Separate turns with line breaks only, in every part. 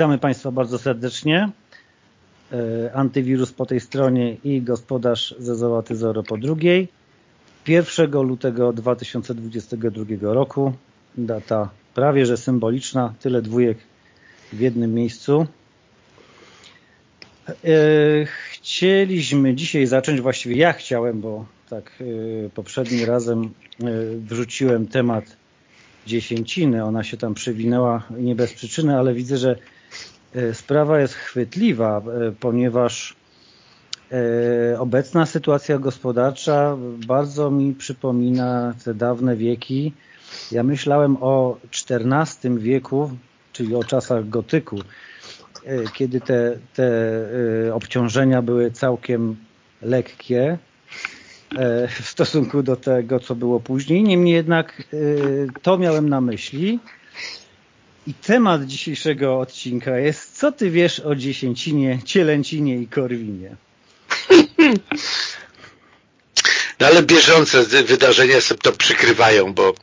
Witamy Państwa bardzo serdecznie. E, antywirus po tej stronie i gospodarz ze Załaty Zero po drugiej. 1 lutego 2022 roku. Data prawie że symboliczna. Tyle dwójek w jednym miejscu. E, chcieliśmy dzisiaj zacząć, właściwie ja chciałem, bo tak e, poprzednim razem wrzuciłem temat dziesięciny. Ona się tam przewinęła nie bez przyczyny, ale widzę, że sprawa jest chwytliwa, e, ponieważ e, obecna sytuacja gospodarcza bardzo mi przypomina te dawne wieki. Ja myślałem o XIV wieku, czyli o czasach gotyku, kiedy te, te obciążenia były całkiem lekkie, E, w stosunku do tego, co było później. Niemniej jednak e, to miałem na myśli. I temat dzisiejszego odcinka jest, co ty wiesz o dziesięcinie, cielęcinie i korwinie?
No ale bieżące wydarzenia sobie to przykrywają, bo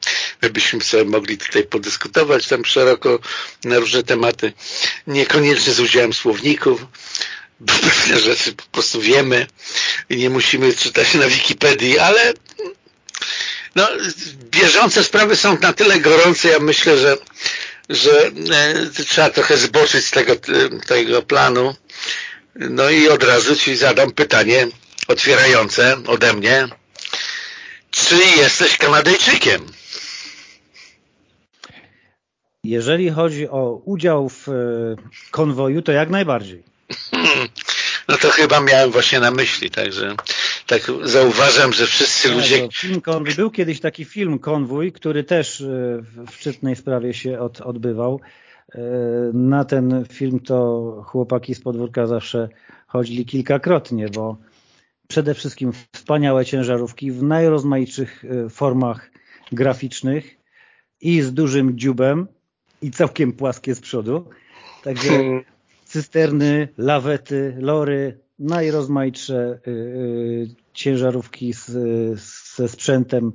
my byśmy sobie mogli tutaj podyskutować tam szeroko na różne tematy, niekoniecznie z udziałem słowników, pewne rzeczy po prostu wiemy i nie musimy czytać na Wikipedii, ale no, bieżące sprawy są na tyle gorące, ja myślę, że, że e, trzeba trochę zboczyć z tego, tego planu. No i od razu Ci zadam pytanie otwierające ode mnie. Czy jesteś Kanadyjczykiem?
Jeżeli chodzi o udział w e, konwoju, to jak najbardziej.
No to chyba miałem właśnie na myśli, także tak zauważam, że wszyscy tak, ludzie...
Film konwój. Był kiedyś taki film Konwój, który też e, w szczytnej sprawie się od, odbywał. E, na ten film to chłopaki z podwórka zawsze chodzili kilkakrotnie, bo przede wszystkim wspaniałe ciężarówki w najrozmaitszych e, formach graficznych i z dużym dziubem i całkiem płaskie z przodu. Także hmm cysterny, lawety, lory, najrozmaitsze y, y, ciężarówki z, ze sprzętem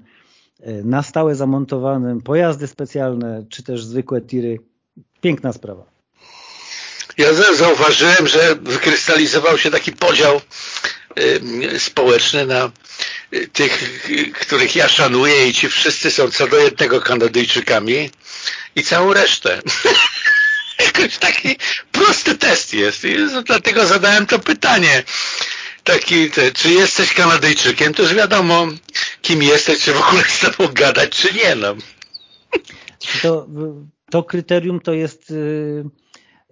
y, na stałe zamontowanym, pojazdy specjalne, czy też zwykłe tiry. Piękna sprawa.
Ja zauważyłem, że wykrystalizował się taki podział społeczny na tych, których ja szanuję i ci wszyscy są co do jednego Kanadyjczykami i całą resztę. Jakoś taki prosty test jest i dlatego zadałem to pytanie. Taki, te, czy jesteś Kanadyjczykiem, to już wiadomo, kim jesteś, czy w ogóle z tobą gadać, czy nie. No.
To, to kryterium to jest y,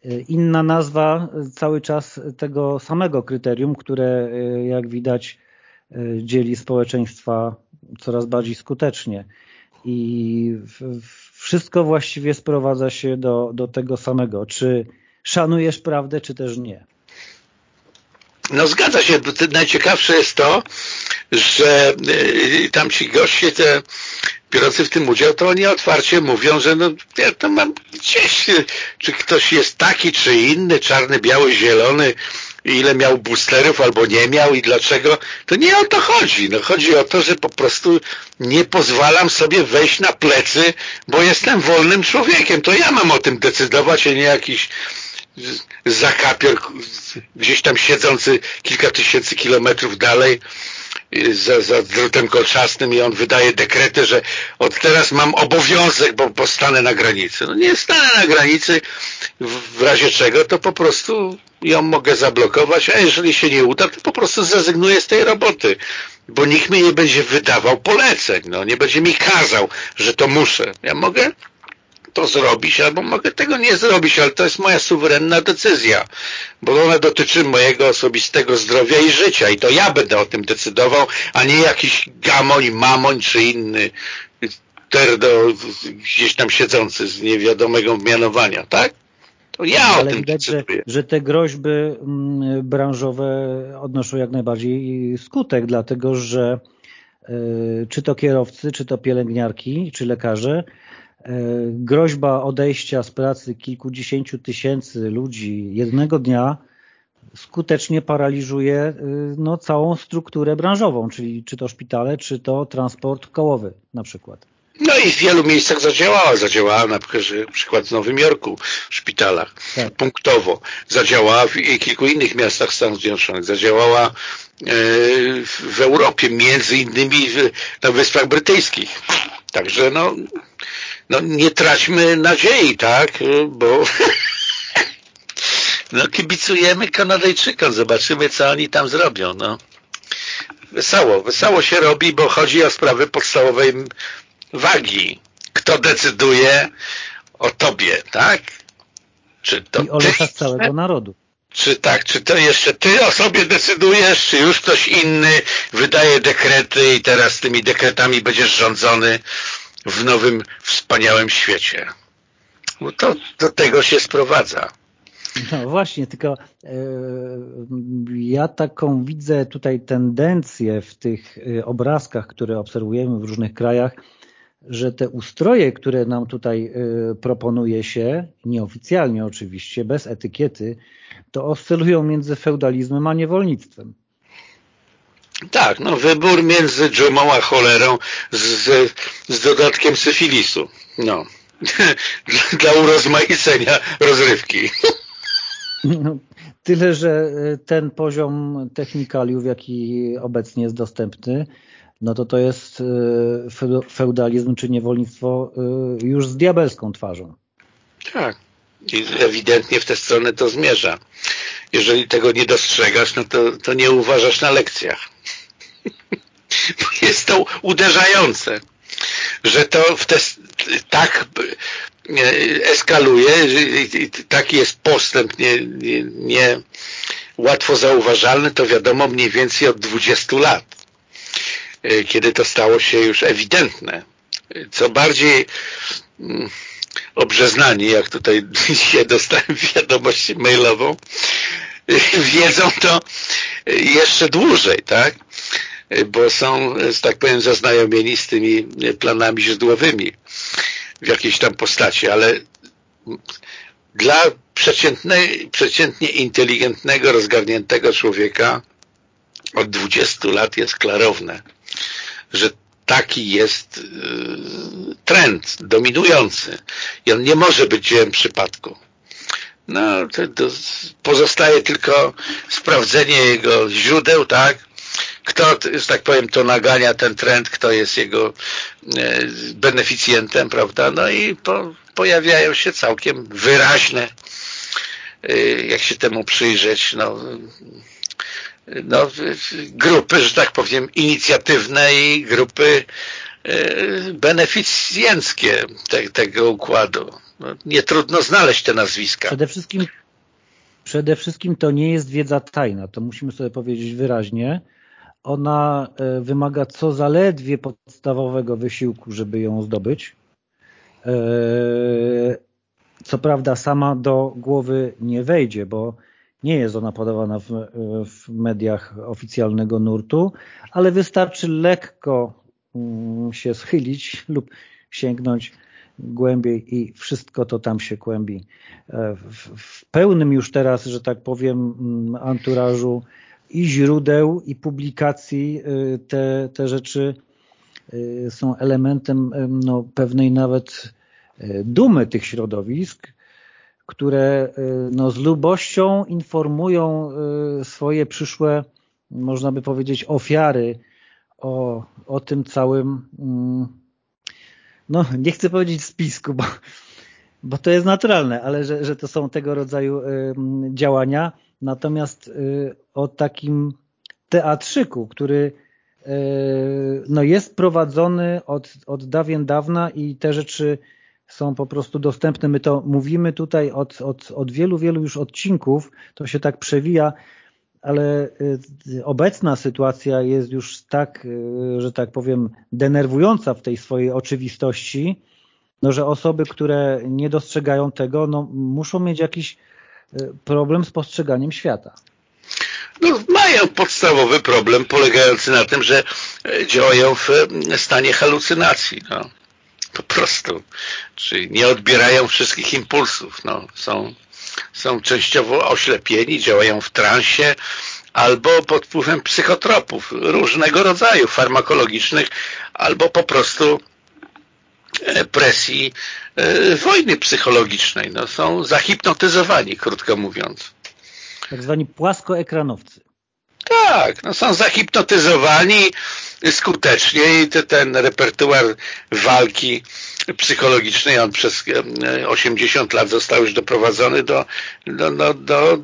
y, inna nazwa cały czas tego samego kryterium, które y, jak widać dzieli społeczeństwa coraz bardziej skutecznie. I w, wszystko właściwie sprowadza się do, do tego samego. Czy szanujesz prawdę, czy też nie?
No zgadza się. Najciekawsze jest to, że y, tam ci goście te biorący w tym udział, to oni otwarcie mówią, że no ja to mam gdzieś, czy ktoś jest taki, czy inny, czarny, biały, zielony, ile miał boosterów albo nie miał i dlaczego, to nie o to chodzi. No chodzi o to, że po prostu nie pozwalam sobie wejść na plecy, bo jestem wolnym człowiekiem. To ja mam o tym decydować, a nie jakiś zakapior gdzieś tam siedzący kilka tysięcy kilometrów dalej za, za drutem kolczastym i on wydaje dekrety, że od teraz mam obowiązek, bo, bo stanę na granicy. No nie stanę na granicy, w razie czego to po prostu ją mogę zablokować, a jeżeli się nie uda, to po prostu zrezygnuję z tej roboty, bo nikt mi nie będzie wydawał poleceń, no, nie będzie mi kazał, że to muszę. Ja mogę to zrobić, albo mogę tego nie zrobić, ale to jest moja suwerenna decyzja, bo ona dotyczy mojego osobistego zdrowia i życia i to ja będę o tym decydował, a nie jakiś gamoń, mamoń czy inny terdo gdzieś tam siedzący z niewiadomego mianowania, tak? To ja Ale o tym widać,
że, że te groźby mm, branżowe odnoszą jak najbardziej skutek, dlatego że e, czy to kierowcy, czy to pielęgniarki, czy lekarze E, groźba odejścia z pracy kilkudziesięciu tysięcy ludzi jednego dnia skutecznie paraliżuje e, no, całą strukturę branżową, czyli czy to szpitale, czy to transport kołowy na przykład.
No i w wielu miejscach zadziałała. Zadziałała na przykład w Nowym Jorku, w szpitalach, tak. punktowo. Zadziałała w kilku innych miastach Stanów Zjednoczonych. Zadziałała e, w Europie, między innymi na Wyspach Brytyjskich. Także no, no nie traćmy nadziei, tak, bo no kibicujemy Kanadyjczykom, zobaczymy co oni tam zrobią, no. Wesoło, wesoło się robi, bo chodzi o sprawy podstawowej wagi. Kto decyduje o tobie, tak?
Czy to I o losach całego narodu.
Czy tak, czy to jeszcze ty o sobie decydujesz, czy już ktoś inny wydaje dekrety i teraz tymi dekretami będziesz rządzony w nowym, wspaniałym świecie? Bo to do tego się sprowadza.
No właśnie, tylko e, ja taką widzę tutaj tendencję w tych e, obrazkach, które obserwujemy w różnych krajach, że te ustroje, które nam tutaj e, proponuje się, nieoficjalnie oczywiście, bez etykiety, to oscylują między feudalizmem a niewolnictwem.
Tak, no wybór między dżumą a cholerą z, z dodatkiem syfilisu. No. Dla urozmaicenia rozrywki.
No, tyle, że ten poziom technikaliów, jaki obecnie jest dostępny, no to to jest e, feudalizm czy niewolnictwo e, już z diabelską twarzą.
Tak. I ewidentnie w tę stronę to zmierza. Jeżeli tego nie dostrzegasz, no to, to nie uważasz na lekcjach. jest to uderzające, że to w te, tak e, eskaluje, taki jest postęp nie, nie, nie łatwo zauważalny, to wiadomo mniej więcej od 20 lat kiedy to stało się już ewidentne. Co bardziej mm, obrzeznani, jak tutaj dzisiaj dostałem wiadomość mailową, wiedzą to jeszcze dłużej, tak? Bo są, że tak powiem, zaznajomieni z tymi planami źródłowymi w jakiejś tam postaci, ale dla przeciętnie inteligentnego, rozgarniętego człowieka od 20 lat jest klarowne, że taki jest y, trend dominujący i on nie może być dziełem przypadku. No, to, to pozostaje tylko sprawdzenie jego źródeł, tak? Kto, że tak powiem, to nagania ten trend, kto jest jego e, beneficjentem, prawda? No i po, pojawiają się całkiem wyraźne, e, jak się temu przyjrzeć, no, no, grupy, że tak powiem, inicjatywne i grupy e, beneficjenckie te, tego układu. No, nie trudno znaleźć te nazwiska.
Przede wszystkim, przede wszystkim to nie jest wiedza tajna, to musimy sobie powiedzieć wyraźnie. Ona e, wymaga co zaledwie podstawowego wysiłku, żeby ją zdobyć. E, co prawda sama do głowy nie wejdzie, bo nie jest ona podawana w, w mediach oficjalnego nurtu, ale wystarczy lekko mm, się schylić lub sięgnąć głębiej i wszystko to tam się kłębi. E, w, w, pełnym już teraz, że tak powiem, mm, anturażu i źródeł, i publikacji y, te, te rzeczy y, są elementem no, pewnej nawet y, dumy tych środowisk, które y, no, z lubością informują y, swoje przyszłe, można by powiedzieć, ofiary o, o tym całym, mm, no nie chcę powiedzieć spisku, bo, bo to jest naturalne, ale że, że to są tego rodzaju y, działania. Natomiast o takim teatrzyku, który no jest prowadzony od, od dawien dawna i te rzeczy są po prostu dostępne. My to mówimy tutaj od, od, od wielu, wielu już odcinków, to się tak przewija, ale y, obecna sytuacja jest już tak, y, że tak powiem, denerwująca w tej swojej oczywistości, no, że osoby, które nie dostrzegają tego, no, muszą mieć jakiś y, problem z postrzeganiem świata.
No, mają podstawowy problem polegający na tym, że działają w stanie halucynacji. No po prostu. Czyli nie odbierają wszystkich impulsów. No, są, są częściowo oślepieni, działają w transie albo pod wpływem psychotropów różnego rodzaju, farmakologicznych, albo po prostu presji wojny psychologicznej. No, są zahipnotyzowani, krótko mówiąc.
Tak zwani płaskoekranowcy.
Tak, no są zahipnotyzowani skutecznie i ten repertuar walki psychologicznej, on przez 80 lat został już doprowadzony do, do, do, do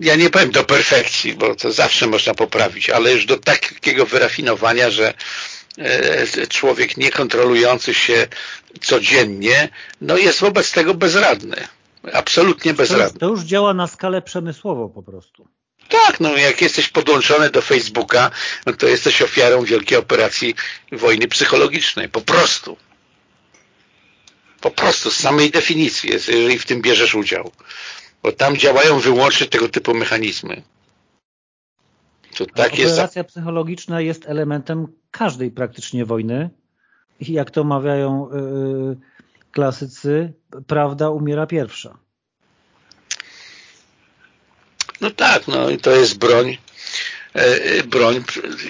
ja nie powiem do perfekcji, bo to zawsze można poprawić, ale już do takiego wyrafinowania, że e, człowiek niekontrolujący się codziennie, no jest wobec tego bezradny. Absolutnie bezradny. To
już, to już działa na skalę przemysłową po prostu.
Tak, no jak jesteś podłączony do Facebooka, no to jesteś ofiarą wielkiej operacji wojny psychologicznej. Po prostu. Po prostu, z samej definicji, jeżeli w tym bierzesz udział. Bo tam działają wyłącznie tego typu mechanizmy.
To tak operacja jest... psychologiczna jest elementem każdej praktycznie wojny. I jak to mawiają yy, klasycy, prawda umiera pierwsza.
No tak, no i to jest broń, e, broń,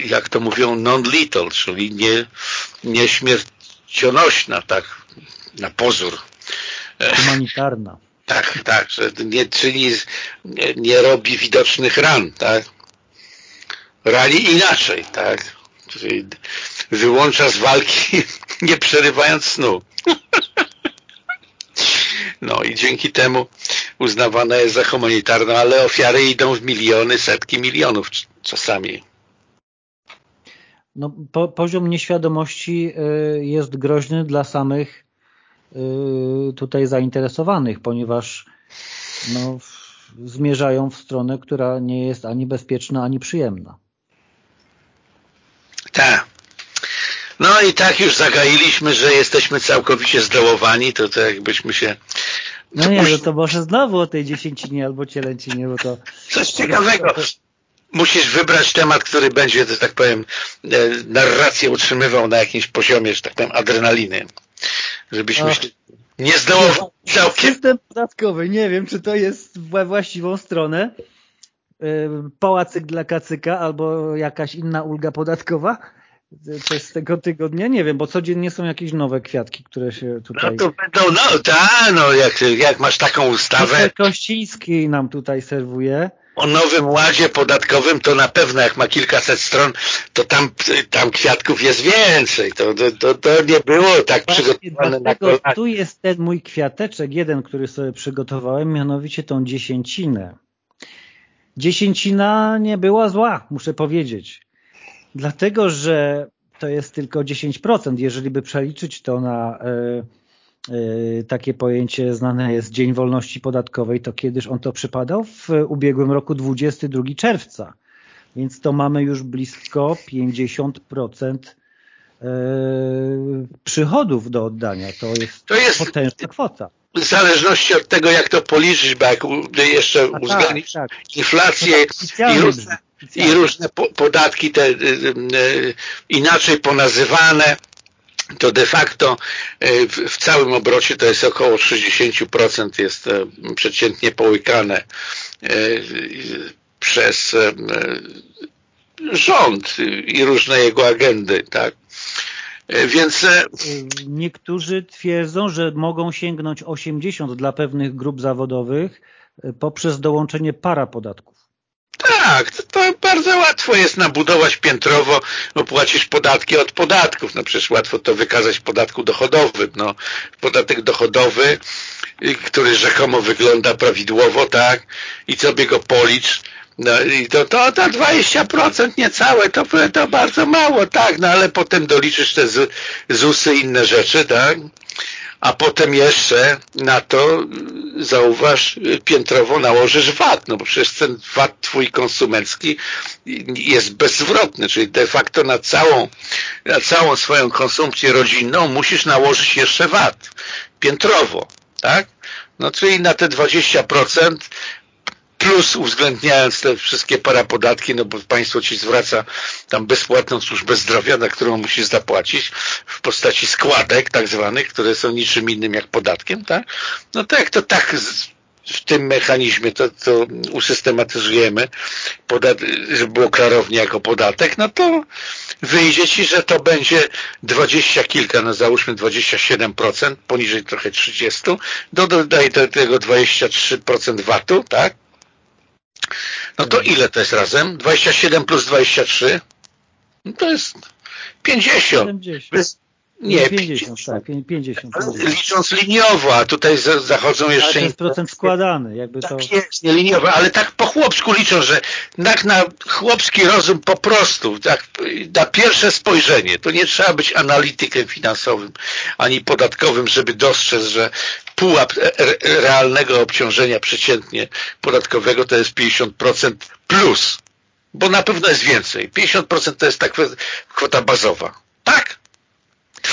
jak to mówią, non-lethal, czyli nie, nieśmiercionośna, tak, na pozór.
E, Humanitarna.
Tak, tak, że nie czyni, nie, nie robi widocznych ran, tak. Rani inaczej, tak. Czyli wyłącza z walki, nie przerywając snu. No i dzięki temu uznawana jest za humanitarną, ale ofiary idą w miliony, setki milionów czasami.
No, po, poziom nieświadomości y, jest groźny dla samych y, tutaj zainteresowanych, ponieważ no, zmierzają w stronę, która nie jest ani bezpieczna, ani przyjemna.
Tak. No i tak już zagailiśmy, że jesteśmy całkowicie zdołowani, to, to jakbyśmy się...
No nie, no to może znowu o tej dziesięcinie albo cielęcinie, bo to...
Coś ciekawego. Musisz wybrać temat, który będzie, że tak powiem, e, narrację utrzymywał na jakimś poziomie, że tak powiem, adrenaliny. Żebyśmy się nie zdołowali
całkiem. System podatkowy, nie wiem, czy to jest we właściwą stronę. E, pałacyk dla kacyka albo jakaś inna ulga podatkowa coś z tego tygodnia? Nie wiem, bo codziennie są jakieś nowe kwiatki, które się tutaj...
No to będą, no tak, no jak, jak masz taką ustawę...
Kościński nam tutaj serwuje.
O nowym ładzie podatkowym to na pewno jak ma kilkaset stron, to tam, tam kwiatków jest więcej. To, to, to nie było tak Właśnie przygotowane na kolach.
Tu jest ten mój kwiateczek, jeden, który sobie przygotowałem, mianowicie tą dziesięcinę. Dziesięcina nie była zła, muszę powiedzieć. Dlatego, że to jest tylko 10%. Jeżeli by przeliczyć to na y, y, takie pojęcie znane jest Dzień Wolności Podatkowej, to kiedyż on to przypadał? W ubiegłym roku 22 czerwca. Więc to mamy już blisko 50% e, przychodów do oddania. To jest, to jest potężna kwota.
W zależności od tego, jak to policzyć, bo jak jeszcze tak, uwzględnić tak, tak. inflację i różne, i różne po, podatki te y, y, y, inaczej ponazywane, to de facto w, w, całym obrocie to jest około 60% jest przeciętnie połykane przez rząd i różne jego agendy, tak? Więc
niektórzy twierdzą, że mogą sięgnąć 80 dla pewnych grup zawodowych poprzez dołączenie para podatków.
Tak, to, to, bardzo łatwo jest nabudować piętrowo, bo płacisz podatki od podatków. No przecież łatwo to wykazać w podatku dochodowym. No, podatek dochodowy, który rzekomo wygląda prawidłowo, tak, i sobie go policz, no i to, to, to 20% niecałe, to, to bardzo mało, tak, no ale potem doliczysz te ZUSy i inne rzeczy, tak, a potem jeszcze na to, zauważ, piętrowo nałożysz VAT, no bo przecież ten VAT twój konsumencki jest bezzwrotny, czyli de facto na całą, na całą swoją konsumpcję rodzinną musisz nałożyć jeszcze VAT, piętrowo, tak? No czyli na te 20% plus uwzględniając te wszystkie parapodatki, no bo państwo ci zwraca tam bezpłatną służbę zdrowia, na którą musisz zapłacić w postaci składek tak zwanych, które są niczym innym jak podatkiem, tak? No tak, to tak w tym mechanizmie to, to usystematyzujemy, żeby było klarownie jako podatek, no to wyjdzie Ci, że to będzie dwadzieścia kilka, no załóżmy 27%, poniżej trochę 30, dodaj do tego 23% VAT-u, tak? No to ile to jest razem? 27 plus 23? No to jest 50.
70. Nie, 50, tak, 50, 50.
Licząc liniowo, a tutaj zachodzą jeszcze... Ale to
jest procent składany, jakby
tak
to...
Tak jest, nie liniowo, ale tak po chłopsku liczą, że tak na chłopski rozum po prostu, tak na pierwsze spojrzenie, to nie trzeba być analitykiem finansowym, ani podatkowym, żeby dostrzec, że pułap realnego obciążenia przeciętnie podatkowego to jest 50% plus, bo na pewno jest więcej. 50% to jest tak kwota bazowa. Tak?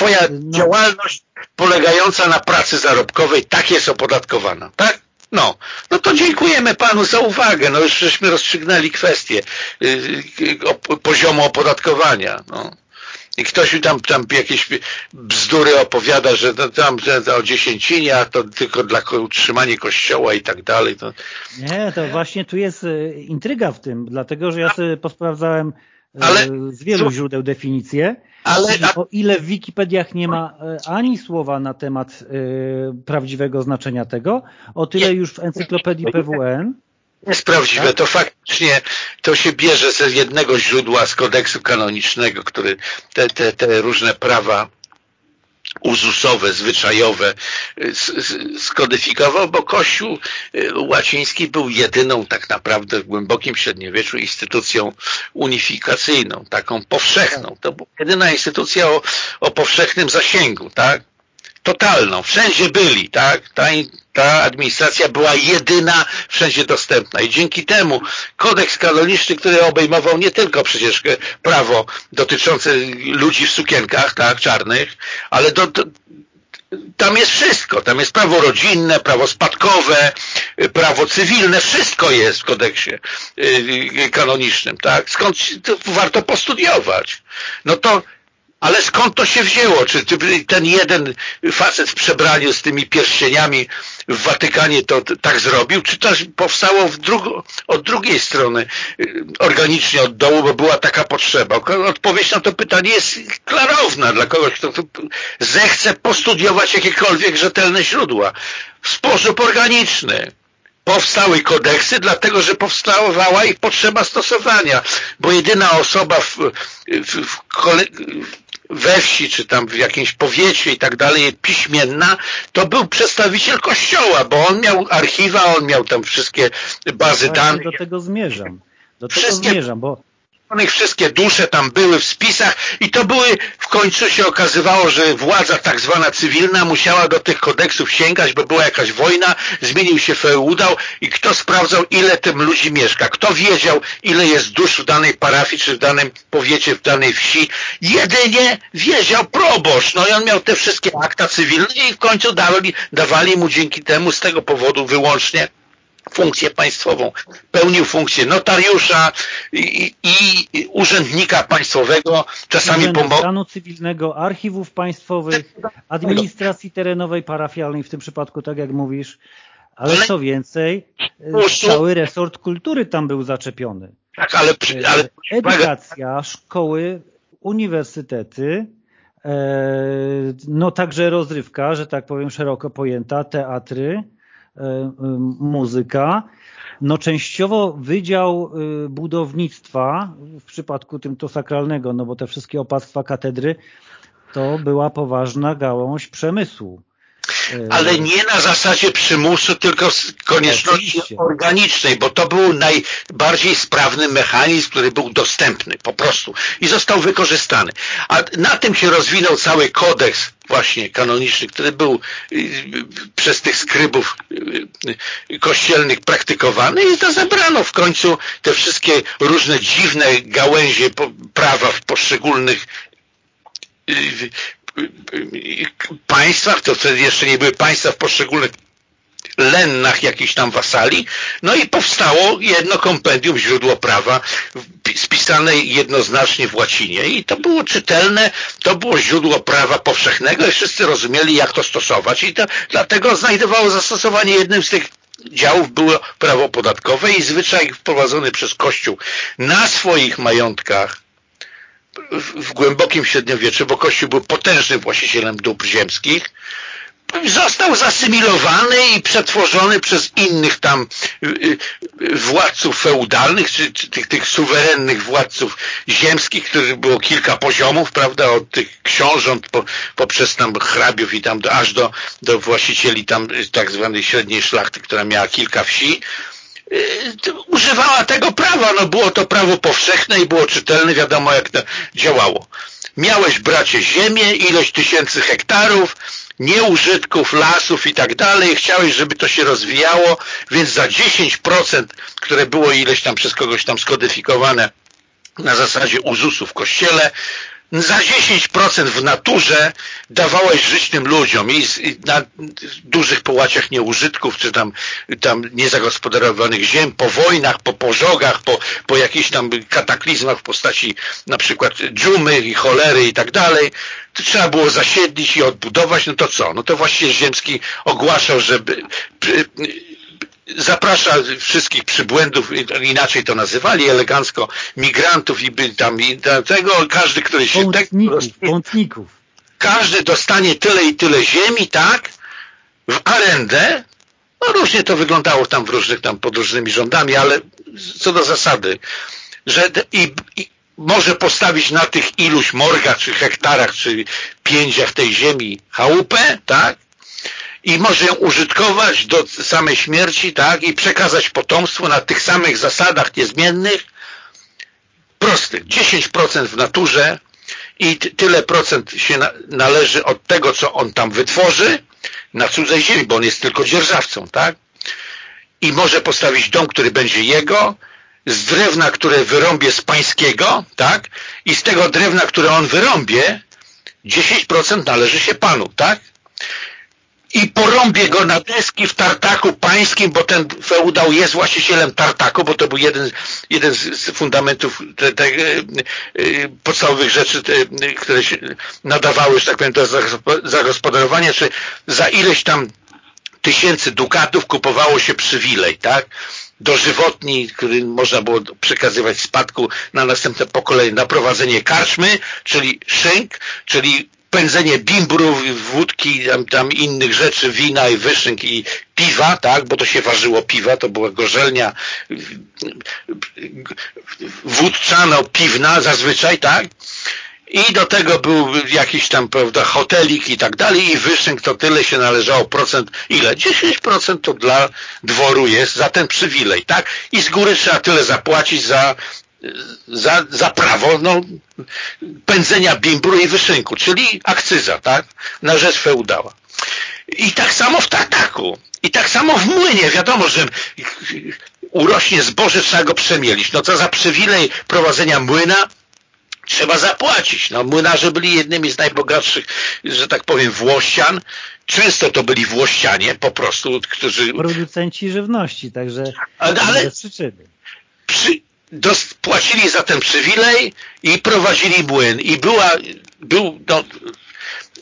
Twoja no. działalność polegająca na pracy zarobkowej tak jest opodatkowana, tak? No, no to dziękujemy panu za uwagę. No już żeśmy rozstrzygnęli kwestię yy, poziomu opodatkowania. No. I ktoś mi tam, tam jakieś bzdury opowiada, że tam że o dziesięcinie, a to tylko dla utrzymania kościoła i tak dalej. To...
Nie, to właśnie tu jest y, intryga w tym, dlatego że ja sobie posprawdzałem y, Ale... z wielu źródeł definicje ale... O ile w Wikipediach nie ma e, ani słowa na temat y, prawdziwego znaczenia tego, o tyle nie. już w encyklopedii PWN
jest prawdziwe, tak? to faktycznie to się bierze ze jednego źródła z kodeksu kanonicznego, który te, te, te różne prawa uzusowe, zwyczajowe y, skodyfikował, bo Kościół y, łaciński był jedyną tak naprawdę w głębokim średniowieczu instytucją unifikacyjną, taką powszechną. To była jedyna instytucja o, o powszechnym zasięgu, tak? totalną. Wszędzie byli, tak? Ta, ta administracja była jedyna, wszędzie dostępna i dzięki temu kodeks kanoniczny, który obejmował nie tylko przecież prawo dotyczące ludzi w sukienkach, tak, czarnych, ale do, do tam jest wszystko. Tam jest prawo rodzinne, prawo spadkowe, prawo cywilne, wszystko jest w kodeksie y, kanonicznym, tak? Skąd warto postudiować? No to ale skąd to się wzięło? Czy ten jeden facet w przebraniu z tymi pierścieniami w Watykanie to tak zrobił? Czy to powstało od drugiej strony y, organicznie od dołu, bo była taka potrzeba? Odpowiedź na to pytanie jest klarowna dla kogoś, kto zechce postudiować jakiekolwiek rzetelne źródła. W sposób organiczny powstały kodeksy, dlatego że powstawała ich potrzeba stosowania, bo jedyna osoba w, w, w, we wsi, czy tam w jakimś powiecie i tak dalej, piśmienna, to był przedstawiciel kościoła, bo on miał archiwa, on miał tam wszystkie bazy
Właśnie
danych.
do tego zmierzam. Do tego wszystkie... zmierzam, bo
wszystkie dusze tam były w spisach i to były, w końcu się okazywało, że władza tak zwana cywilna musiała do tych kodeksów sięgać, bo była jakaś wojna, zmienił się feudał i kto sprawdzał, ile tym ludzi mieszka, kto wiedział, ile jest dusz w danej parafii, czy w danym powiecie, w danej wsi, jedynie wiedział proboszcz, no i on miał te wszystkie akta cywilne i w końcu dawali, dawali mu dzięki temu z tego powodu wyłącznie funkcję państwową. Pełnił funkcję notariusza i, i urzędnika państwowego, czasami
pomocnika. stanu cywilnego, archiwów państwowych, administracji terenowej, parafialnej w tym przypadku, tak jak mówisz. Ale, co więcej, cały resort kultury tam był zaczepiony.
Tak, ale, ale
Edukacja, szkoły, uniwersytety, e, no także rozrywka, że tak powiem szeroko pojęta, teatry, E, e, muzyka. No częściowo Wydział e, Budownictwa, w przypadku tym to sakralnego, no bo te wszystkie opactwa katedry, to była poważna gałąź przemysłu.
Ale nie na zasadzie przymusu, tylko z konieczności Oczywiście. organicznej, bo to był najbardziej sprawny mechanizm, który był dostępny po prostu i został wykorzystany. A na tym się rozwinął cały kodeks właśnie kanoniczny, który był y, przez tych skrybów y, kościelnych praktykowany i to zebrano w końcu te wszystkie różne dziwne gałęzie prawa w poszczególnych y, państwach, to wtedy jeszcze nie były państwa w poszczególnych lennach jakichś tam wasali, no i powstało jedno kompendium źródło prawa spisane jednoznacznie w łacinie. I to było czytelne, to było źródło prawa powszechnego i wszyscy rozumieli jak to stosować. I to dlatego znajdowało zastosowanie jednym z tych działów było prawo podatkowe i zwyczaj wprowadzony przez Kościół na swoich majątkach w głębokim średniowieczu, bo Kościół był potężnym właścicielem dóbr ziemskich, został zasymilowany i przetworzony przez innych tam y, y, władców feudalnych, czy, czy tych, tych suwerennych władców ziemskich, których było kilka poziomów, prawda, od tych książąt po, poprzez tam hrabiów i tam do, aż do, do właścicieli tam tak zwanej średniej szlachty, która miała kilka wsi, y, używała tego prawa, no było to prawo powszechne i było czytelne, wiadomo jak to działało. Miałeś, bracie, ziemię, ilość tysięcy hektarów, nieużytków, lasów i tak dalej. Chciałeś, żeby to się rozwijało, więc za 10%, które było ileś tam przez kogoś tam skodyfikowane na zasadzie uzusu w kościele, za 10% w naturze dawałeś żyćnym ludziom i na dużych połaciach nieużytków, czy tam, tam niezagospodarowanych ziem, po wojnach, po pożogach, po, po jakichś tam kataklizmach w postaci na przykład dżumy i cholery i tak dalej, to trzeba było zasiedlić i odbudować, no to co? No to właściwie Ziemski ogłaszał, żeby zaprasza wszystkich przybłędów, inaczej to nazywali elegancko, migrantów i by tam i tego, każdy, który się...
Błądników, błądników.
Każdy dostanie tyle i tyle ziemi, tak, w arendę, no różnie to wyglądało tam w różnych, tam pod różnymi rządami, ale co do zasady, że i, i może postawić na tych iluś morgach, czy hektarach, czy pięciach tej ziemi chałupę, tak, i może ją użytkować do samej śmierci, tak, i przekazać potomstwu na tych samych zasadach niezmiennych, prostych, 10% w naturze i tyle procent się należy od tego, co on tam wytworzy na cudzej ziemi, bo on jest tylko dzierżawcą, tak, i może postawić dom, który będzie jego, z drewna, które wyrąbie z pańskiego, tak, i z tego drewna, które on wyrąbie, 10% należy się panu, tak? I porąbie go na deski w tartaku pańskim, bo ten feudał jest właścicielem tartaku, bo to był jeden, jeden z fundamentów te, te, e, e, podstawowych rzeczy, te, które się nadawały, że tak powiem, do zagospodarowania, czy za ileś tam tysięcy dukatów kupowało się przywilej, tak? dożywotni, który można było przekazywać spadku na następne pokolenie, na prowadzenie karczmy, czyli szynk, czyli pędzenie bimbrów, wódki, tam, tam innych rzeczy, wina i wyszynk i piwa, tak, bo to się ważyło piwa, to była gorzelnia wódczano-piwna zazwyczaj, tak, i do tego był jakiś tam, prawda, hotelik i tak dalej i wyszynk to tyle się należało procent, ile? 10% to dla dworu jest za ten przywilej, tak? I z góry trzeba tyle zapłacić za za, za prawo no, pędzenia bimbru i wyszynku, czyli akcyza, tak? Na rzecz feudała. I tak samo w tartaku. I tak samo w młynie. Wiadomo, że urośnie zboże, trzeba go przemielić. No co za przywilej prowadzenia młyna trzeba zapłacić. No, młynarze byli jednymi z najbogatszych, że tak powiem, Włościan. Często to byli Włościanie po prostu, którzy...
Producenci żywności, także ale, ale przyczyny.
Przy, płacili za ten przywilej i prowadzili młyn i była, był, no,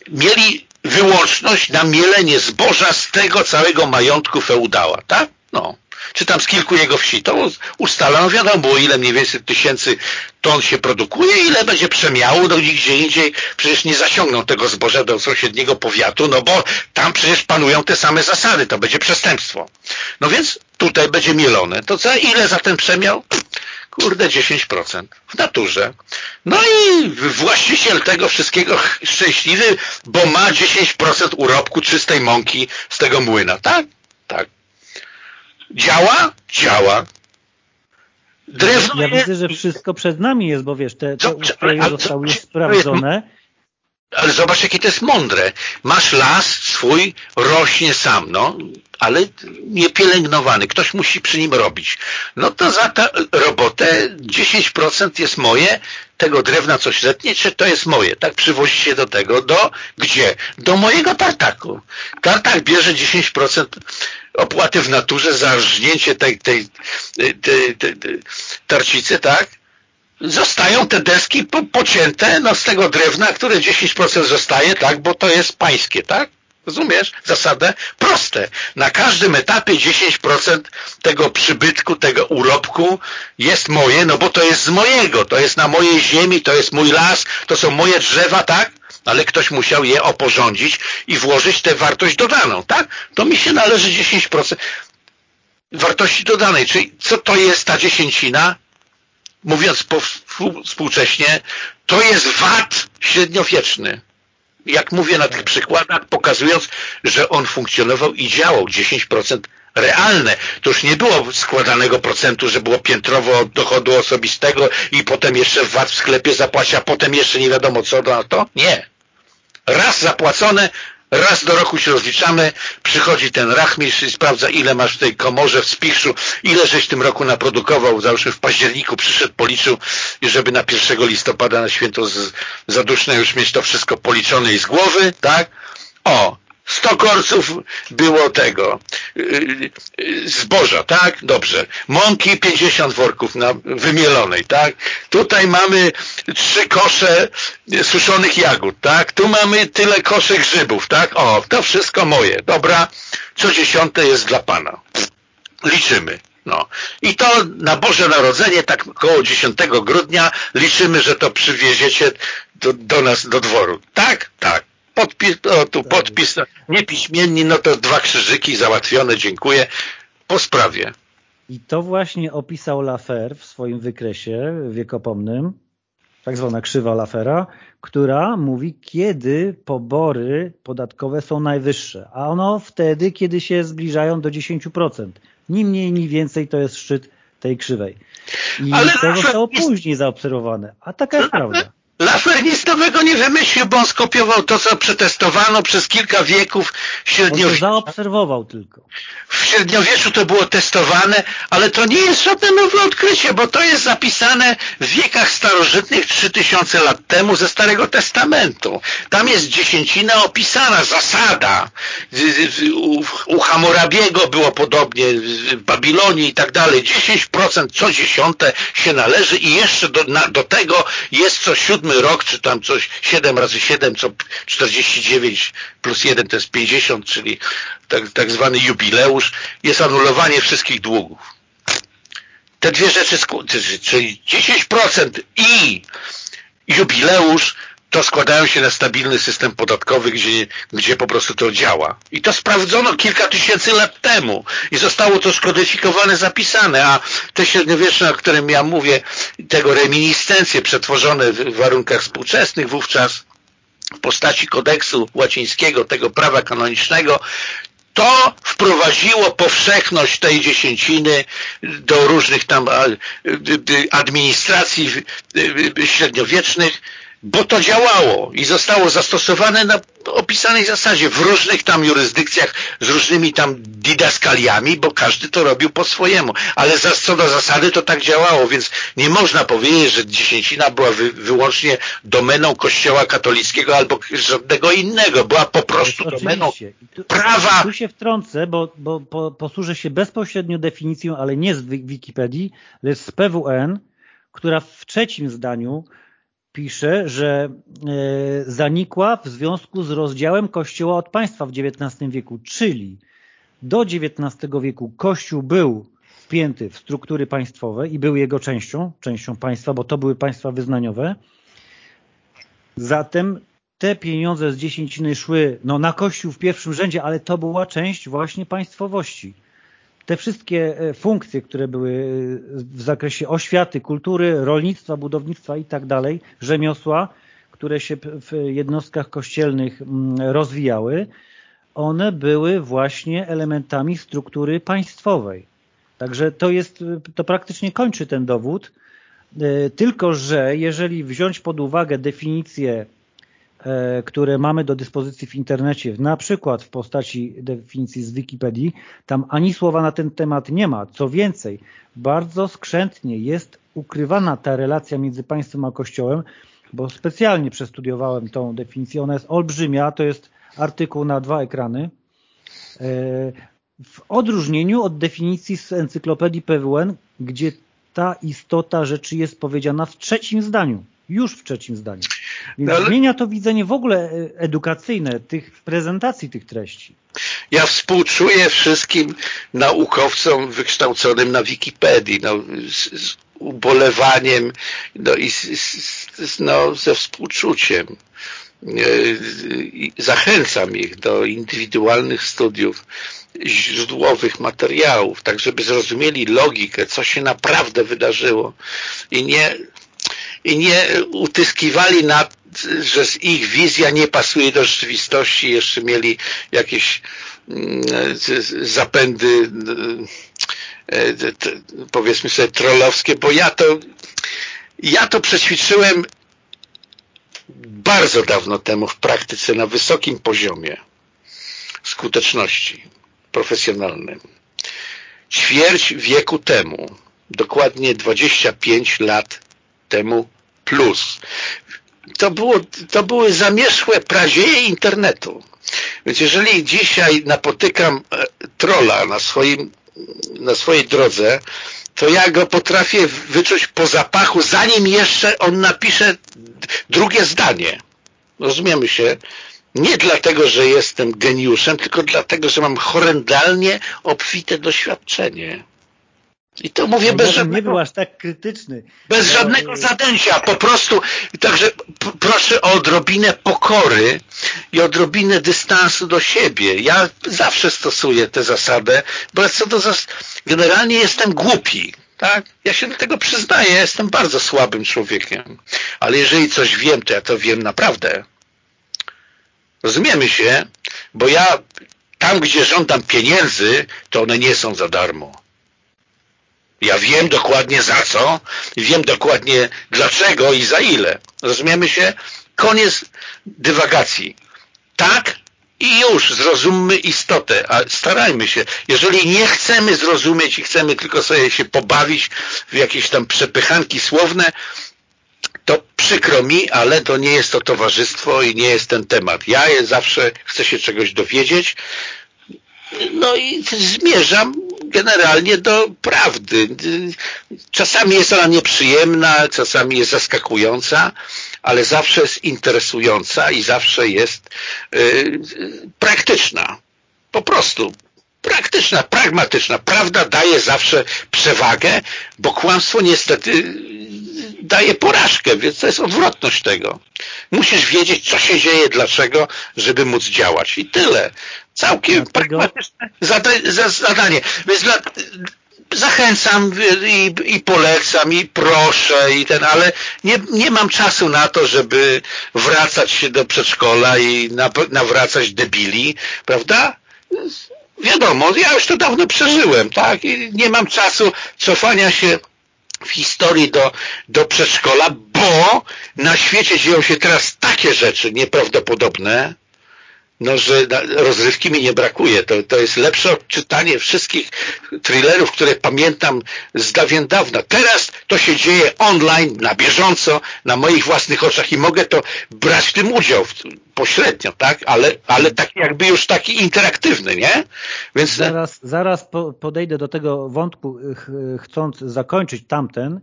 mieli wyłączność na mielenie zboża z tego całego majątku feudała, tak? No. Czy tam z kilku jego wsi. To ustalano, wiadomo było ile mniej więcej tysięcy ton się produkuje, ile będzie przemiału, no nigdzie indziej przecież nie zasiągną tego zboża do sąsiedniego powiatu, no bo tam przecież panują te same zasady, to będzie przestępstwo. No więc tutaj będzie mielone. To za ile za ten przemiał? Kurde 10% w naturze. No i właściciel tego wszystkiego szczęśliwy, bo ma 10% urobku czystej mąki z tego młyna. Tak? Tak. Działa? Działa.
Drewno ja widzę, że wszystko przed nami jest, bo wiesz, te, te ustroje zostały już sprawdzone.
Ale zobacz, jakie to jest mądre. Masz las swój, rośnie sam, no ale niepielęgnowany. Ktoś musi przy nim robić. No to za tę robotę 10% jest moje, tego drewna coś zetnie, czy to jest moje. Tak przywozi się do tego, do gdzie? Do mojego tartaku. Tartak bierze 10% opłaty w naturze za rżnięcie tej, tej, tej, tej tarcicy, tak? Zostają te deski pocięte no, z tego drewna, które 10% zostaje, tak? Bo to jest pańskie, tak? Rozumiesz? Zasadę proste. Na każdym etapie 10% tego przybytku, tego urobku jest moje, no bo to jest z mojego, to jest na mojej ziemi, to jest mój las, to są moje drzewa, tak? Ale ktoś musiał je oporządzić i włożyć tę wartość dodaną, tak? To mi się należy 10% wartości dodanej. Czyli co to jest ta dziesięcina? Mówiąc po współcześnie, to jest VAT średniowieczny jak mówię na tych przykładach, pokazując, że on funkcjonował i działał 10% realne. To już nie było składanego procentu, że było piętrowo od dochodu osobistego i potem jeszcze VAT w sklepie zapłaci, a potem jeszcze nie wiadomo co na to. Nie. Raz zapłacone, Raz do roku się rozliczamy, przychodzi ten rachmistrz i sprawdza, ile masz w tej komorze, w spichrzu, ile żeś w tym roku naprodukował, załóżmy w październiku przyszedł, policzył, żeby na 1 listopada na święto z, zaduszne już mieć to wszystko policzone i z głowy, tak? O, 100 korców było tego y, y, zboża, tak? Dobrze. Mąki 50 worków na, wymielonej, tak? Tutaj mamy trzy kosze suszonych jagód, tak? Tu mamy tyle koszy grzybów, tak? O, to wszystko moje. Dobra. Co dziesiąte jest dla Pana. Liczymy. No. I to na Boże Narodzenie, tak około 10 grudnia liczymy, że to przywieziecie do, do nas, do dworu. Tak? Tak podpis, o, tu podpis, niepiśmienni, no to dwa krzyżyki załatwione, dziękuję, po sprawie.
I to właśnie opisał Lafer w swoim wykresie wiekopomnym, tak zwana krzywa Lafera, która mówi, kiedy pobory podatkowe są najwyższe, a ono wtedy, kiedy się zbliżają do 10%. Ni mniej, ni więcej to jest szczyt tej krzywej. I Ale to zostało później zaobserwowane. A taka jest prawda.
Lafer nic nowego nie wymyślił, bo on skopiował to, co przetestowano przez kilka wieków
średniowiecza. zaobserwował tylko.
W średniowieczu to było testowane, ale to nie jest żadne nowe odkrycie, bo to jest zapisane w wiekach starożytnych 3000 lat temu ze Starego Testamentu. Tam jest dziesięcina opisana, zasada. U, Hammurabiego było podobnie, w Babilonii i tak dalej. 10% co dziesiąte się należy i jeszcze do, na, do tego jest co siódmy rok, czy tam coś 7 razy 7, co 49 plus 1 to jest 50, czyli tak, tak zwany jubileusz, jest anulowanie wszystkich długów. Te dwie rzeczy, czyli 10% i jubileusz to składają się na stabilny system podatkowy, gdzie, gdzie po prostu to działa. I to sprawdzono kilka tysięcy lat temu. I zostało to skodyfikowane, zapisane, a te średniowieczne, o którym ja mówię, tego reminiscencje przetworzone w warunkach współczesnych wówczas w postaci kodeksu łacińskiego, tego prawa kanonicznego, to wprowadziło powszechność tej dziesięciny do różnych tam administracji średniowiecznych, bo to działało i zostało zastosowane na opisanej zasadzie w różnych tam jurysdykcjach z różnymi tam didaskaliami, bo każdy to robił po swojemu, ale za, co do zasady to tak działało, więc nie można powiedzieć, że dziesięcina była wy, wyłącznie domeną kościoła katolickiego albo żadnego innego, była po prostu domeną tu, prawa.
Tu się wtrącę, bo, bo po, posłużę się bezpośrednio definicją, ale nie z Wikipedii, lecz z PWN, która w trzecim zdaniu pisze, że e, zanikła w związku z rozdziałem Kościoła od państwa w XIX wieku, czyli do XIX wieku Kościół był wpięty w struktury państwowe i był jego częścią, częścią państwa, bo to były państwa wyznaniowe. Zatem te pieniądze z dziesięciny szły no, na Kościół w pierwszym rzędzie, ale to była część właśnie państwowości te wszystkie e, funkcje, które były e, w zakresie oświaty, kultury, rolnictwa, budownictwa i tak dalej, rzemiosła, które się w jednostkach kościelnych rozwijały, one były właśnie elementami struktury państwowej. Także to jest, to praktycznie kończy ten dowód, e, tylko że jeżeli wziąć pod uwagę definicję E, które mamy do dyspozycji w internecie, na przykład w postaci definicji z Wikipedii, tam ani słowa na ten temat nie ma. Co więcej, bardzo skrzętnie jest ukrywana ta relacja między państwem a Kościołem, bo specjalnie przestudiowałem tą definicję. Ona jest olbrzymia, to jest artykuł na dwa ekrany. E, w odróżnieniu od definicji z encyklopedii PWN, gdzie ta istota rzeczy jest powiedziana w trzecim zdaniu. Już w trzecim zdaniu. No, ale... zmienia to widzenie w ogóle e, edukacyjne tych prezentacji tych treści.
Ja współczuję wszystkim naukowcom wykształconym na Wikipedii, no, z, z ubolewaniem no, i z, z, no, ze współczuciem. E, zachęcam ich do indywidualnych studiów źródłowych materiałów, tak żeby zrozumieli logikę, co się naprawdę wydarzyło i nie, i nie utyskiwali na że ich wizja nie pasuje do rzeczywistości, jeszcze mieli jakieś mm, zapędy e, powiedzmy sobie trollowskie, bo ja to ja to przećwiczyłem bardzo dawno temu w praktyce na wysokim poziomie skuteczności profesjonalnym. Ćwierć wieku temu, dokładnie 25 lat temu plus. To, było, to były zamierzchłe prazieje internetu. Więc jeżeli dzisiaj napotykam e, trola na, swoim, na swojej drodze, to ja go potrafię wyczuć po zapachu, zanim jeszcze on napisze drugie zdanie. Rozumiemy się? Nie dlatego, że jestem geniuszem, tylko dlatego, że mam horrendalnie obfite doświadczenie. I to mówię bez żadnego...
Nie był aż tak krytyczny.
Bez żadnego zadęcia, po prostu. Także proszę o odrobinę pokory i odrobinę dystansu do siebie. Ja zawsze stosuję tę zasadę, bo co do zas... generalnie jestem głupi. Tak? Ja się do tego przyznaję, ja jestem bardzo słabym człowiekiem. Ale jeżeli coś wiem, to ja to wiem naprawdę. Rozumiemy się, bo ja tam, gdzie żądam pieniędzy, to one nie są za darmo. Ja wiem dokładnie za co, wiem dokładnie dlaczego i za ile. Rozumiemy się? Koniec dywagacji. Tak i już zrozummy istotę, a starajmy się. Jeżeli nie chcemy zrozumieć i chcemy tylko sobie się pobawić w jakieś tam przepychanki słowne, to przykro mi, ale to nie jest to towarzystwo i nie jest ten temat. Ja zawsze chcę się czegoś dowiedzieć, no i zmierzam generalnie do prawdy. Czasami jest ona nieprzyjemna, czasami jest zaskakująca, ale zawsze jest interesująca i zawsze jest yy, praktyczna. Po prostu praktyczna, pragmatyczna. Prawda daje zawsze przewagę, bo kłamstwo niestety daje porażkę, więc to jest odwrotność tego. Musisz wiedzieć, co się dzieje, dlaczego, żeby móc działać. I tyle. Całkiem Dlatego... pragmatyczne zadanie. Więc dla, zachęcam i, i, polecam i proszę i ten, ale nie, nie mam czasu na to, żeby wracać się do przedszkola i nawracać debili, prawda? Wiadomo, ja już to dawno przeżyłem, tak? I nie mam czasu cofania się w historii do, do przedszkola, bo na świecie dzieją się teraz takie rzeczy nieprawdopodobne, no, że rozrywki mi nie brakuje. To, to jest lepsze odczytanie wszystkich thrillerów, które pamiętam z dawien dawna. Teraz to się dzieje online, na bieżąco, na moich własnych oczach i mogę to brać w tym udział pośrednio, tak? Ale, ale taki jakby już taki interaktywny, nie?
Więc... Zaraz, zaraz podejdę do tego wątku, chcąc zakończyć tamten,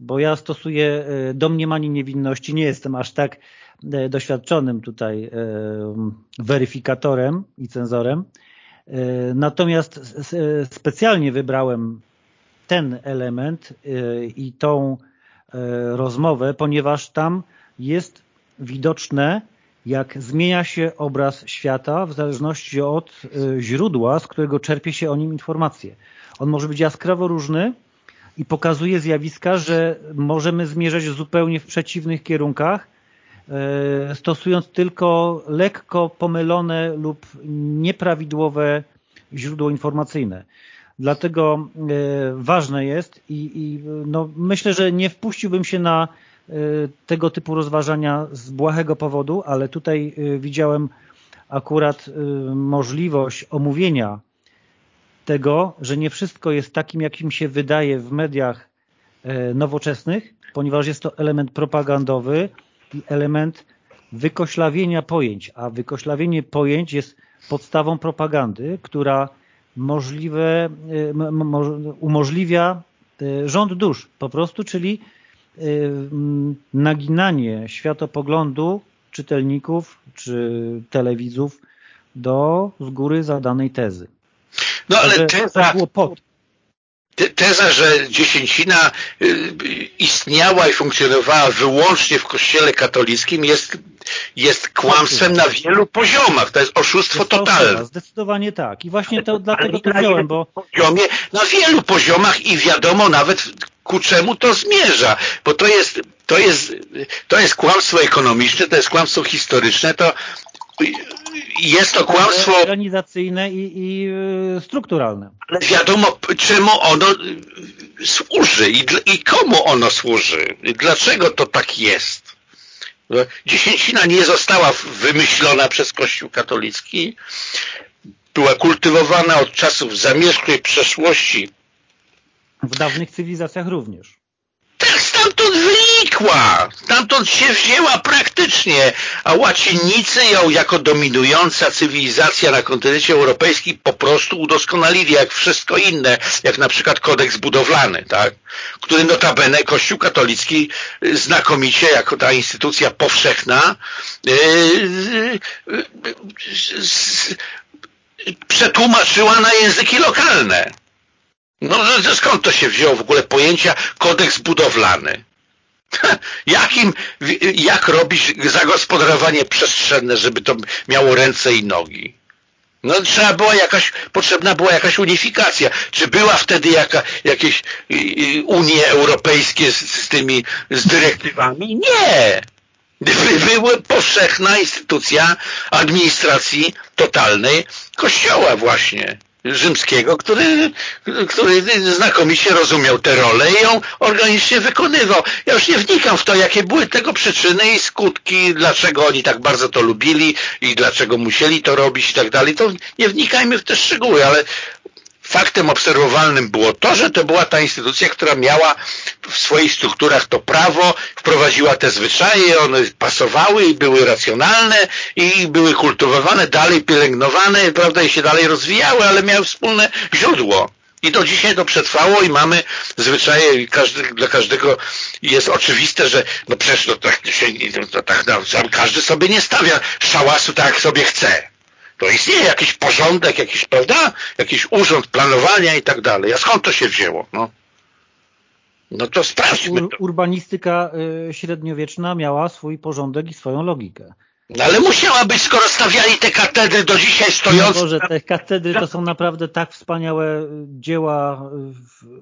bo ja stosuję e, domniemanie niewinności, nie jestem aż tak doświadczonym tutaj e, weryfikatorem i cenzorem. E, natomiast specjalnie wybrałem ten element i tą rozmowę, ponieważ tam jest widoczne, jak zmienia się obraz świata w zależności od źródła, z którego czerpie się o nim informacje. On może być jaskrawo różny i pokazuje zjawiska, że możemy zmierzać zupełnie w przeciwnych kierunkach, E, stosując tylko lekko pomylone lub nieprawidłowe źródło informacyjne. Dlatego e, ważne jest i, i no, myślę, że nie wpuściłbym się na e, tego typu rozważania z błahego powodu, ale tutaj widziałem akurat możliwość omówienia tego, że nie wszystko jest takim, jakim się wydaje w mediach nowoczesnych, ponieważ jest to element propagandowy, element wykoślawienia pojęć, a wykoślawienie pojęć jest podstawą propagandy, która możliwe, e, umożliwia e, rząd dusz po prostu, czyli naginanie światopoglądu czytelników czy telewidzów do z góry zadanej tezy.
No ale teza, teza, że dziesięcina y, istniała i funkcjonowała wyłącznie w kościele katolickim jest, jest kłamstwem na wielu poziomach. To jest oszustwo totalne.
Zdecydowanie tak. I właśnie to, dlatego to wziąłem, bo...
Poziomie, na wielu poziomach i wiadomo nawet ku czemu to zmierza, bo to jest, to jest, to jest kłamstwo ekonomiczne, to jest kłamstwo historyczne, to jest to kłamstwo
organizacyjne i, i y, strukturalne.
Ale wiadomo, czemu ono y, służy i, i komu ono służy. Dlaczego to tak jest. Dziesięcina nie została wymyślona przez Kościół katolicki. Była kultywowana od czasów zamierzchłej przeszłości.
W dawnych cywilizacjach również
stamtąd wynikła, stamtąd się wzięła praktycznie, a łacinnicy ją jako dominująca cywilizacja na kontynencie europejskim po prostu udoskonalili, jak wszystko inne, jak na przykład kodeks budowlany, tak? który notabene Kościół katolicki znakomicie, jako ta instytucja powszechna, yy, przetłumaczyła na języki lokalne. No skąd to się wzięło w ogóle pojęcia kodeks budowlany? Jakim, jak robić zagospodarowanie przestrzenne, żeby to miało ręce i nogi? No trzeba była jakaś, potrzebna była jakaś unifikacja. Czy była wtedy jaka, jakieś Unie Europejskie z, z tymi, z dyrektywami? Nie! Była powszechna instytucja administracji totalnej Kościoła właśnie rzymskiego, który, który znakomicie rozumiał tę rolę i ją organicznie wykonywał. Ja już nie wnikam w to, jakie były tego przyczyny i skutki, dlaczego oni tak bardzo to lubili i dlaczego musieli to robić i tak dalej. To nie wnikajmy w te szczegóły, ale faktem obserwowalnym było to, że to była ta instytucja, która miała w swoich strukturach to prawo, wprowadziła te zwyczaje, one pasowały i były racjonalne i były kultywowane, dalej pielęgnowane, prawda, i się dalej rozwijały, ale miały wspólne źródło. I do dzisiaj to przetrwało i mamy zwyczaje, każdy, dla każdego jest oczywiste, że no przecież no, tak, się, no, tak, każdy sobie nie stawia szałasu tak, jak sobie chce. To istnieje jakiś porządek, jakiś, prawda? Jakiś urząd planowania i tak dalej. A skąd to się wzięło? No, no to sprawdźmy to.
Urbanistyka y, średniowieczna miała swój porządek i swoją logikę.
No ale musiała być, skoro stawiali te katedry do dzisiaj stojące.
No Boże, te katedry to są naprawdę tak wspaniałe dzieła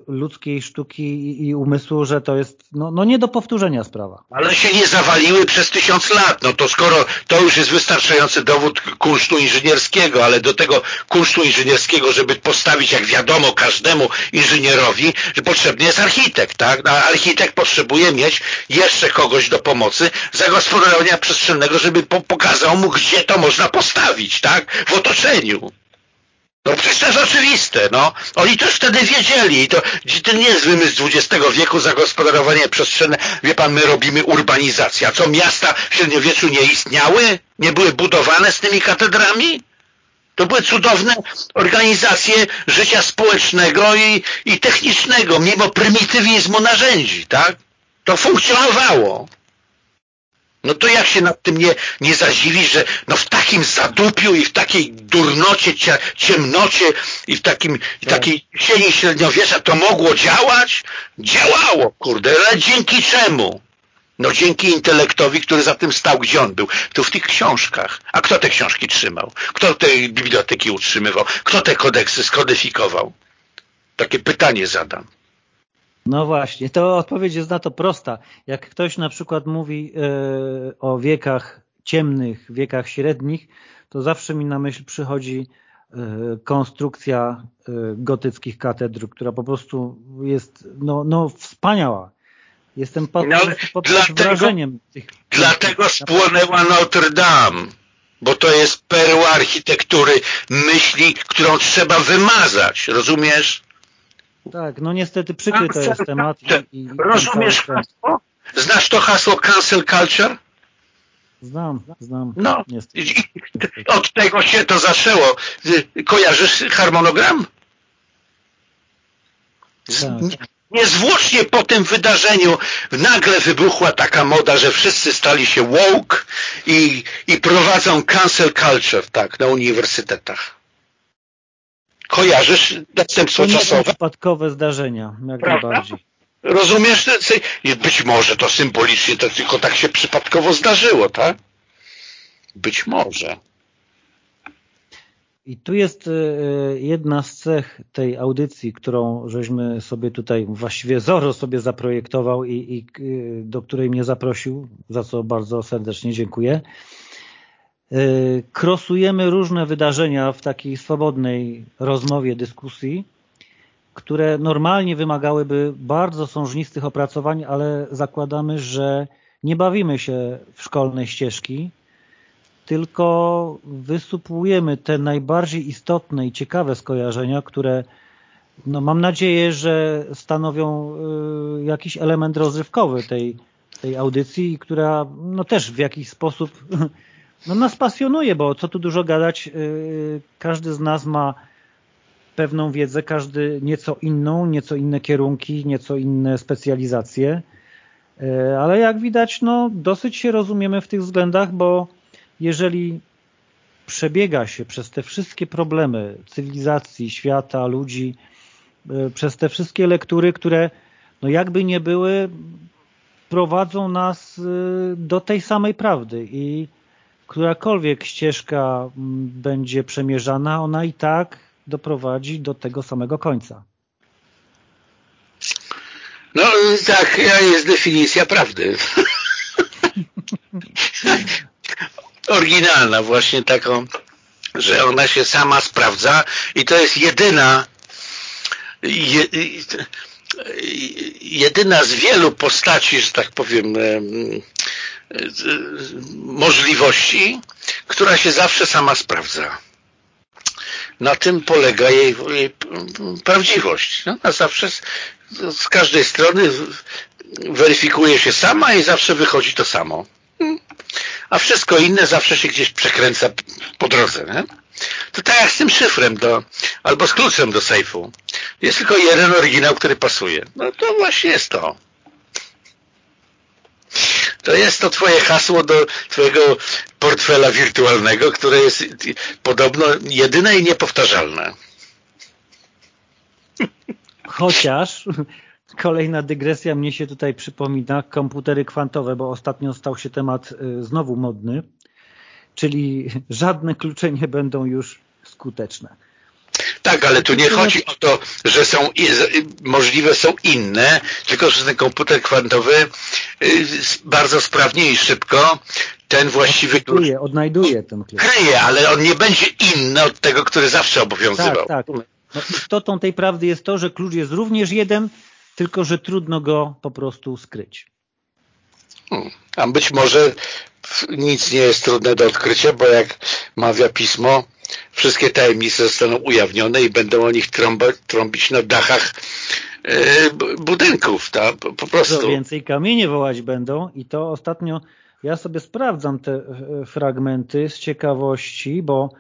ludzkiej sztuki i umysłu, że to jest no, no nie do powtórzenia sprawa.
Ale się nie zawaliły przez tysiąc lat. No to skoro to już jest wystarczający dowód kunsztu inżynierskiego, ale do tego kunsztu inżynierskiego, żeby postawić, jak wiadomo, każdemu inżynierowi, że potrzebny jest architekt, tak? No, architekt potrzebuje mieć jeszcze kogoś do pomocy zagospodarowania przestrzennego, żeby po pokazał mu, gdzie to można postawić, tak? W otoczeniu. No przecież to jest oczywiste, no. Oni też wtedy wiedzieli. To ten nie jest wymysł XX wieku, zagospodarowanie przestrzenne. Wie pan, my robimy urbanizację. A co, miasta w średniowieczu nie istniały? Nie były budowane z tymi katedrami? To były cudowne organizacje życia społecznego i, i technicznego, mimo prymitywizmu narzędzi, tak? To funkcjonowało. No to jak się nad tym nie, nie zadziwić, że no w takim zadupiu i w takiej durnocie, ciemnocie i w takim tak. takiej sieni średniowiecza to mogło działać? Działało, kurde, ale dzięki czemu? No dzięki intelektowi, który za tym stał, gdzie on był. To w tych książkach. A kto te książki trzymał? Kto te biblioteki utrzymywał? Kto te kodeksy skodyfikował? Takie pytanie zadam.
No właśnie, to odpowiedź jest na to prosta. Jak ktoś na przykład mówi e, o wiekach ciemnych, wiekach średnich, to zawsze mi na myśl przychodzi e, konstrukcja e, gotyckich katedr, która po prostu jest no, no wspaniała. Jestem pod, no, pod dlatego, wrażeniem tych...
Dlatego spłonęła Notre Dame, bo to jest perła architektury myśli, którą trzeba wymazać, rozumiesz?
Tak, no niestety przykry to jest temat. I, i
Rozumiesz hasło? Znasz to hasło cancel culture?
Znam, znam.
No, od tego się to zaczęło. Kojarzysz harmonogram?
Tak.
niezwłocznie po tym wydarzeniu nagle wybuchła taka moda, że wszyscy stali się woke i, i prowadzą cancel culture, tak, na uniwersytetach. Kojarzysz następstwo
to
czasowe?
przypadkowe zdarzenia, jak Prawda? najbardziej.
Rozumiesz? Być może to symbolicznie to tylko tak się przypadkowo zdarzyło, tak? Być może.
I tu jest e, jedna z cech tej audycji, którą żeśmy sobie tutaj, właściwie Zoro sobie zaprojektował i, i e, do której mnie zaprosił, za co bardzo serdecznie dziękuję. E, krosujemy różne wydarzenia w takiej swobodnej rozmowie, dyskusji, które normalnie wymagałyby bardzo sążnistych opracowań, ale zakładamy, że nie bawimy się w szkolnej ścieżki, tylko wysupłujemy te najbardziej istotne i ciekawe skojarzenia, które no mam nadzieję, że stanowią y, jakiś element rozrywkowy tej, tej audycji, która no też w jakiś sposób no nas pasjonuje, bo co tu dużo gadać, y, każdy z nas ma pewną wiedzę, każdy nieco inną, nieco inne kierunki, nieco inne specjalizacje, y, ale jak widać, no dosyć się rozumiemy w tych względach, bo jeżeli przebiega się przez te wszystkie problemy cywilizacji, świata, ludzi, przez te wszystkie lektury, które no jakby nie były, prowadzą nas do tej samej prawdy i którakolwiek ścieżka będzie przemierzana, ona i tak doprowadzi do tego samego końca.
No tak, jest definicja prawdy. oryginalna, właśnie taką, że ona się sama sprawdza i to jest jedyna je, jedyna z wielu postaci, że tak powiem możliwości, która się zawsze sama sprawdza. Na tym polega jej, jej prawdziwość. Ona zawsze z, z każdej strony weryfikuje się sama i zawsze wychodzi to samo a wszystko inne zawsze się gdzieś przekręca po drodze. Nie? To tak jak z tym szyfrem do, albo z kluczem do sejfu. Jest tylko jeden oryginał, który pasuje. No to właśnie jest to. To jest to twoje hasło do twojego portfela wirtualnego, które jest podobno jedyne i niepowtarzalne.
Chociaż Kolejna dygresja mnie się tutaj przypomina, komputery kwantowe, bo ostatnio stał się temat y, znowu modny, czyli żadne klucze nie będą już skuteczne.
Tak, ale tu nie chodzi o to, że są możliwe są inne, tylko że ten komputer kwantowy y, bardzo sprawnie i szybko ten właściwy
klucz odnajduje ten klucz.
Kryje, ale on nie będzie inny od tego, który zawsze obowiązywał.
Tak, tak. No, istotą tej prawdy jest to, że klucz jest również jeden, tylko że trudno go po prostu skryć.
Hmm. A być może nic nie jest trudne do odkrycia, bo jak mawia pismo, wszystkie tajemnice zostaną ujawnione i będą o nich trąba, trąbić na dachach e, budynków. Ta, po prostu.
Co więcej, kamienie wołać będą i to ostatnio ja sobie sprawdzam te e, fragmenty z ciekawości, bo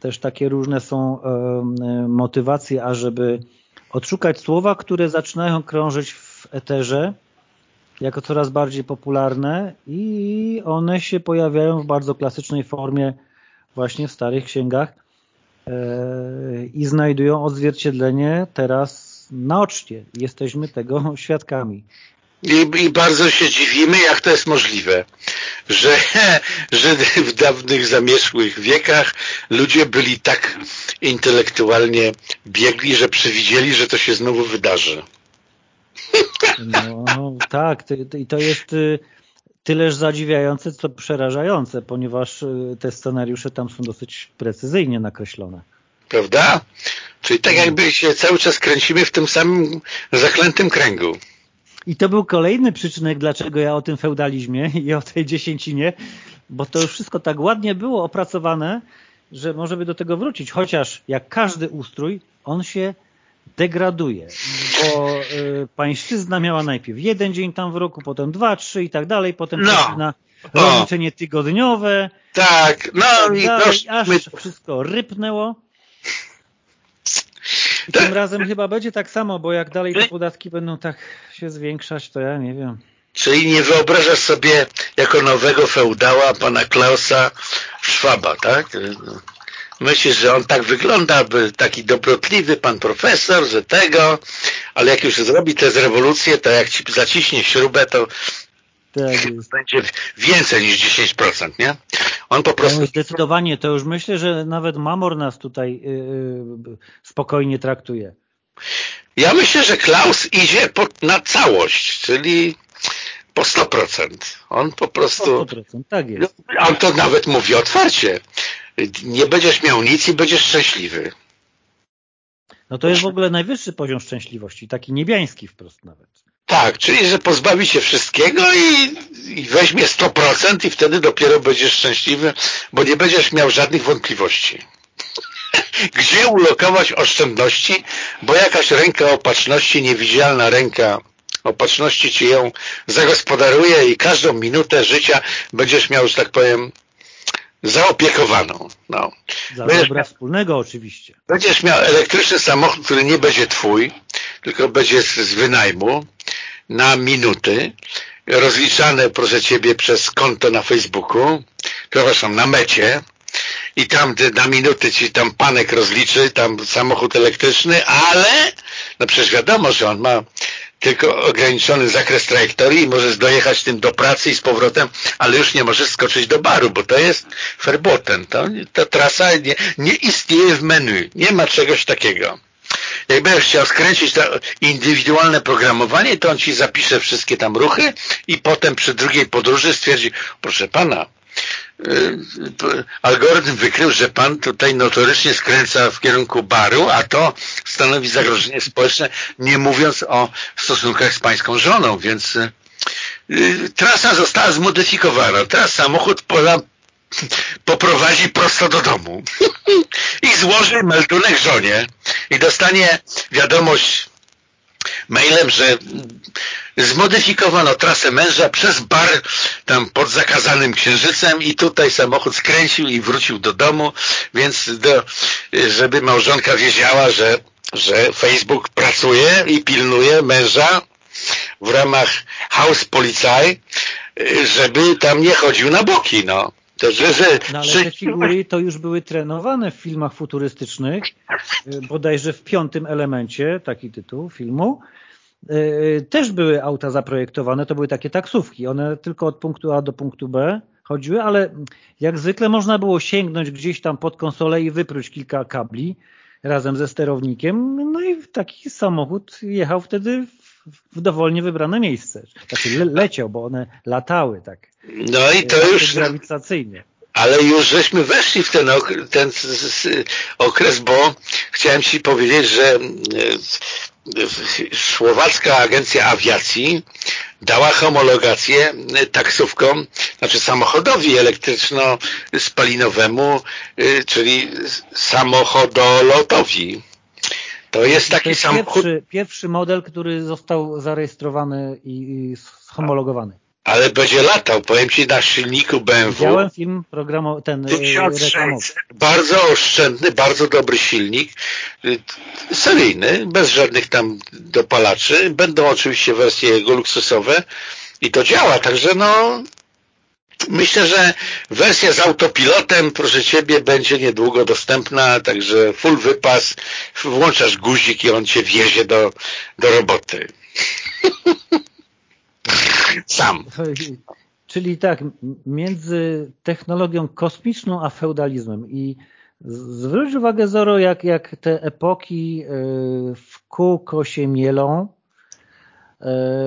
też takie różne są e, motywacje, ażeby odszukać słowa, które zaczynają krążyć w eterze jako coraz bardziej popularne i one się pojawiają w bardzo klasycznej formie właśnie w starych księgach e, i znajdują odzwierciedlenie teraz naocznie. Jesteśmy tego świadkami.
I, I, bardzo się dziwimy, jak to jest możliwe, że, że w dawnych, zamierzchłych wiekach ludzie byli tak intelektualnie biegli, że przewidzieli, że to się znowu wydarzy.
No tak, i to jest y, tyleż zadziwiające, co przerażające, ponieważ y, te scenariusze tam są dosyć precyzyjnie nakreślone.
Prawda? Czyli tak jakby się cały czas kręcimy w tym samym zaklętym kręgu.
I to był kolejny przyczynek, dlaczego ja o tym feudalizmie i o tej dziesięcinie, bo to już wszystko tak ładnie było opracowane, że możemy do tego wrócić. Chociaż jak każdy ustrój, on się degraduje, bo y, pańszczyzna miała najpierw jeden dzień tam w roku, potem dwa, trzy i tak dalej, potem no. na rozliczenie tygodniowe.
Tak, no
tak i dalej, aż wszystko rypnęło. I tym razem chyba będzie tak samo, bo jak dalej te podatki będą tak się zwiększać, to ja nie wiem.
Czyli nie wyobrażasz sobie jako nowego feudała pana Klausa Schwaba, tak? Myślisz, że on tak wygląda, by taki dobrotliwy pan profesor, że tego, ale jak już zrobi tę rewolucję, to jak ci zaciśnie śrubę, to tak będzie więcej niż 10%, nie?
On po prostu... Zdecydowanie, to już myślę, że nawet Mamor nas tutaj yy, spokojnie traktuje.
Ja myślę, że Klaus idzie po, na całość, czyli po 100%. On po prostu... Po 100%,
tak jest.
On to nawet mówi otwarcie. Nie będziesz miał nic i będziesz szczęśliwy.
No to jest w ogóle najwyższy poziom szczęśliwości, taki niebiański wprost nawet.
Tak, czyli że pozbawi się wszystkiego i, i weźmie 100% i wtedy dopiero będziesz szczęśliwy, bo nie będziesz miał żadnych wątpliwości. Gdzie ulokować oszczędności, bo jakaś ręka opatrzności, niewidzialna ręka opatrzności ci ją zagospodaruje i każdą minutę życia będziesz miał, że tak powiem, zaopiekowaną. No.
Za będziesz dobra wspólnego oczywiście.
Będziesz miał elektryczny samochód, który nie będzie twój, tylko będzie z wynajmu na minuty, rozliczane, proszę Ciebie, przez konto na Facebooku, przepraszam, na mecie i tam na minuty Ci tam panek rozliczy, tam samochód elektryczny, ale no przecież wiadomo, że on ma tylko ograniczony zakres trajektorii i możesz dojechać tym do pracy i z powrotem, ale już nie możesz skoczyć do baru, bo to jest verboten. To, ta trasa nie, nie istnieje w menu. Nie ma czegoś takiego. Jak będziesz chciał skręcić to indywidualne programowanie, to on ci zapisze wszystkie tam ruchy i potem przy drugiej podróży stwierdzi, proszę pana, algorytm wykrył, że pan tutaj notorycznie skręca w kierunku baru, a to stanowi zagrożenie społeczne, nie mówiąc o stosunkach z pańską żoną, więc y, trasa została zmodyfikowana. Teraz samochód poprowadzi prosto do domu i złoży meldunek żonie i dostanie wiadomość mailem, że zmodyfikowano trasę męża przez bar tam pod zakazanym księżycem i tutaj samochód skręcił i wrócił do domu, więc do, żeby małżonka wiedziała, że, że Facebook pracuje i pilnuje męża w ramach House Policaj, żeby tam nie chodził na boki, no.
To, że, że, no ale te figury to już były trenowane w filmach futurystycznych, y, bodajże w piątym elemencie, taki tytuł filmu, y, też były auta zaprojektowane, to były takie taksówki, one tylko od punktu A do punktu B chodziły, ale jak zwykle można było sięgnąć gdzieś tam pod konsolę i wypróć kilka kabli razem ze sterownikiem, no i taki samochód jechał wtedy w dowolnie wybrane miejsce. Znaczy le leciał, bo one latały tak.
No i to już...
Grawitacyjnie.
Ale już żeśmy weszli w ten, ten okres, bo chciałem Ci powiedzieć, że e, Słowacka Agencja Awiacji dała homologację taksówkom, znaczy samochodowi elektryczno-spalinowemu, e, czyli samochodolotowi. To jest taki to jest samochód...
Pierwszy, pierwszy model, który został zarejestrowany i homologowany.
Ale będzie latał, powiem Ci, na silniku BMW.
Widziałem film programu, ten 1600,
e, Bardzo oszczędny, bardzo dobry silnik, y, seryjny, bez żadnych tam dopalaczy. Będą oczywiście wersje jego luksusowe i to działa, także no Myślę, że wersja z autopilotem, proszę Ciebie, będzie niedługo dostępna, także full wypas, włączasz guzik i on Cię wiezie do, do roboty. Sam.
Czyli tak, między technologią kosmiczną a feudalizmem i zwróć uwagę Zoro, jak, jak te epoki y, w kółko się mielą,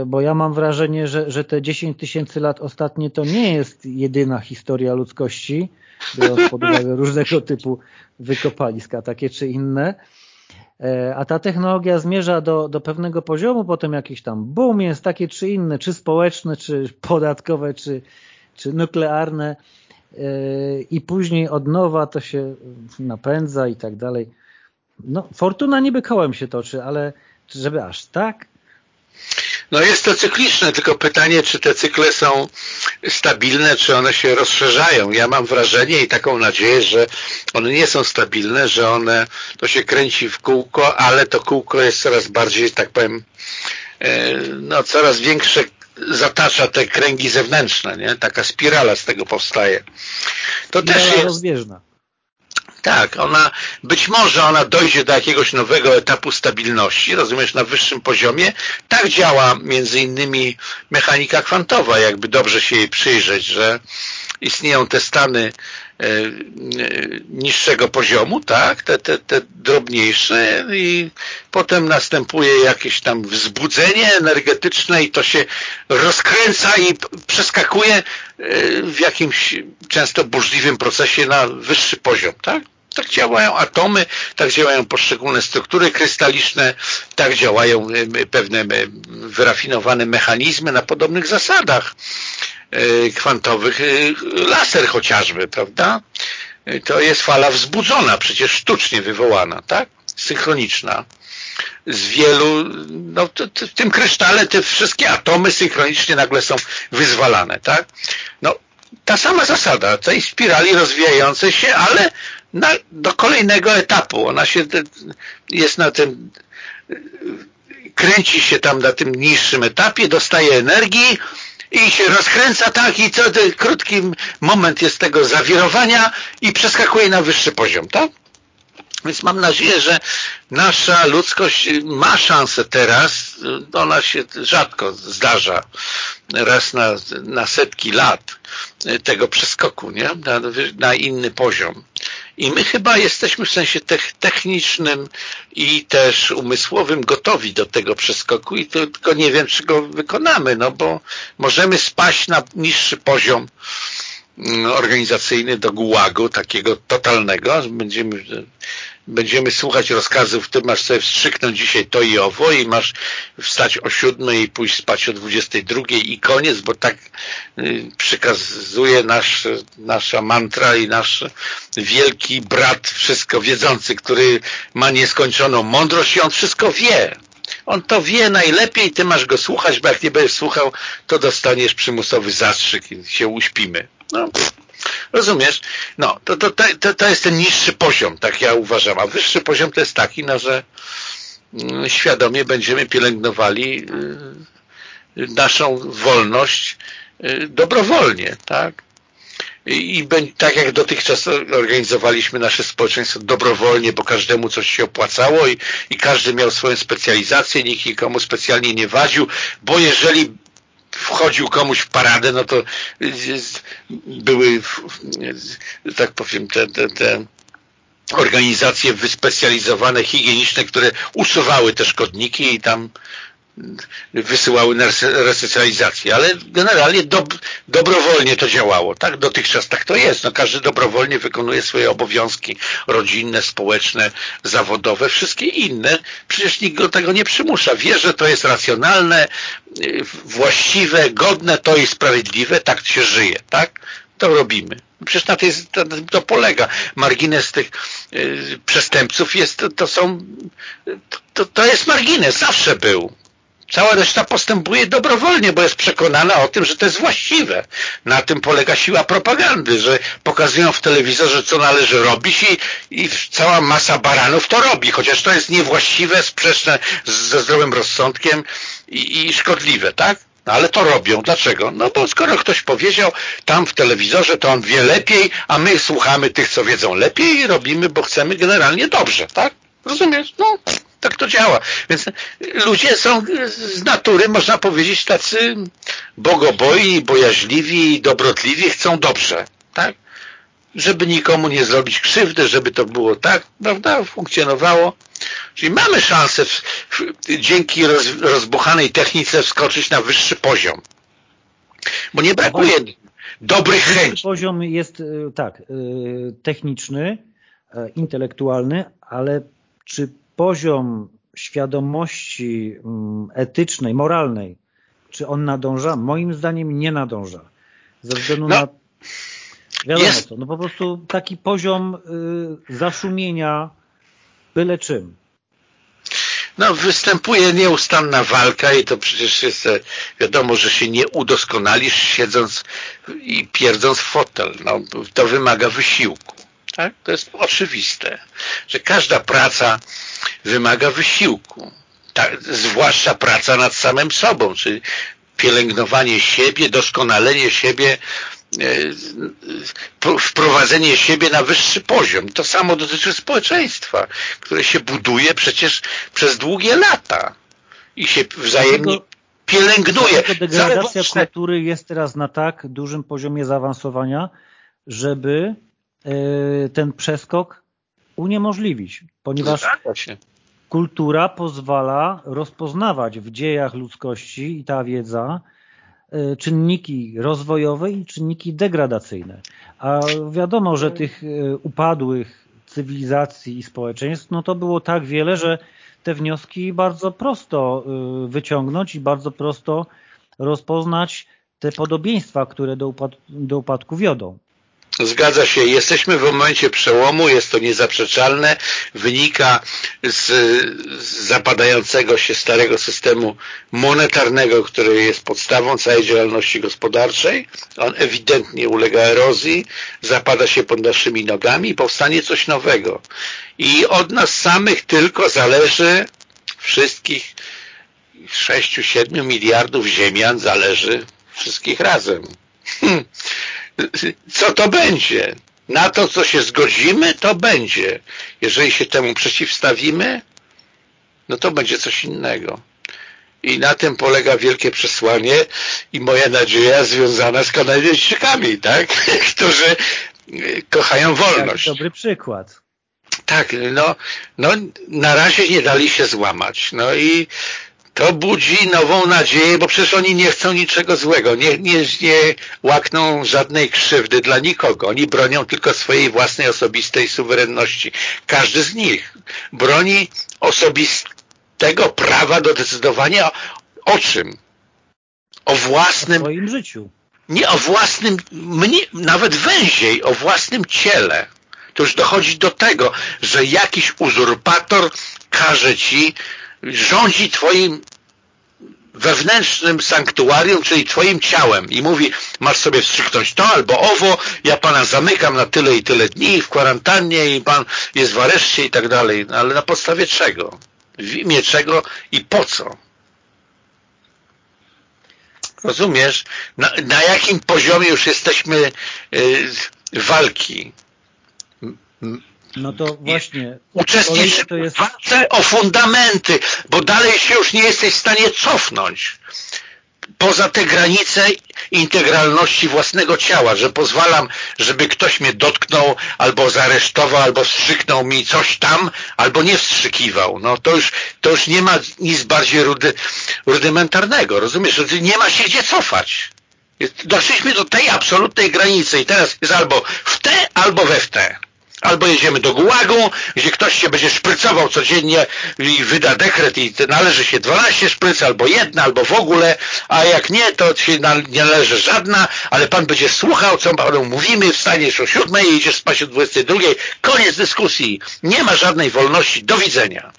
bo ja mam wrażenie, że, że te 10 tysięcy lat ostatnie to nie jest jedyna historia ludzkości, biorąc pod uwagę różnego typu wykopaliska, takie czy inne, e, a ta technologia zmierza do, do pewnego poziomu, potem jakiś tam boom jest takie czy inne, czy społeczne, czy podatkowe, czy, czy nuklearne e, i później od nowa to się napędza i tak dalej. No, fortuna niby kołem się toczy, ale żeby aż tak?
No jest to cykliczne, tylko pytanie, czy te cykle są stabilne, czy one się rozszerzają. Ja mam wrażenie i taką nadzieję, że one nie są stabilne, że one, to się kręci w kółko, ale to kółko jest coraz bardziej, tak powiem, e, no coraz większe zatacza te kręgi zewnętrzne, nie? Taka spirala z tego powstaje.
To spirala też jest rozbieżna.
Tak, ona, być może ona dojdzie do jakiegoś nowego etapu stabilności, rozumiesz, na wyższym poziomie. Tak działa między innymi mechanika kwantowa, jakby dobrze się jej przyjrzeć, że istnieją te stany e, e, niższego poziomu, tak, te, te, te drobniejsze i potem następuje jakieś tam wzbudzenie energetyczne i to się rozkręca i przeskakuje e, w jakimś często burzliwym procesie na wyższy poziom, tak? Tak działają atomy, tak działają poszczególne struktury krystaliczne, tak działają pewne wyrafinowane mechanizmy na podobnych zasadach. E, kwantowych, e, laser chociażby, prawda? E, to jest fala wzbudzona, przecież sztucznie wywołana, tak? Synchroniczna. Z wielu, no w tym krysztale te wszystkie atomy synchronicznie nagle są wyzwalane, tak? No, ta sama zasada tej spirali rozwijającej się, ale na, do kolejnego etapu. Ona się jest na tym kręci się tam na tym niższym etapie, dostaje energii, i się rozkręca tak i co krótki moment jest tego zawirowania i przeskakuje na wyższy poziom, tak? Więc mam nadzieję, że nasza ludzkość ma szansę teraz, ona się rzadko zdarza, raz na, na setki lat tego przeskoku nie? Na, na inny poziom. I my chyba jesteśmy w sensie technicznym i też umysłowym gotowi do tego przeskoku i tylko nie wiem, czy go wykonamy, no bo możemy spaść na niższy poziom mm, organizacyjny do gułagu, takiego totalnego, będziemy będziemy słuchać rozkazów, ty masz sobie wstrzyknąć dzisiaj to i owo i masz wstać o siódmej i pójść spać o dwudziestej drugiej i koniec, bo tak y, przykazuje nasz, nasza mantra i nasz wielki brat wszystko wiedzący, który ma nieskończoną mądrość i on wszystko wie. On to wie najlepiej, ty masz go słuchać, bo jak nie będziesz słuchał, to dostaniesz przymusowy zastrzyk i się uśpimy. No, Rozumiesz? No, to, to, to, to jest ten niższy poziom, tak ja uważam. A wyższy poziom to jest taki, no, że mm, świadomie będziemy pielęgnowali y, naszą wolność y, dobrowolnie, tak? I, tak jak dotychczas organizowaliśmy nasze społeczeństwo dobrowolnie, bo każdemu coś się opłacało i, i każdy miał swoją specjalizację, nikt nikomu specjalnie nie wadził, bo jeżeli wchodził komuś w paradę, no to były, tak powiem, te, te, te organizacje wyspecjalizowane, higieniczne, które usuwały te szkodniki i tam wysyłały na resocjalizację, ale generalnie do, dobrowolnie to działało, tak? Dotychczas tak to jest. No, każdy dobrowolnie wykonuje swoje obowiązki rodzinne, społeczne, zawodowe, wszystkie inne. Przecież nikt go tego nie przymusza. Wie, że to jest racjonalne, właściwe, godne, to jest sprawiedliwe, tak się żyje, tak? To robimy. Przecież na, tej, to polega. Margines tych y, przestępców jest, to, to są, to, to jest margines, zawsze był. Cała reszta postępuje dobrowolnie, bo jest przekonana o tym, że to jest właściwe. Na tym polega siła propagandy, że pokazują w telewizorze, co należy robić i, i cała masa baranów to robi, chociaż to jest niewłaściwe, sprzeczne ze zdrowym rozsądkiem i, i szkodliwe, tak? No ale to robią. Dlaczego? No bo skoro ktoś powiedział tam w telewizorze, to on wie lepiej, a my słuchamy tych, co wiedzą lepiej i robimy, bo chcemy generalnie dobrze, tak? Rozumiesz? No, tak to działa. Więc ludzie są z natury, można powiedzieć, tacy bogoboi, bojaźliwi, dobrotliwi, chcą dobrze, tak? Żeby nikomu nie zrobić krzywdy, żeby to było tak, prawda, funkcjonowało. Czyli mamy szansę w, w, dzięki roz, rozbuchanej technice wskoczyć na wyższy poziom. Bo nie brakuje dobrych chęci.
Poziom jest, e, tak, e, techniczny, e, intelektualny, ale czy poziom świadomości mm, etycznej, moralnej, czy on nadąża? Moim zdaniem nie nadąża. Ze względu no, na wiadomo jest. co, no po prostu taki poziom y, zaszumienia byle czym.
no, występuje nieustanna walka i to przecież jest e, wiadomo, że się nie udoskonalisz siedząc i pierdząc w fotel. No, to wymaga wysiłku. Tak? To jest oczywiste, że każda praca wymaga wysiłku. Tak, zwłaszcza praca nad samym sobą, czyli pielęgnowanie siebie, doskonalenie siebie, e, wprowadzenie siebie na wyższy poziom. To samo dotyczy społeczeństwa, które się buduje przecież przez długie lata i się wzajemnie pielęgnuje.
Degradacja kultury jest teraz na tak dużym poziomie zaawansowania, żeby ten przeskok uniemożliwić, ponieważ kultura pozwala rozpoznawać w dziejach ludzkości i ta wiedza e, czynniki rozwojowe i czynniki degradacyjne. A wiadomo, że tych e, upadłych cywilizacji i społeczeństw, no to było tak wiele, że te wnioski bardzo prosto wyciągnąć i bardzo prosto rozpoznać te podobieństwa, które do, upad do upadku wiodą.
Zgadza się, jesteśmy w momencie przełomu, jest to niezaprzeczalne, wynika z, zapadającego się starego systemu monetarnego, który jest podstawą całej działalności gospodarczej. On ewidentnie ulega erozji, zapada się pod naszymi nogami i powstanie coś nowego. I od nas samych tylko zależy wszystkich 6-7 miliardów ziemian zależy wszystkich razem. Co to będzie. Na to, co się zgodzimy, to będzie. Jeżeli się temu przeciwstawimy, no to będzie coś innego. I na tym polega wielkie przesłanie i moja nadzieja związana z Kanadyjczykami, tak? którzy kochają wolność.
Dobry przykład.
Tak, no, no na razie nie dali się złamać. No i to budzi nową nadzieję, bo przecież oni nie chcą niczego złego, nie, nie, nie łakną żadnej krzywdy dla nikogo. Oni bronią tylko swojej własnej osobistej suwerenności. Każdy z nich broni osobistego prawa do decydowania o, czym? O własnym...
O swoim życiu.
Nie o własnym, mnie, nawet węziej, o własnym ciele. To już dochodzi do tego, że jakiś uzurpator każe ci rządzi twoim wewnętrznym sanktuarium, czyli twoim ciałem i mówi, masz sobie wstrzyknąć to albo owo, ja pana zamykam na tyle i tyle dni w kwarantannie i pan jest w areszcie i tak dalej. Ale na podstawie czego? W imię czego i po co? Rozumiesz? Na, na jakim poziomie już jesteśmy y, walki?
No to właśnie.
Uczestniczy to jest... w walce o fundamenty, bo dalej się już nie jesteś w stanie cofnąć poza te granice integralności własnego ciała, że pozwalam, żeby ktoś mnie dotknął, albo zaresztował, albo wstrzyknął mi coś tam, albo nie wstrzykiwał. No to już, to już nie ma nic bardziej rudy, rudymentarnego, rozumiesz? Nie ma się gdzie cofać. Doszliśmy do tej absolutnej granicy i teraz jest albo w te, albo we w te. Albo jedziemy do Gułagu, gdzie ktoś się będzie szprycował codziennie i wyda dekret i należy się 12 szpryc, albo jedna, albo w ogóle, a jak nie, to się nie należy żadna, ale pan będzie słuchał, co panu mówimy, wstaniesz o 7 i idziesz spać o 22. Koniec dyskusji. Nie ma żadnej wolności. Do widzenia.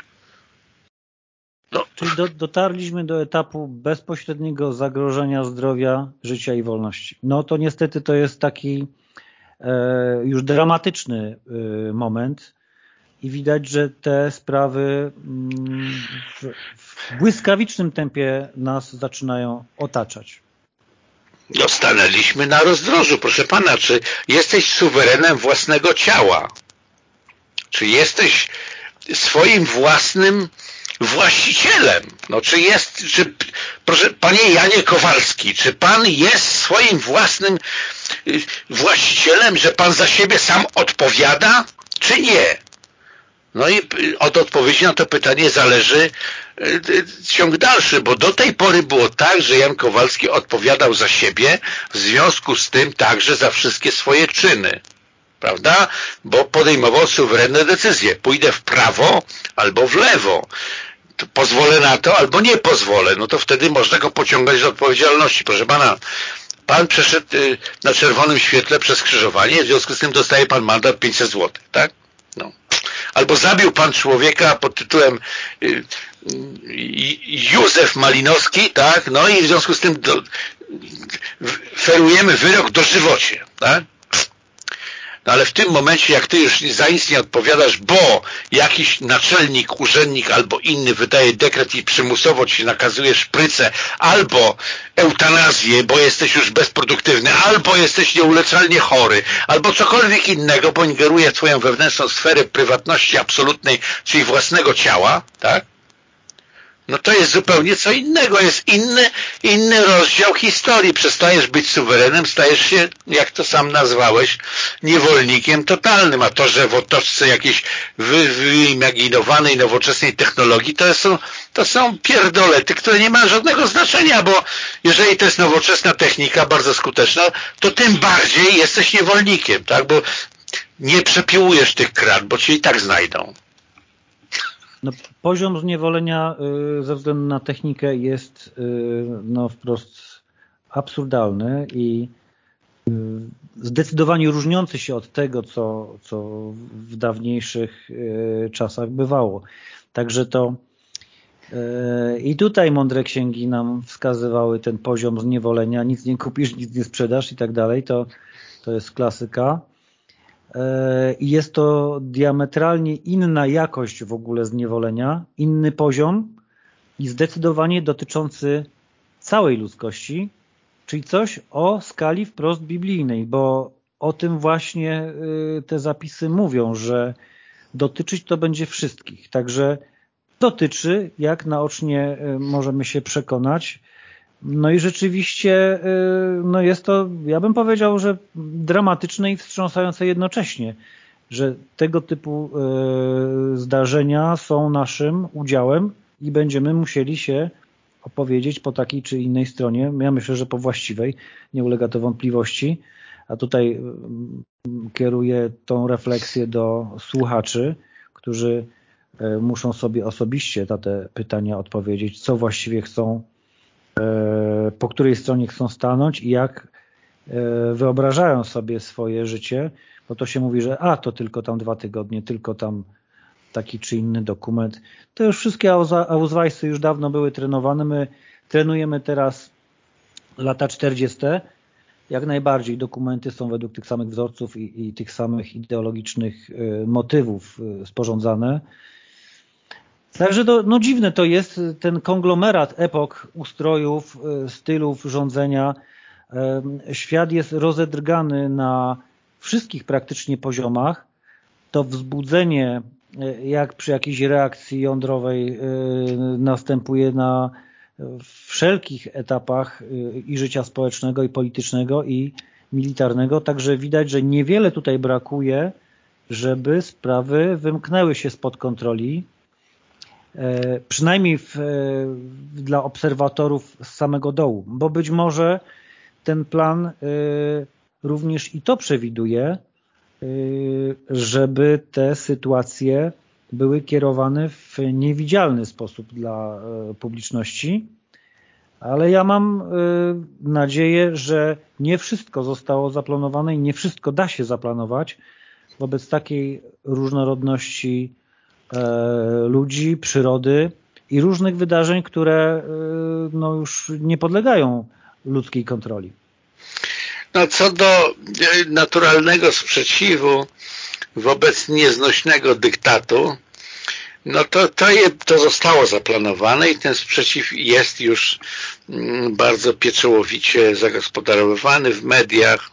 No. Czyli do, dotarliśmy do etapu bezpośredniego zagrożenia zdrowia, życia i wolności. No to niestety to jest taki już dramatyczny e, moment i widać, że te sprawy mm, w błyskawicznym tempie nas zaczynają otaczać.
No stanęliśmy na rozdrożu, proszę pana, czy jesteś suwerenem własnego ciała? Czy jesteś swoim własnym właścicielem. No, czy jest, czy, proszę, panie Janie Kowalski, czy pan jest swoim własnym y, właścicielem, że pan za siebie sam odpowiada, czy nie? No i y, od odpowiedzi na to pytanie zależy y, ciąg dalszy, bo do tej pory było tak, że Jan Kowalski odpowiadał za siebie, w związku z tym także za wszystkie swoje czyny prawda? Bo podejmował suwerenne decyzje. Pójdę w prawo albo w lewo. Pozwolę na to albo nie pozwolę. No to wtedy można go pociągać do odpowiedzialności. Proszę pana, pan przeszedł y, na czerwonym świetle przez skrzyżowanie, w związku z tym dostaje pan mandat 500 zł, tak? No. albo zabił pan człowieka pod tytułem y, Józef Malinowski, tak, no i w związku z tym do, ferujemy wyrok dożywocie, tak? No ale w tym momencie, jak ty już za nic nie odpowiadasz, bo jakiś naczelnik, urzędnik albo inny wydaje dekret i przymusowo ci nakazuje szprycę, albo eutanazję, bo jesteś już bezproduktywny, albo jesteś nieuleczalnie chory, albo cokolwiek innego, bo ingeruje w twoją wewnętrzną sferę prywatności absolutnej, czyli własnego ciała, tak? No to jest zupełnie co innego, jest inny, inny rozdział historii. Przestajesz być suwerenem, stajesz się, jak to sam nazwałeś, niewolnikiem totalnym. A to, że w otoczce jakiejś wy, wyimaginowanej, nowoczesnej technologii, to są, to są pierdolety, które nie mają żadnego znaczenia, bo jeżeli to jest nowoczesna technika, bardzo skuteczna, to tym bardziej jesteś niewolnikiem, tak? Bo nie przepiłujesz tych krat, bo cię i tak znajdą.
No, poziom zniewolenia y, ze względu na technikę jest y, no, wprost absurdalny i y, zdecydowanie różniący się od tego, co, co w dawniejszych czasach bywało. Także to i tutaj mądre księgi nam wskazywały ten poziom zniewolenia, nic nie kupisz, nic nie sprzedasz i tak dalej, to, to jest klasyka. E, i jest to diametralnie inna jakość w ogóle zniewolenia, inny poziom i zdecydowanie dotyczący całej ludzkości, czyli coś o skali wprost biblijnej, bo o tym właśnie y, te zapisy mówią, że dotyczyć to będzie wszystkich. Także dotyczy, jak naocznie y, możemy się przekonać, no i rzeczywiście y, no jest to, ja bym powiedział, że dramatyczne i wstrząsające jednocześnie, że tego typu y, zdarzenia są naszym udziałem i będziemy musieli się opowiedzieć po takiej czy innej stronie. Ja myślę, że po właściwej, nie ulega to wątpliwości. A tutaj y, kieruję tą refleksję do słuchaczy, którzy muszą sobie osobiście na te pytania odpowiedzieć, co właściwie chcą po której stronie chcą stanąć i jak e, wyobrażają sobie swoje życie, bo to się mówi, że a, to tylko tam dwa tygodnie, tylko tam taki czy inny dokument. To już wszystkie Ausweisy już dawno były trenowane. My trenujemy teraz lata 40. Jak najbardziej dokumenty są według tych samych wzorców i, i tych samych ideologicznych e, motywów sporządzane. Także to, no dziwne to jest ten konglomerat epok, ustrojów, e, stylów rządzenia. Świat jest rozedrgany na wszystkich praktycznie poziomach. To wzbudzenie, e, jak przy jakiejś reakcji jądrowej e, następuje na wszelkich etapach i życia społecznego, i politycznego, i militarnego. Także widać, że niewiele tutaj brakuje, żeby sprawy wymknęły się spod kontroli E, przynajmniej w, e, dla obserwatorów z samego dołu, bo być może ten plan e, również i to przewiduje, żeby te sytuacje były kierowane w niewidzialny sposób dla publiczności, ale ja mam nadzieję, że nie wszystko zostało zaplanowane i nie wszystko da się zaplanować wobec takiej różnorodności E, ludzi, przyrody i różnych wydarzeń, które e, no, już nie podlegają ludzkiej kontroli.
No, co do e, naturalnego sprzeciwu wobec nieznośnego dyktatu, no to, to, je, to zostało zaplanowane i ten sprzeciw jest już mm, bardzo pieczołowicie zagospodarowany w mediach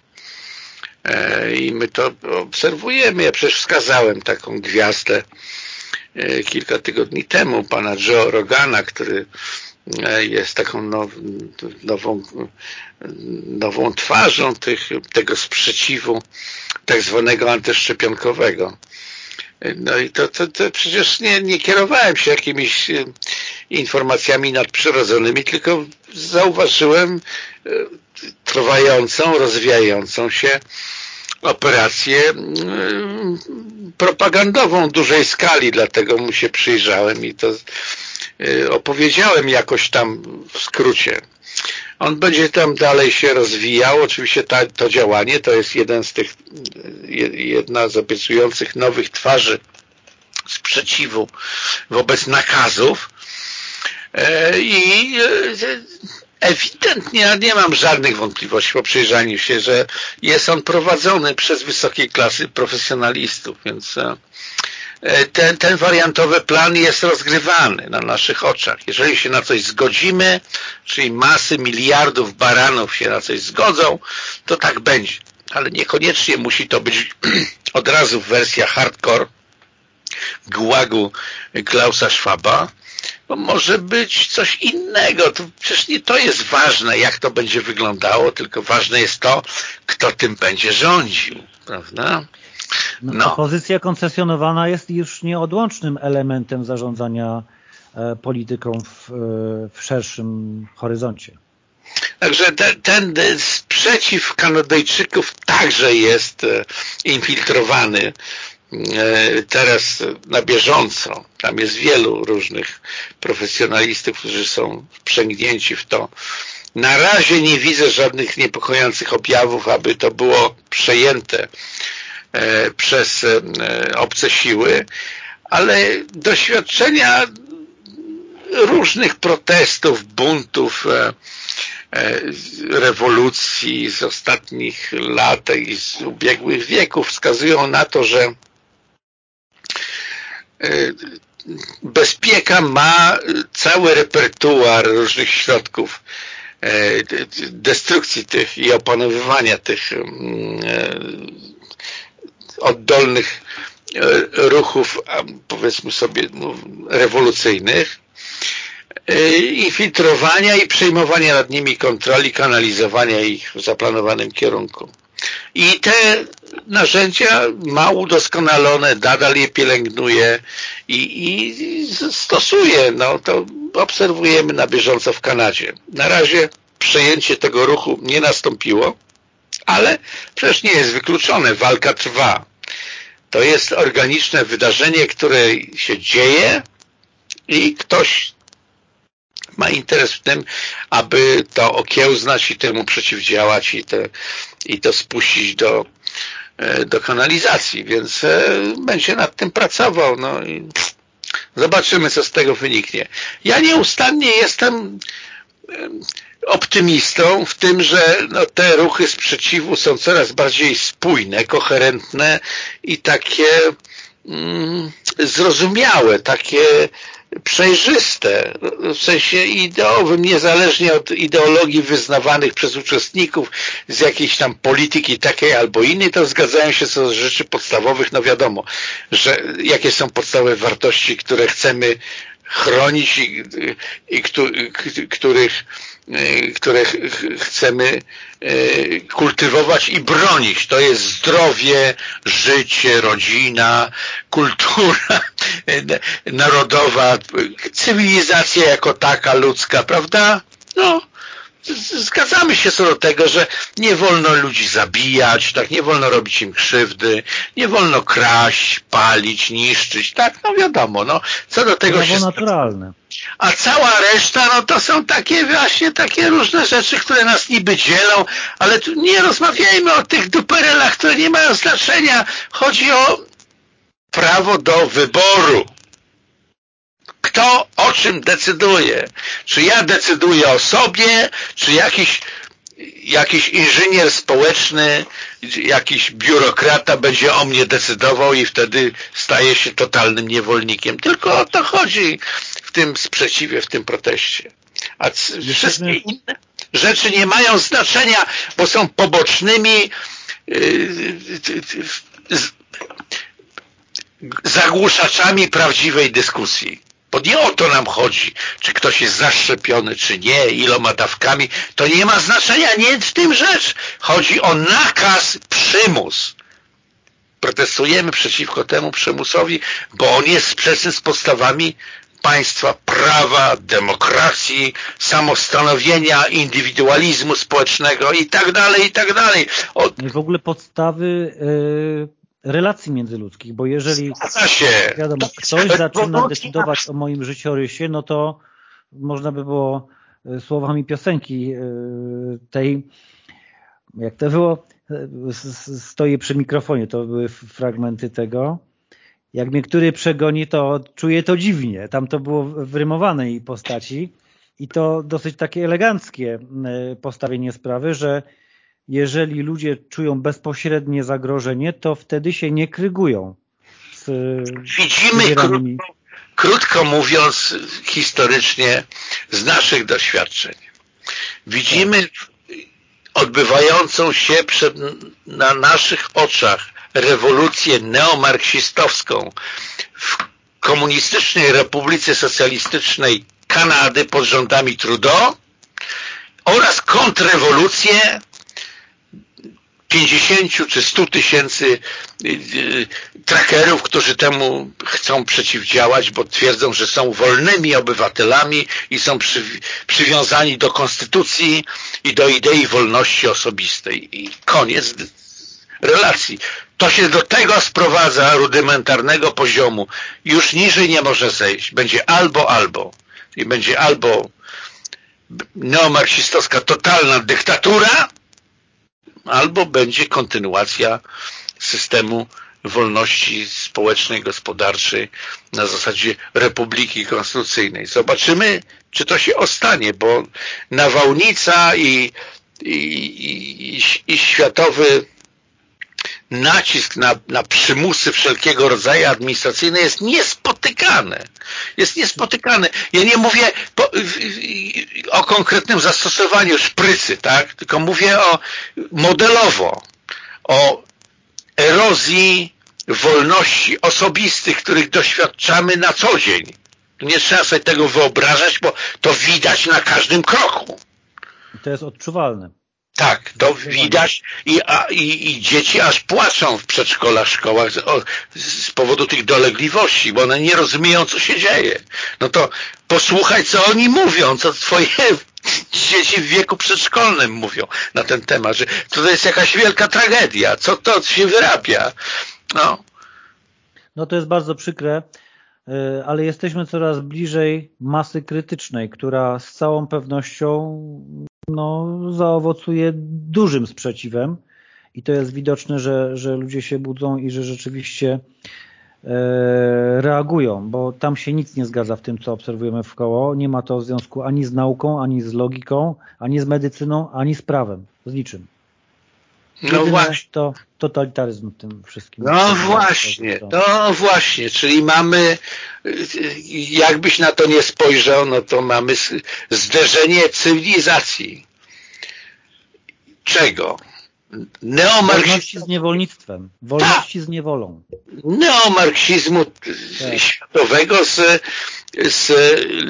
i my to obserwujemy. Ja przecież wskazałem taką gwiazdę E, kilka tygodni temu pana Joe Rogana, który e, jest taką now, nową, nową twarzą tych, tego sprzeciwu tak zwanego antyszczepionkowego. No i to, to, to przecież nie, nie kierowałem się jakimiś e, informacjami nadprzyrodzonymi, tylko zauważyłem trwającą, rozwijającą się operację mm, propagandową dużej skali, dlatego mu się przyjrzałem i to y, opowiedziałem jakoś tam w skrócie. On będzie tam dalej się rozwijał. Oczywiście ta, to działanie to jest jeden z tych, jedna z obiecujących nowych twarzy sprzeciwu wobec nakazów i ewidentnie, ja nie mam żadnych wątpliwości po przyjrzaniu się, że jest on prowadzony przez wysokiej klasy profesjonalistów, więc e, ten, ten wariantowy plan jest rozgrywany na naszych oczach. Jeżeli się na coś zgodzimy, czyli masy miliardów baranów się na coś zgodzą, to tak będzie. Ale niekoniecznie musi to być od razu wersja hardcore gułagu Klausa Schwaba, bo może być coś innego. To przecież nie to jest ważne, jak to będzie wyglądało, tylko ważne jest to, kto tym będzie rządził, prawda?
No. no. Pozycja koncesjonowana jest już nieodłącznym elementem zarządzania e, polityką w, e, w szerszym horyzoncie.
Także ten, ten sprzeciw Kanadyjczyków także jest e, infiltrowany teraz na bieżąco. Tam jest wielu różnych profesjonalistów, którzy są wprzęgnięci w to. Na razie nie widzę żadnych niepokojących objawów, aby to było przejęte e, przez e, obce siły, ale doświadczenia różnych protestów, buntów, rewolucji z ostatnich lat i z ubiegłych wieków wskazują na to, że E, bezpieka ma cały repertuar różnych środków e, destrukcji tych i opanowywania tych mm, e, oddolnych ruchów, powiedzmy sobie, no, rewolucyjnych, infiltrowania i przejmowania nad nimi kontroli, kanalizowania ich w zaplanowanym kierunku. I te narzędzia ma udoskonalone, nadal je pielęgnuje i, i stosuje. No, to obserwujemy na bieżąco w Kanadzie. Na razie przejęcie tego ruchu nie nastąpiło, ale przecież nie jest wykluczone. Walka trwa. To jest organiczne wydarzenie, które się dzieje i ktoś ma interes w tym, aby to okiełznać i temu przeciwdziałać i, te, i to spuścić do, e, do kanalizacji, więc e, będzie nad tym pracował. No i zobaczymy, co z tego wyniknie. Ja nieustannie jestem optymistą w tym, że no, te ruchy sprzeciwu są coraz bardziej spójne, koherentne i takie mm, zrozumiałe, takie przejrzyste, w sensie ideowym, niezależnie od ideologii wyznawanych przez uczestników z jakiejś tam polityki takiej albo innej, to zgadzają się co do rzeczy podstawowych. No wiadomo, że jakie są podstawowe wartości, które chcemy chronić i, i których które chcemy y, kultywować i bronić. To jest zdrowie, życie, rodzina, kultura narodowa, cywilizacja jako taka ludzka, prawda? No, zgadzamy się co do tego, że nie wolno ludzi zabijać, tak, nie wolno robić im krzywdy, nie wolno kraść, palić, niszczyć, tak, no wiadomo, no, co do tego
się... naturalne.
A cała reszta, no to są takie właśnie takie różne rzeczy, które nas niby dzielą, ale tu nie rozmawiajmy o tych duperelach, które nie mają znaczenia. Chodzi o prawo do wyboru. Kto o czym decyduje? Czy ja decyduję o sobie, czy jakiś, jakiś inżynier społeczny, jakiś biurokrata będzie o mnie decydował i wtedy staje się totalnym niewolnikiem. Tylko o to chodzi w tym sprzeciwie, w tym proteście. A wszystkie inne rzeczy nie mają znaczenia, bo są pobocznymi yy, zagłuszaczami prawdziwej dyskusji. Bo nie o to nam chodzi, czy ktoś jest zaszczepiony, czy nie, iloma dawkami. To nie ma znaczenia, nie w tym rzecz. Chodzi o nakaz, przymus. Protestujemy przeciwko temu przymusowi, bo on jest sprzeczny z podstawami państwa prawa, demokracji, samostanowienia, indywidualizmu społecznego i tak dalej, i tak dalej.
W ogóle podstawy yy relacji międzyludzkich, bo jeżeli wiadomo, ktoś zaczyna decydować o moim życiorysie, no to można by było e, słowami piosenki e, tej, jak to było, e, stoję przy mikrofonie, to były fragmenty tego. Jak mnie który przegoni, to czuję to dziwnie. Tam to było w rymowanej postaci i to dosyć takie eleganckie postawienie sprawy, że jeżeli ludzie czują bezpośrednie zagrożenie, to wtedy się nie krygują. Z
Widzimy, krótko, krótko mówiąc, historycznie z naszych doświadczeń. Widzimy odbywającą się przed, na naszych oczach rewolucję neomarksistowską w komunistycznej Republice Socjalistycznej Kanady pod rządami Trudeau oraz kontrrewolucję 50 czy 100 tysięcy y, y, trackerów, którzy temu chcą przeciwdziałać, bo twierdzą, że są wolnymi obywatelami i są przy, przywiązani do konstytucji i do idei wolności osobistej. I koniec relacji. To się do tego sprowadza rudymentarnego poziomu. Już niżej nie może zejść. Będzie albo, albo. I będzie albo neomarksistowska totalna dyktatura, albo będzie kontynuacja systemu wolności społecznej, gospodarczej na zasadzie republiki konstytucyjnej. Zobaczymy, czy to się ostanie, bo nawałnica i, i, i, i światowy nacisk na, na przymusy wszelkiego rodzaju administracyjne jest niespotykany. Jest niespotykany. Ja nie mówię po, o konkretnym zastosowaniu szprycy, tak? tylko mówię o modelowo, o erozji wolności osobistych, których doświadczamy na co dzień. Nie trzeba sobie tego wyobrażać, bo to widać na każdym kroku.
To jest odczuwalne.
Tak, to widać i, a, i, i dzieci aż płaczą w przedszkolach, szkołach z, o, z powodu tych dolegliwości, bo one nie rozumieją, co się dzieje. No to posłuchaj, co oni mówią, co twoje dzieci w wieku przedszkolnym mówią na ten temat, że to jest jakaś wielka tragedia, co to się wyrabia. No,
no to jest bardzo przykre, y, ale jesteśmy coraz bliżej masy krytycznej, która z całą pewnością no, zaowocuje dużym sprzeciwem i to jest widoczne, że, że ludzie się budzą i że rzeczywiście e, reagują, bo tam się nic nie zgadza w tym, co obserwujemy w koło. Nie ma to związku ani z nauką, ani z logiką, ani z medycyną, ani z prawem, z niczym. No właśnie. To totalitaryzm w tym wszystkim.
No właśnie, no właśnie, czyli mamy, jakbyś na to nie spojrzał, no to mamy zderzenie cywilizacji. Czego?
Neomarksizmu. z niewolnictwem, wolności Ta. z niewolą.
Neomarksizmu tak. światowego z, z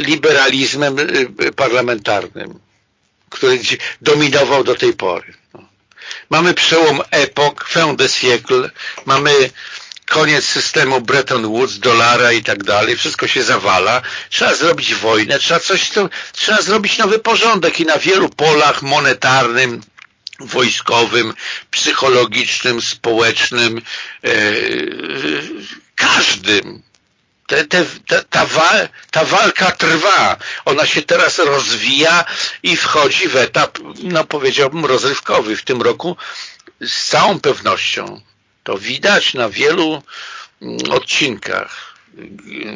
liberalizmem y, parlamentarnym, który dominował do tej pory. Mamy przełom epok, fin de siècle, mamy koniec systemu Bretton Woods, dolara i tak dalej, wszystko się zawala, trzeba zrobić wojnę, trzeba coś, trzeba zrobić nowy porządek i na wielu polach monetarnym, wojskowym, psychologicznym, społecznym, e, każdym. Te, te, te, ta, wa, ta walka trwa, ona się teraz rozwija i wchodzi w etap, no powiedziałbym, rozrywkowy. W tym roku. Z całą pewnością to widać na wielu mm, odcinkach.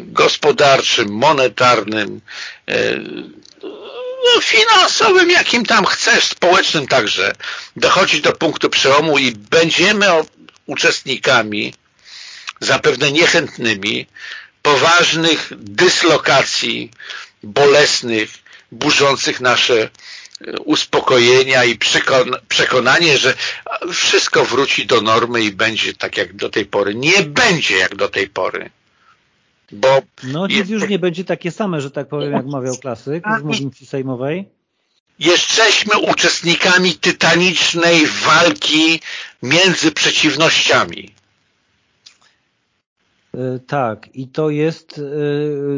Gospodarczym, monetarnym, e, no, finansowym, jakim tam chcesz, społecznym także, dochodzi do punktu przełomu i będziemy uczestnikami, zapewne niechętnymi, poważnych dyslokacji bolesnych, burzących nasze e, uspokojenia i przekonanie, że wszystko wróci do normy i będzie tak jak do tej pory. Nie będzie jak do tej pory. Bo
no nic już nie będzie takie same, że tak powiem, jak mawiał klasyk z mównicy sejmowej.
Jesteśmy uczestnikami tytanicznej walki między przeciwnościami.
E, tak, i to jest e,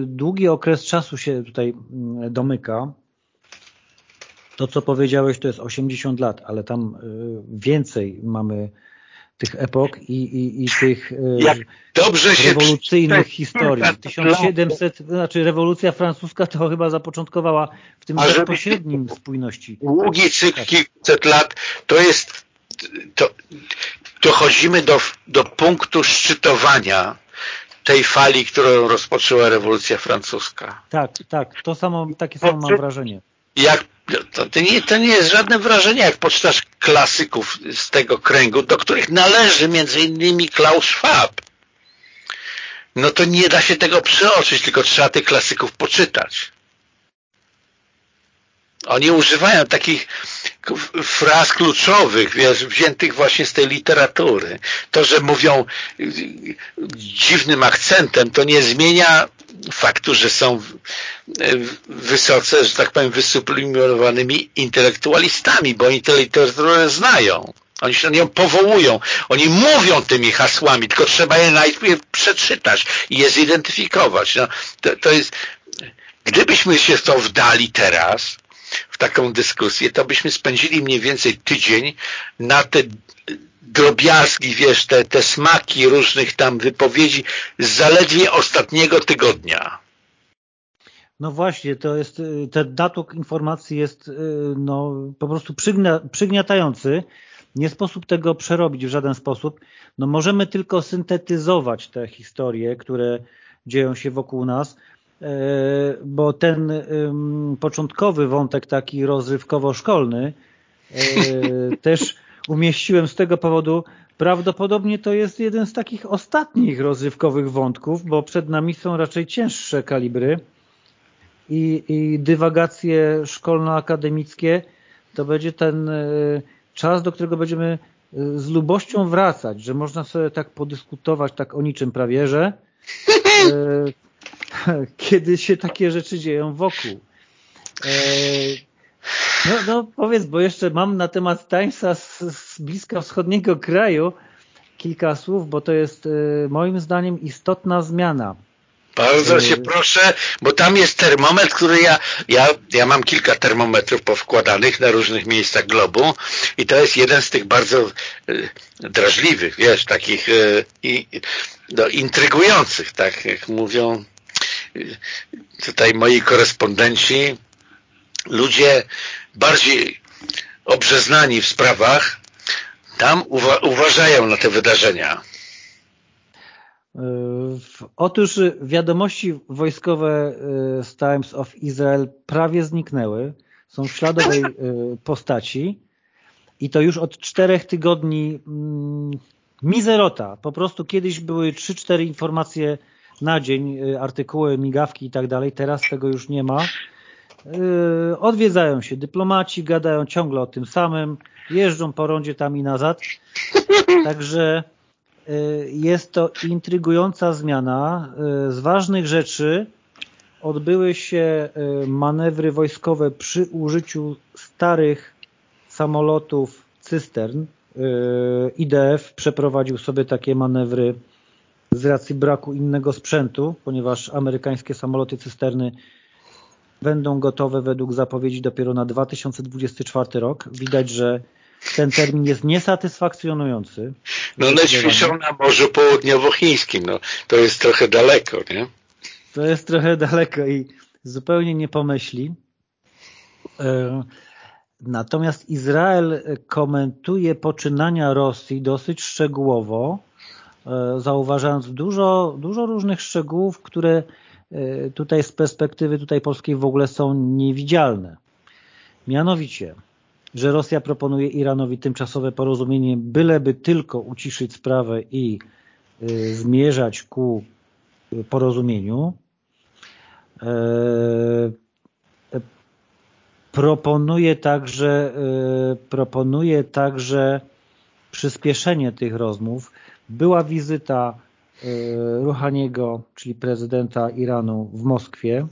długi okres czasu się tutaj mm, domyka. To, co powiedziałeś, to jest 80 lat, ale tam e, więcej mamy tych epok i, i, i tych Jak dobrze rewolucyjnych się... historii. 1700, znaczy rewolucja francuska to chyba zapoczątkowała w tym bezpośrednim spójności.
Długi cykl kilkuset lat to jest to, dochodzimy do, do punktu szczytowania tej fali, którą rozpoczęła rewolucja francuska.
Tak, tak, to samo, takie samo mam wrażenie.
Jak, to, to, nie, to nie jest żadne wrażenie, jak poczytasz klasyków z tego kręgu, do których należy między innymi Klaus Schwab. No to nie da się tego przeoczyć, tylko trzeba tych klasyków poczytać. Oni używają takich fraz kluczowych, wiesz, wziętych właśnie z tej literatury. To, że mówią dziwnym akcentem, to nie zmienia faktu, że są wysoce, że tak powiem, wysublimowanymi intelektualistami, bo oni tę literaturę znają. Oni się na nią powołują. Oni mówią tymi hasłami, tylko trzeba je najpierw przeczytać i je zidentyfikować. No, to, to jest... Gdybyśmy się w to wdali teraz, taką dyskusję, to byśmy spędzili mniej więcej tydzień na te drobiazgi, wiesz, te, te smaki różnych tam wypowiedzi z zaledwie ostatniego tygodnia.
No właśnie, to jest, ten natłok informacji jest no, po prostu przygnia, przygniatający. Nie sposób tego przerobić w żaden sposób. No możemy tylko syntetyzować te historie, które dzieją się wokół nas. E, bo ten początkowy wątek taki rozrywkowo-szkolny e, też umieściłem z tego powodu, prawdopodobnie to jest jeden z takich ostatnich rozrywkowych wątków, bo przed nami są raczej cięższe kalibry i, i dywagacje szkolno-akademickie. To będzie ten e, czas, do którego będziemy z lubością wracać, że można sobie tak podyskutować tak o niczym prawie, że kiedy się takie rzeczy dzieją wokół. E, no, no powiedz, bo jeszcze mam na temat tańca z, z bliska wschodniego kraju kilka słów, bo to jest e, moim zdaniem istotna zmiana.
Bardzo się proszę, bo tam jest termometr, który ja, ja, ja mam kilka termometrów powkładanych na różnych miejscach globu i to jest jeden z tych bardzo drażliwych, wiesz, takich i, no, intrygujących, tak jak mówią tutaj moi korespondenci, ludzie bardziej obrzeznani w sprawach, tam uwa uważają na te wydarzenia.
Otóż wiadomości wojskowe z Times of Israel prawie zniknęły. Są w śladowej postaci i to już od czterech tygodni mm, mizerota. Po prostu kiedyś były 3-4 informacje na dzień, y, artykuły, migawki i tak dalej. Teraz tego już nie ma. Y, odwiedzają się dyplomaci, gadają ciągle o tym samym, jeżdżą po rondzie tam i nazad. Także y, jest to intrygująca zmiana. Z ważnych rzeczy odbyły się manewry wojskowe przy użyciu starych samolotów cystern. IDF przeprowadził sobie takie manewry z racji braku innego sprzętu, ponieważ amerykańskie samoloty cysterny będą gotowe według zapowiedzi dopiero na 2024 rok. Widać, że ten termin jest niesatysfakcjonujący.
No one ćwiczą na Morzu Południowochińskim, no to jest trochę daleko, nie?
To jest trochę daleko i zupełnie nie pomyśli. E, natomiast Izrael komentuje poczynania Rosji dosyć szczegółowo zauważając dużo, dużo różnych szczegółów, które e, tutaj z perspektywy tutaj polskiej w ogóle są niewidzialne. Mianowicie, że Rosja proponuje Iranowi tymczasowe porozumienie, byleby tylko uciszyć sprawę i e, zmierzać ku porozumieniu. Proponuje także, proponuje także przyspieszenie tych rozmów, była wizyta e, Ruhaniego, czyli prezydenta Iranu w Moskwie.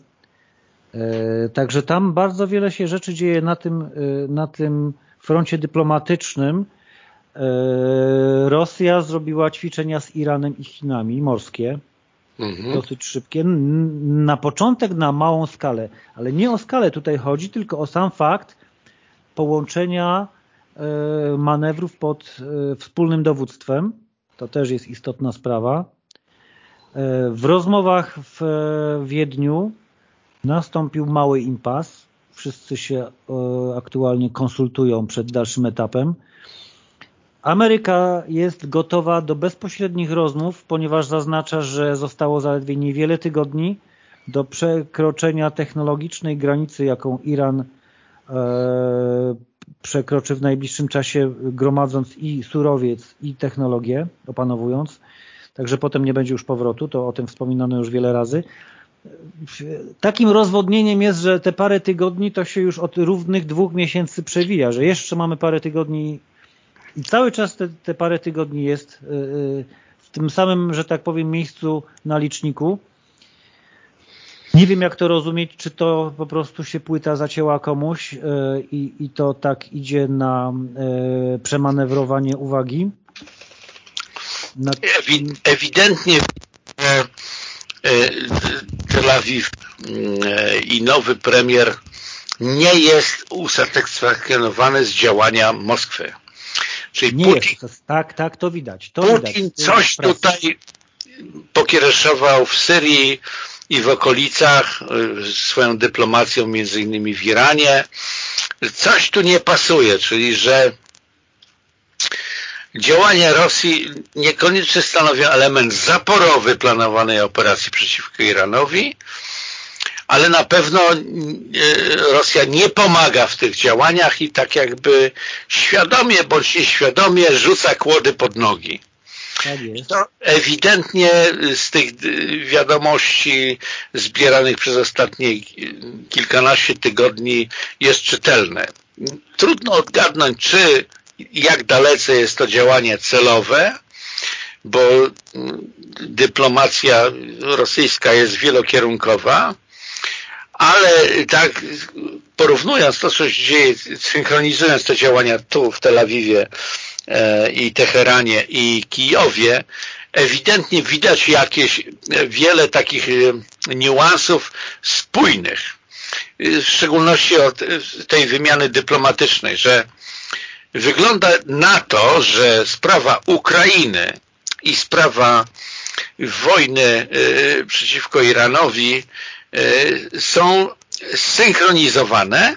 E, także tam bardzo wiele się rzeczy dzieje na tym, e, na tym froncie dyplomatycznym. Rosja zrobiła ćwiczenia z Iranem i Chinami morskie, mhm. dosyć szybkie. Na początek na małą skalę, ale nie o skalę tutaj chodzi, tylko o sam fakt połączenia manewrów pod wspólnym dowództwem to też jest istotna sprawa. E, w rozmowach w Wiedniu nastąpił mały impas. Wszyscy się e, aktualnie konsultują przed dalszym etapem. Ameryka jest gotowa do bezpośrednich rozmów, ponieważ zaznacza, że zostało zaledwie niewiele tygodni do przekroczenia technologicznej granicy, jaką Iran e, przekroczy w najbliższym czasie, gromadząc i surowiec, i technologię, opanowując. Także potem nie będzie już powrotu, to o tym wspominano już wiele razy. Takim rozwodnieniem jest, że te parę tygodni to się już od równych dwóch miesięcy przewija, że jeszcze mamy parę tygodni i cały czas te, te parę tygodni jest y, y, w tym samym, że tak powiem, miejscu na liczniku. Nie wiem jak to rozumieć, czy to po prostu się płyta zacięła komuś y, i, i to tak idzie na przemanewrowanie uwagi.
Na... Ewidentnie Tel Awiw i nowy premier nie jest usatysfakcjonowany z działania Moskwy.
Czyli nie Putin, jest, tak, tak, to widać. To
Putin
widać.
coś tutaj pokiereszował w Syrii i w okolicach y, swoją dyplomacją między innymi w Iranie. Coś tu nie pasuje, czyli że działania Rosji niekoniecznie stanowią element zaporowy planowanej operacji przeciwko Iranowi, ale na pewno e, Rosja nie pomaga w tych działaniach i tak jakby świadomie bądź nieświadomie rzuca kłody pod nogi.
Tak
ewidentnie z tych wiadomości zbieranych przez ostatnie kilkanaście tygodni jest czytelne. Trudno odgadnąć, czy jak dalece jest to działanie celowe, bo dyplomacja rosyjska jest wielokierunkowa, ale tak porównując to, co się dzieje, synchronizując te działania tu w Tel Awiwie i Teheranie i Kijowie, ewidentnie widać jakieś e, wiele takich e, niuansów spójnych, w szczególności od tej wymiany dyplomatycznej, że wygląda na to, że sprawa Ukrainy i sprawa wojny przeciwko Iranowi E, są synchronizowane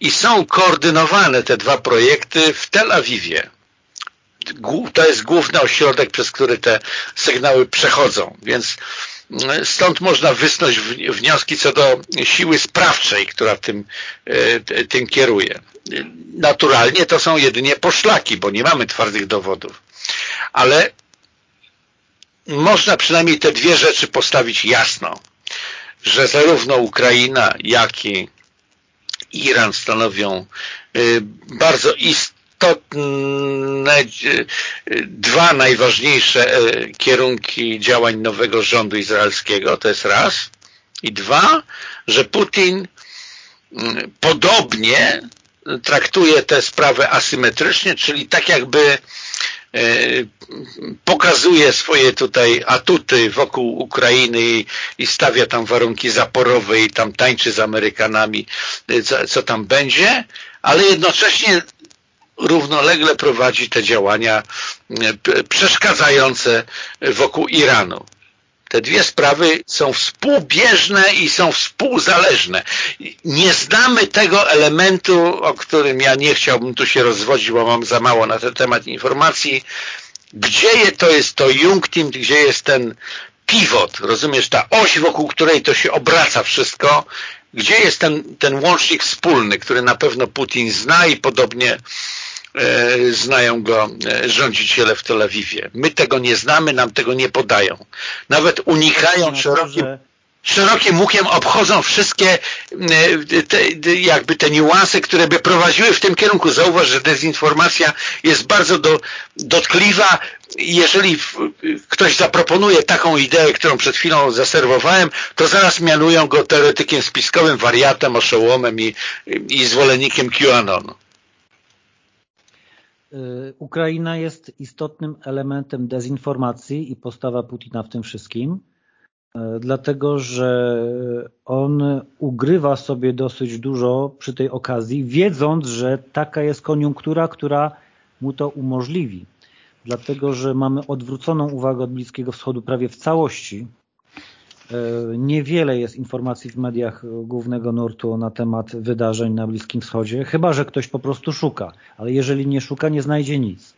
i są koordynowane te dwa projekty w Tel Awiwie. To jest główny ośrodek, przez który te sygnały przechodzą, więc e, stąd można wysnuć wnioski co do siły sprawczej, która tym, e, tym kieruje. Naturalnie to są jedynie poszlaki, bo nie mamy twardych dowodów. Ale można przynajmniej te dwie rzeczy postawić jasno że zarówno Ukraina, jak i Iran stanowią y, bardzo istotne y, dwa najważniejsze y, kierunki działań nowego rządu izraelskiego, to jest raz. I dwa, że Putin podobnie traktuje tę sprawę asymetrycznie, czyli tak jakby pokazuje swoje tutaj atuty wokół Ukrainy i, i, stawia tam warunki zaporowe i tam tańczy z Amerykanami, e, co, co tam będzie, ale jednocześnie równolegle prowadzi te działania e, przeszkadzające wokół Iranu. Te dwie sprawy są współbieżne i są współzależne. Nie znamy tego elementu, o którym ja nie chciałbym tu się rozwodzić, bo mam za mało na ten temat informacji. Gdzie to jest to Jungtim, gdzie jest ten pivot, rozumiesz, ta oś, wokół której to się obraca wszystko, gdzie jest ten, ten łącznik wspólny, który na pewno Putin zna i podobnie znają go e, rządziciele w Tel Awiwie. My tego nie znamy, nam tego nie podają. Nawet unikają szerokim, szerokim łukiem, obchodzą wszystkie e, te, jakby te niuanse, które by prowadziły w tym kierunku. Zauważ, że dezinformacja jest bardzo do, dotkliwa. Jeżeli ktoś zaproponuje taką ideę, którą przed chwilą zaserwowałem, to zaraz mianują go teoretykiem spiskowym, wariatem, oszołomem i, i zwolennikiem QAnon.
Y, Ukraina jest istotnym elementem dezinformacji i postawa Putina w tym wszystkim, y, dlatego że on ugrywa sobie dosyć dużo przy tej okazji, wiedząc, że taka jest koniunktura, która mu to umożliwi. Dlatego, że mamy odwróconą uwagę od Bliskiego Wschodu prawie w całości, niewiele jest informacji w mediach głównego nurtu na temat wydarzeń na Bliskim Wschodzie, chyba że ktoś po prostu szuka, ale jeżeli nie szuka, nie znajdzie nic.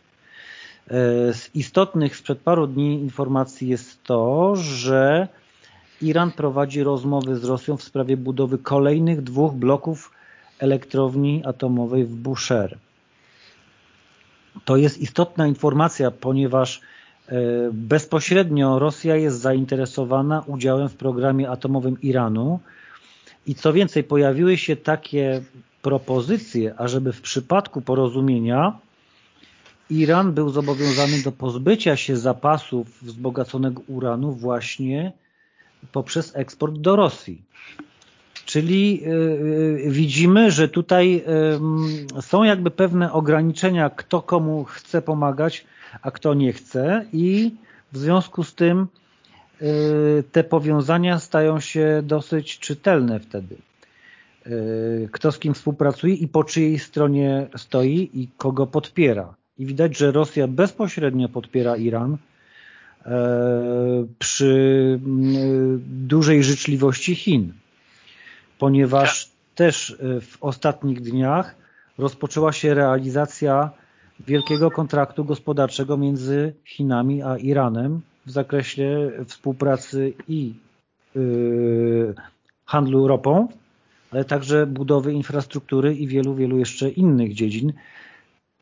Z istotnych sprzed paru dni informacji jest to, że Iran prowadzi rozmowy z Rosją w sprawie budowy kolejnych dwóch bloków elektrowni atomowej w Bushehr. To jest istotna informacja, ponieważ e, bezpośrednio Rosja jest zainteresowana udziałem w programie atomowym Iranu i co więcej pojawiły się takie propozycje, ażeby w przypadku porozumienia Iran był zobowiązany do pozbycia się zapasów wzbogaconego uranu właśnie poprzez eksport do Rosji. Czyli y, y, widzimy, że tutaj są jakby pewne ograniczenia, kto komu chce pomagać, a kto nie chce i w związku z tym y, te powiązania stają się dosyć czytelne wtedy. Kto z kim współpracuje i po czyjej stronie stoi i kogo podpiera. I widać, że Rosja bezpośrednio podpiera Iran przy dużej życzliwości Chin ponieważ tak. też w ostatnich dniach rozpoczęła się realizacja wielkiego kontraktu gospodarczego między Chinami a Iranem w zakresie współpracy i yy, handlu ropą, ale także budowy infrastruktury i wielu, wielu jeszcze innych dziedzin,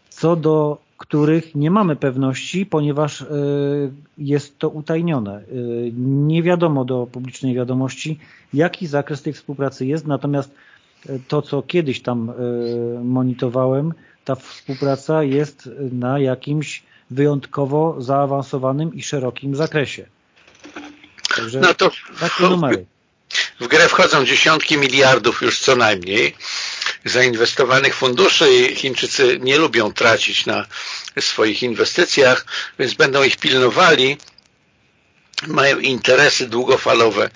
co do których nie mamy pewności, ponieważ e, jest to utajnione. E, nie wiadomo do publicznej wiadomości, jaki zakres tej współpracy jest, natomiast e, to, co kiedyś tam monitorowałem, ta współpraca jest na jakimś wyjątkowo zaawansowanym i szerokim zakresie.
Także no to takie numery. W grę wchodzą dziesiątki miliardów już co najmniej zainwestowanych funduszy i Chińczycy nie lubią tracić na swoich inwestycjach, więc będą ich pilnowali mają interesy długofalowe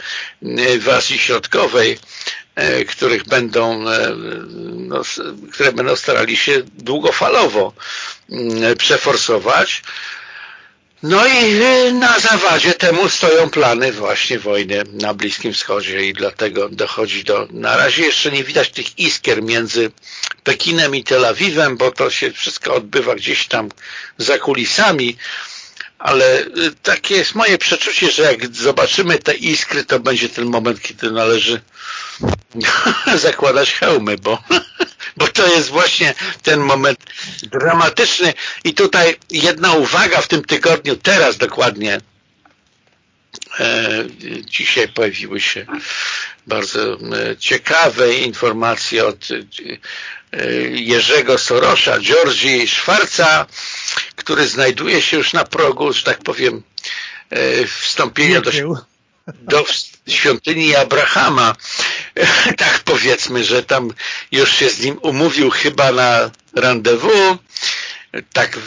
w Azji Środkowej, których będą, e, no, które będą starali się długofalowo mm, przeforsować. No i y, na zawadzie temu stoją plany właśnie wojny na Bliskim Wschodzie i dlatego dochodzi do... Na razie jeszcze nie widać tych iskier między Pekinem i Tel Awiwem, bo to się wszystko odbywa gdzieś tam za kulisami, ale y, takie jest moje przeczucie, że jak zobaczymy te iskry, to będzie ten moment, kiedy należy zakładać hełmy, bo, bo to jest właśnie ten moment dramatyczny. I tutaj jedna uwaga w tym tygodniu, teraz dokładnie e, dzisiaj pojawiły się bardzo e, ciekawe informacje od e, Jerzego Sorosza, Georgii Szwarca, który znajduje się już na progu, że tak powiem, wstąpienia do, do świątyni Abrahama. tak powiedzmy, że tam już się z nim umówił chyba na rendezvous, tak,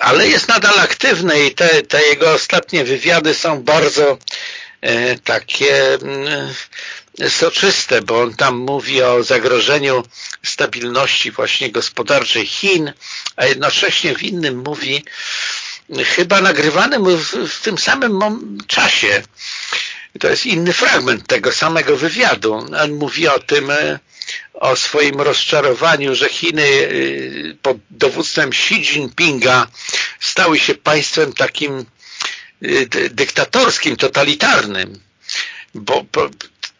ale jest nadal aktywny i te, te jego ostatnie wywiady są bardzo e, takie e, soczyste, bo on tam mówi o zagrożeniu stabilności właśnie gospodarczej Chin, a jednocześnie w innym mówi, chyba nagrywanym w, w tym samym czasie, to jest inny fragment tego samego wywiadu. On mówi o tym, e, o swoim rozczarowaniu, że Chiny e, pod dowództwem Xi Jinpinga stały się państwem takim e, dyktatorskim, totalitarnym. Bo, bo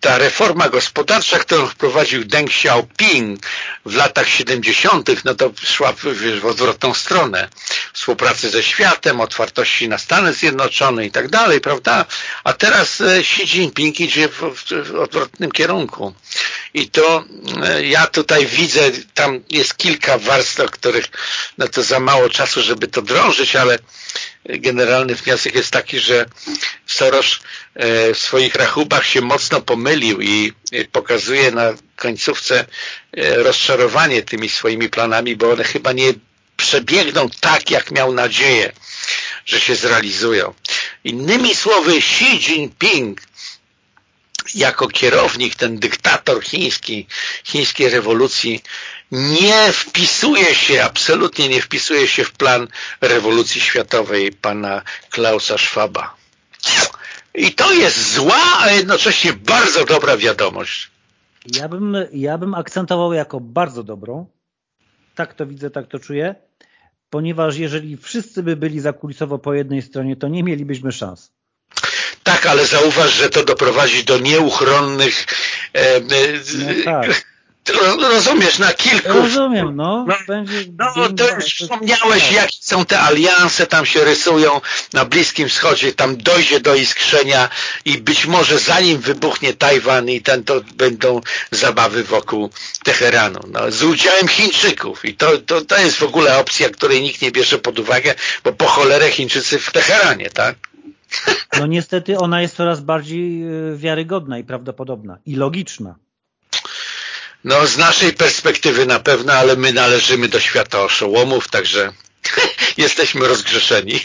ta reforma gospodarcza, którą wprowadził Deng Xiaoping w latach 70., no to szła wiesz, w odwrotną stronę. Współpracy ze światem, otwartości na Stany Zjednoczone i tak dalej, prawda? A teraz e, Xi Jinping idzie w, w odwrotnym kierunku. I to e, ja tutaj widzę, tam jest kilka warstw, o których no to za mało czasu, żeby to drążyć, ale generalny wniosek jest taki, że Soros e, w swoich rachubach się mocno pomylił i pokazuje na końcówce e, rozczarowanie tymi swoimi planami, bo one chyba nie przebiegną tak, jak miał nadzieję, że się zrealizują. Innymi słowy, Xi Jinping jako kierownik, ten dyktator chiński, chińskiej rewolucji nie wpisuje się, absolutnie nie wpisuje się w plan rewolucji światowej pana Klausa Schwaba. I to jest zła, a jednocześnie bardzo dobra wiadomość.
Ja bym, ja bym akcentował jako bardzo dobrą. Tak to widzę, tak to czuję. ponieważ jeżeli wszyscy by byli zakulisowo po jednej stronie, to nie mielibyśmy szans.
Tak, ale zauważ, że to doprowadzi do nieuchronnych e, e,
no tak.
Rozumiesz, na kilku...
Rozumiem, no.
No,
będzie,
no to już wspomniałeś, jakie są te alianse, tam się rysują na Bliskim Wschodzie, tam dojdzie do iskrzenia i być może zanim wybuchnie Tajwan i ten, to będą zabawy wokół Teheranu. No, z udziałem Chińczyków i to, to, to jest w ogóle opcja, której nikt nie bierze pod uwagę, bo po cholerę Chińczycy w Teheranie, tak?
No niestety ona jest coraz bardziej y, wiarygodna i prawdopodobna i logiczna.
No z naszej perspektywy na pewno, ale my należymy do świata oszołomów, także jesteśmy rozgrzeszeni.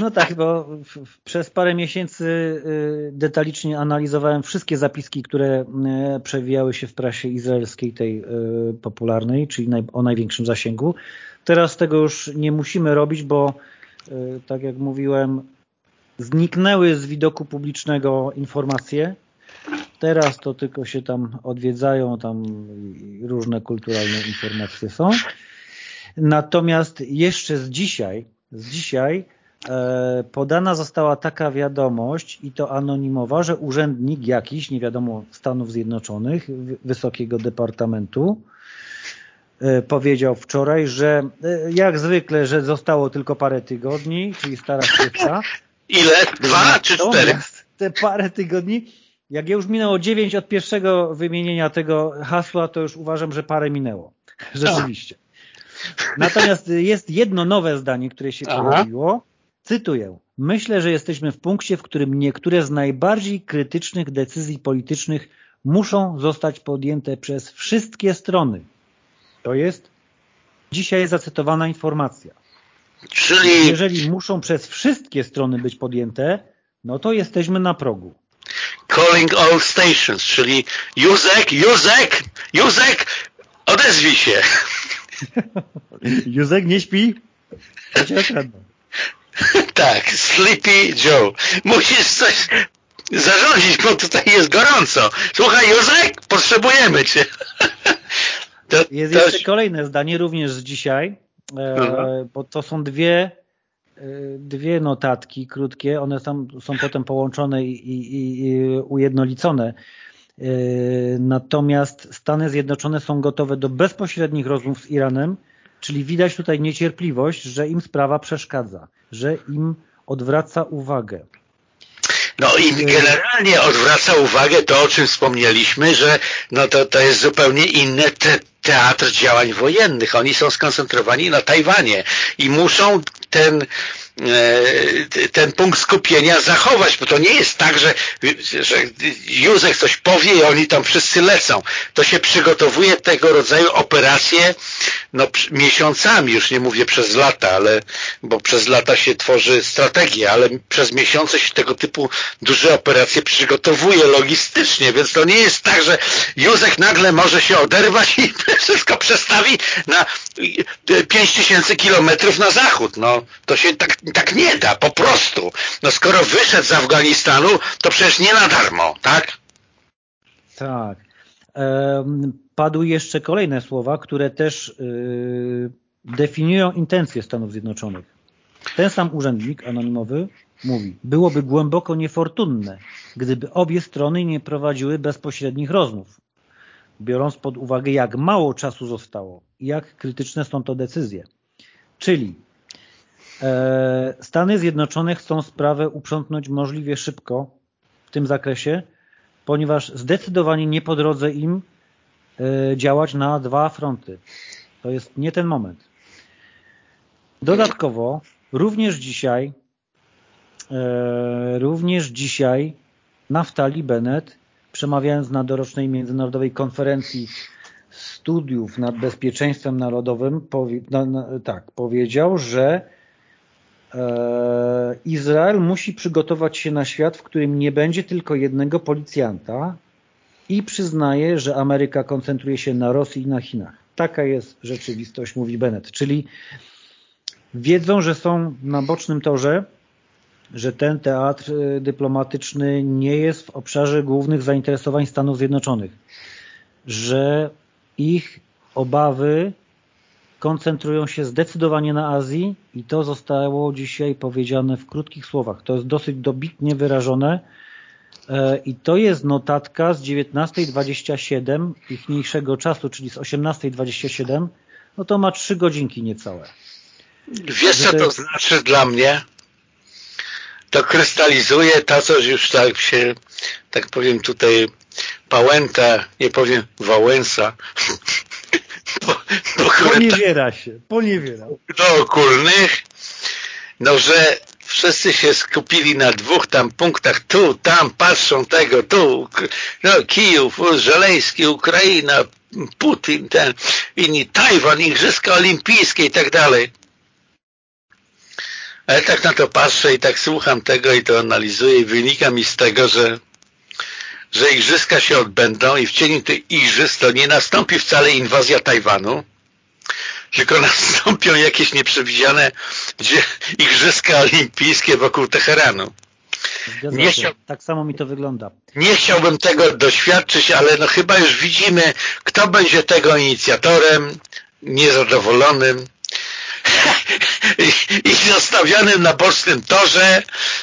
No tak, bo przez parę miesięcy y, detalicznie analizowałem wszystkie zapiski, które y, przewijały się w prasie izraelskiej, tej y, popularnej, czyli o największym zasięgu. Teraz tego już nie musimy robić, bo tak jak mówiłem, zniknęły z widoku publicznego informacje, Teraz to tylko się tam odwiedzają, tam różne kulturalne informacje są. Natomiast jeszcze z dzisiaj, z dzisiaj e, podana została taka wiadomość i to anonimowa, że urzędnik jakiś, nie wiadomo Stanów Zjednoczonych, Wysokiego Departamentu, e, powiedział wczoraj, że e, jak zwykle, że zostało tylko parę tygodni, czyli stara szybka.
Ile? Dwa czy cztery?
Te parę tygodni jak już minęło 9 od pierwszego wymienienia tego hasła, to już uważam, że parę minęło. Rzeczywiście. Natomiast jest jedno nowe zdanie, które się Aha. pojawiło. Cytuję. Myślę, że jesteśmy w punkcie, w którym niektóre z najbardziej krytycznych decyzji politycznych muszą zostać podjęte przez wszystkie strony. To jest dzisiaj zacytowana informacja.
Czyli...
Jeżeli muszą przez wszystkie strony być podjęte, no to jesteśmy na progu
calling all stations, czyli Józek, Józek, Józek, odezwij się.
Józek nie śpi?
tak, Sleepy Joe. Musisz coś zarządzić, bo tutaj jest gorąco. Słuchaj, Józek, potrzebujemy cię.
to, jest to... jeszcze kolejne zdanie, również z dzisiaj, e, bo to są dwie dwie notatki krótkie, one tam są potem połączone i, i, i ujednolicone. Y, natomiast Stany Zjednoczone są gotowe do bezpośrednich rozmów z Iranem, czyli widać tutaj niecierpliwość, że im sprawa przeszkadza, że im odwraca uwagę.
No i generalnie odwraca uwagę to, o czym wspomnieliśmy, że no to, to jest zupełnie inny te, teatr działań wojennych. Oni są skoncentrowani na Tajwanie i muszą ten E, ten punkt skupienia zachować, bo to nie jest tak, że, że Józef coś powie i oni tam wszyscy lecą. To się przygotowuje tego rodzaju operacje no, miesiącami, już nie mówię przez lata, ale bo przez lata się tworzy strategia, ale przez miesiące się tego typu duże operacje przygotowuje logistycznie, więc to nie jest tak, że Józef nagle może się oderwać i wszystko przestawi na 5 tysięcy kilometrów na zachód. No, to się tak tak nie da, po prostu. No skoro wyszedł z Afganistanu, to przecież nie na darmo, tak?
Tak. Padły jeszcze kolejne słowa, które też y, definiują intencje Stanów Zjednoczonych. Ten sam urzędnik anonimowy mówi, byłoby głęboko niefortunne, gdyby obie strony nie prowadziły bezpośrednich rozmów, biorąc pod uwagę, jak mało czasu zostało i jak krytyczne są to decyzje. Czyli Stany Zjednoczone chcą sprawę uprzątnąć możliwie szybko w tym zakresie, ponieważ zdecydowanie nie po drodze im e, działać na dwa fronty. To jest nie ten moment. Dodatkowo również dzisiaj e, również dzisiaj Naftali Bennett przemawiając na dorocznej międzynarodowej konferencji studiów nad bezpieczeństwem narodowym powie, na, na, tak, powiedział, że E, Izrael musi przygotować się na świat, w którym nie będzie tylko jednego policjanta i przyznaje, że Ameryka koncentruje się na Rosji i na Chinach. Taka jest rzeczywistość, mówi Bennett. Czyli wiedzą, że są na bocznym torze, że ten teatr e, dyplomatyczny nie jest w obszarze głównych zainteresowań Stanów Zjednoczonych, że ich obawy koncentrują się zdecydowanie na Azji i to zostało dzisiaj powiedziane w krótkich słowach. To jest dosyć dobitnie wyrażone e, i to jest notatka z 19.27 ichniejszego czasu, czyli z 18.27, no to ma trzy godzinki niecałe.
Wiesz co to znaczy dla mnie? To krystalizuje to, co już tak się, tak powiem tutaj, pałęta, nie powiem Wałęsa,
bo poniewiera się, poniewiera.
Do okulnych, no że wszyscy się skupili na dwóch tam punktach, tu, tam, patrzą tego, tu, no, Kijów, Żeleński, Ukraina, Putin, ten, inni, Tajwan, Igrzyska Olimpijskie i tak dalej. Ale tak na to patrzę i tak słucham tego i to analizuję i wynika mi z tego, że że igrzyska się odbędą i w cieniu tych igrzysk to nie nastąpi wcale inwazja Tajwanu, tylko nastąpią jakieś nieprzewidziane igrzyska olimpijskie wokół Teheranu.
Nie chciał... Tak samo mi to wygląda.
Nie chciałbym tego doświadczyć, ale no chyba już widzimy, kto będzie tego inicjatorem, niezadowolonym i, i zostawionym na bocznym torze,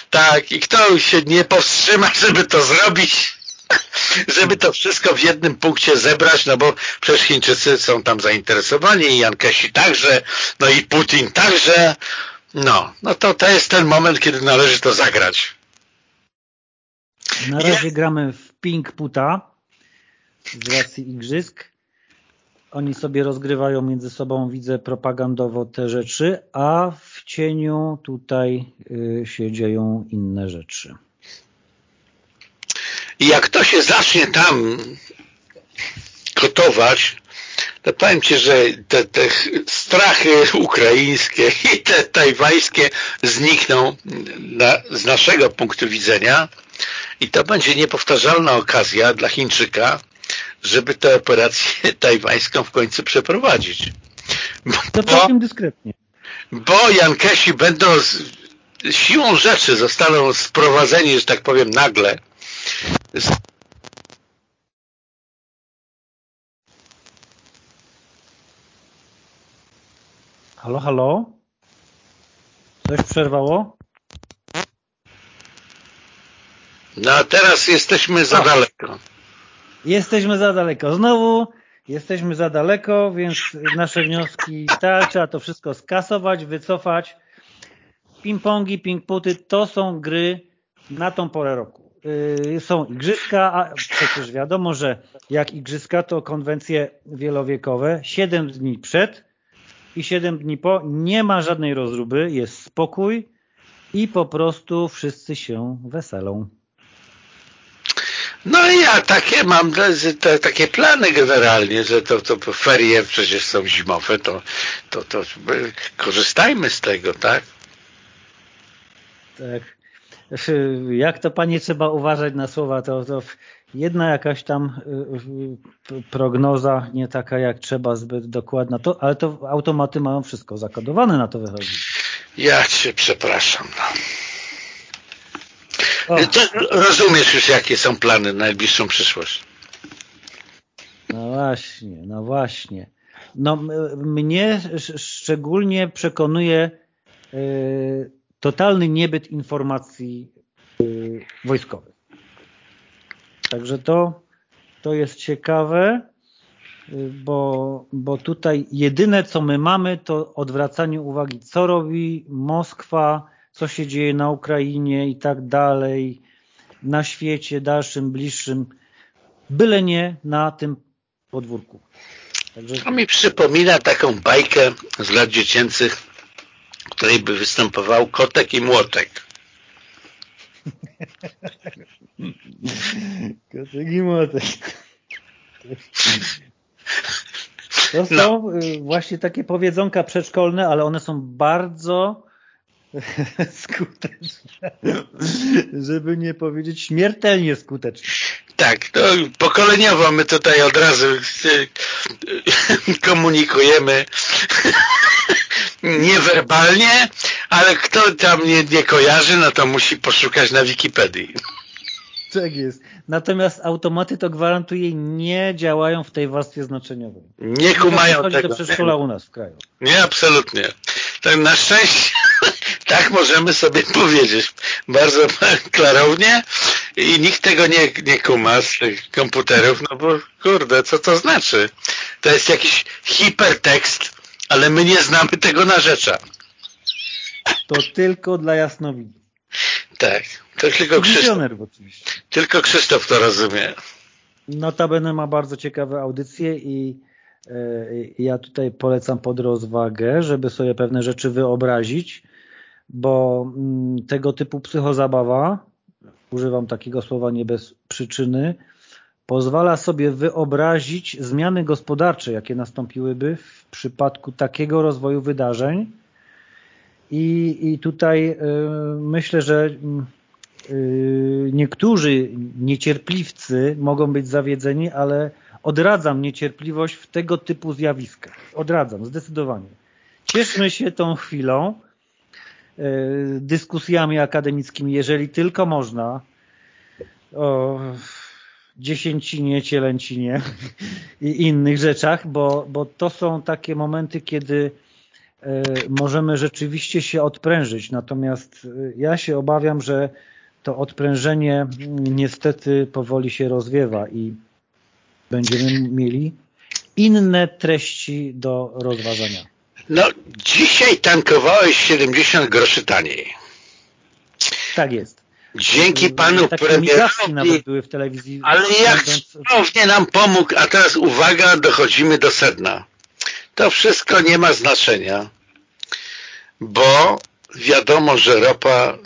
tak, i kto się nie powstrzyma, żeby to zrobić, żeby to wszystko w jednym punkcie zebrać, no bo przecież Chińczycy są tam zainteresowani i Jankesi także, no i Putin także, no, no to to jest ten moment, kiedy należy to zagrać.
Na razie gramy w ping puta z racji igrzysk. Oni sobie rozgrywają między sobą, widzę propagandowo te rzeczy, a w cieniu tutaj y, się dzieją inne rzeczy.
I jak to się zacznie tam gotować, to powiem Ci, że te, te strachy ukraińskie i te tajwańskie znikną na, z naszego punktu widzenia i to będzie niepowtarzalna okazja dla Chińczyka, żeby tę operację tajwańską w końcu przeprowadzić.
Bo, to całkiem dyskretnie.
Bo Jankesi będą z, siłą rzeczy zostaną sprowadzeni, że tak powiem, nagle
Halo, halo? Coś przerwało?
No a teraz jesteśmy za daleko.
Jesteśmy za daleko. Znowu jesteśmy za daleko, więc nasze wnioski tak, trzeba to wszystko skasować, wycofać. Ping-pongi, ping-puty to są gry na tą porę roku. Y, są igrzyska, a przecież wiadomo, że jak igrzyska to konwencje wielowiekowe, 7 dni przed i 7 dni po, nie ma żadnej rozruby, jest spokój i po prostu wszyscy się weselą.
No i ja takie mam te, takie plany generalnie, że to, to ferie przecież są zimowe, to, to, to korzystajmy z tego, tak?
Tak jak to panie trzeba uważać na słowa, to, to jedna jakaś tam y, prognoza, nie taka jak trzeba, zbyt dokładna, to, ale to automaty mają wszystko zakodowane na to wychodzi.
Ja cię przepraszam. No. rozumiesz już, jakie są plany na najbliższą przyszłość.
No właśnie, no właśnie. No, mnie szczególnie przekonuje yy, totalny niebyt informacji yy, wojskowych. Także to, to jest ciekawe, yy, bo, bo tutaj jedyne co my mamy to odwracanie uwagi, co robi Moskwa, co się dzieje na Ukrainie i tak dalej, na świecie dalszym, bliższym, byle nie na tym podwórku.
Także... To mi przypomina taką bajkę z lat dziecięcych której by występował kotek i młotek.
kotek i młotek. To są no. Y, właśnie takie powiedzonka przedszkolne, ale one są bardzo skuteczne, żeby nie powiedzieć śmiertelnie skuteczne.
Tak, to pokoleniowo my tutaj od razu y, komunikujemy niewerbalnie, ale kto tam nie, nie kojarzy, no to musi poszukać na Wikipedii.
Tak jest. Natomiast automaty to gwarantuję nie działają w tej warstwie znaczeniowej.
Nie kumają tego.
do przedszkola u nas w kraju.
Nie, absolutnie. Tak na szczęście tak możemy sobie powiedzieć bardzo klarownie i nikt tego nie, nie kuma z tych komputerów, no bo kurde, co to znaczy? To jest jakiś hipertekst, ale my nie znamy tego narzecza.
To tylko dla jasnowidzów.
Tak, to tylko Krzysztof.
oczywiście.
Tylko Krzysztof to rozumie.
Notabene ma bardzo ciekawe audycje i e, ja tutaj polecam pod rozwagę, żeby sobie pewne rzeczy wyobrazić, bo mm, tego typu psychozabawa, używam takiego słowa nie bez przyczyny, pozwala sobie wyobrazić zmiany gospodarcze, jakie nastąpiłyby w przypadku takiego rozwoju wydarzeń, i, i tutaj y, myślę, że y, niektórzy niecierpliwcy mogą być zawiedzeni, ale odradzam niecierpliwość w tego typu zjawiskach. Odradzam, zdecydowanie. Cieszmy się tą chwilą, y, dyskusjami akademickimi, jeżeli tylko można, o dziesięcinie, cielęcinie i innych rzeczach, bo, bo to są takie momenty, kiedy E, możemy rzeczywiście się odprężyć. Natomiast e, ja się obawiam, że to odprężenie mm, niestety powoli się rozwiewa i będziemy mieli inne treści do rozważania.
No, dzisiaj tankowałeś 70 groszy taniej.
Tak jest.
Dzięki panu
Takie premierowi. nawet były w telewizji.
Ale jak cudownie nam pomógł, a teraz uwaga, dochodzimy do sedna. To wszystko nie ma znaczenia, bo wiadomo, że ropa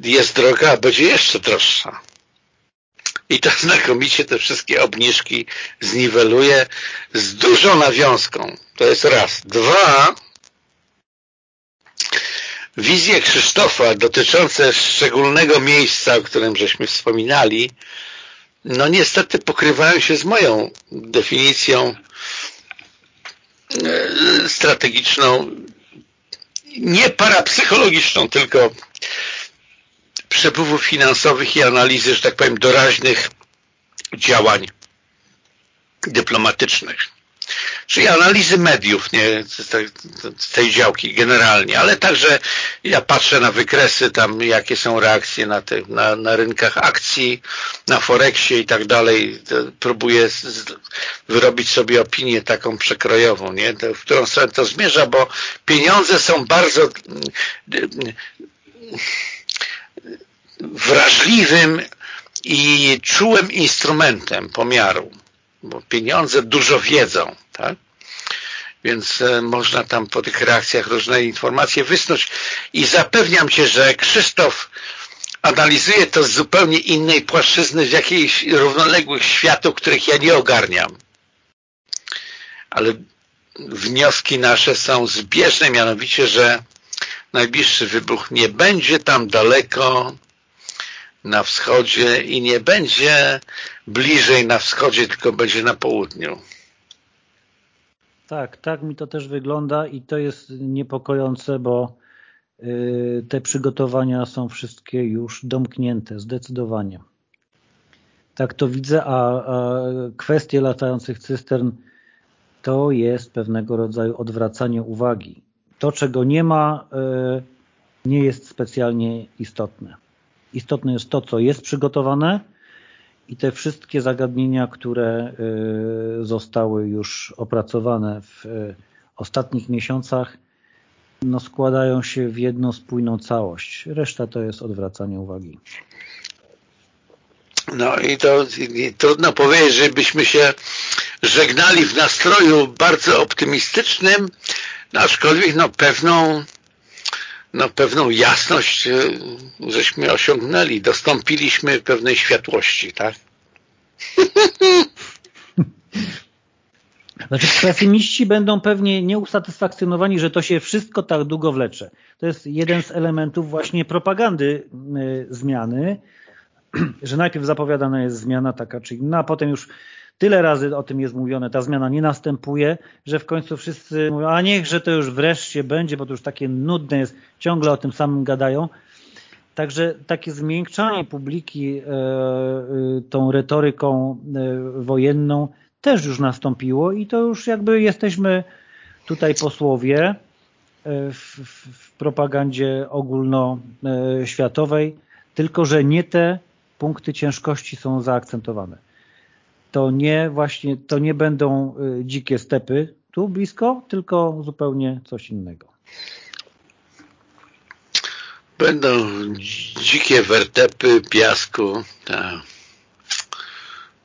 jest droga, a będzie jeszcze droższa. I to znakomicie te wszystkie obniżki zniweluje z dużą nawiązką. To jest raz. Dwa, wizje Krzysztofa dotyczące szczególnego miejsca, o którym żeśmy wspominali, no niestety pokrywają się z moją definicją E, strategiczną, nie parapsychologiczną, tylko przepływów finansowych i analizy, że tak powiem, doraźnych działań dyplomatycznych czyli analizy mediów nie, z tej działki generalnie, ale także ja patrzę na wykresy tam, jakie są reakcje na, te, na, na rynkach akcji, na Forexie i tak dalej. Próbuję z, wyrobić sobie opinię taką przekrojową, nie? w którą stronę to zmierza, bo pieniądze są bardzo wrażliwym i czułym instrumentem pomiaru bo pieniądze dużo wiedzą, tak? Więc e, można tam po tych reakcjach różne informacje wysnuć i zapewniam Cię, że Krzysztof analizuje to z zupełnie innej płaszczyzny, z jakichś równoległych światów, których ja nie ogarniam. Ale wnioski nasze są zbieżne, mianowicie, że najbliższy wybuch nie będzie tam daleko na wschodzie i nie będzie bliżej na wschodzie, tylko będzie na południu.
Tak, tak mi to też wygląda i to jest niepokojące, bo y, te przygotowania są wszystkie już domknięte, zdecydowanie. Tak to widzę, a, a kwestie latających cystern to jest pewnego rodzaju odwracanie uwagi. To, czego nie ma, y, nie jest specjalnie istotne. Istotne jest to, co jest przygotowane i te wszystkie zagadnienia, które y, zostały już opracowane w y, ostatnich miesiącach, no składają się w jedną spójną całość. Reszta to jest odwracanie uwagi.
No i to i trudno powiedzieć, żebyśmy się żegnali w nastroju bardzo optymistycznym, no aczkolwiek no pewną no, pewną jasność e, żeśmy osiągnęli, dostąpiliśmy pewnej światłości, tak?
Znaczy pesymiści będą pewnie nieusatysfakcjonowani, że to się wszystko tak długo wlecze. To jest jeden z elementów właśnie propagandy y, zmiany, że najpierw zapowiadana jest zmiana taka czy inna, a potem już Tyle razy o tym jest mówione, ta zmiana nie następuje, że w końcu wszyscy mówią, a niech, że to już wreszcie będzie, bo to już takie nudne jest, ciągle o tym samym gadają. Także takie zmiękczanie publiki tą retoryką wojenną też już nastąpiło i to już jakby jesteśmy tutaj posłowie w, w propagandzie ogólnoświatowej, tylko że nie te punkty ciężkości są zaakcentowane. To nie właśnie, to nie będą dzikie stepy tu blisko, tylko zupełnie coś innego.
Będą dzikie wertepy piasku. Tak.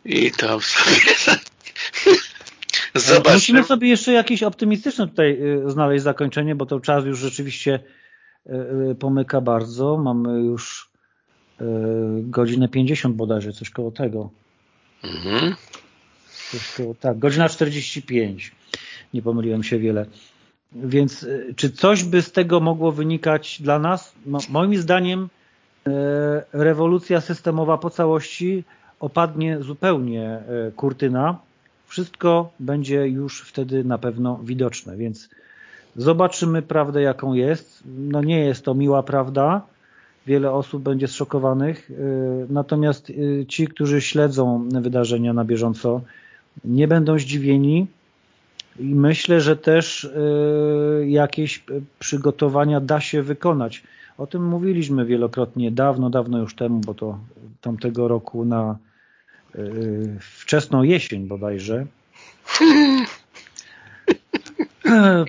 I tam sobie
Zobaczmy. Musimy sobie jeszcze jakieś optymistyczne tutaj znaleźć zakończenie, bo to czas już rzeczywiście pomyka bardzo. Mamy już godzinę 50 bodajże, coś koło tego. Mhm. Tak, godzina 45. Nie pomyliłem się wiele. Więc czy coś by z tego mogło wynikać dla nas? No, moim zdaniem rewolucja systemowa po całości opadnie zupełnie kurtyna. Wszystko będzie już wtedy na pewno widoczne, więc zobaczymy prawdę jaką jest. No nie jest to miła prawda, wiele osób będzie zszokowanych, natomiast ci, którzy śledzą wydarzenia na bieżąco nie będą zdziwieni i myślę, że też jakieś przygotowania da się wykonać. O tym mówiliśmy wielokrotnie, dawno, dawno już temu, bo to tamtego roku na wczesną jesień bodajże.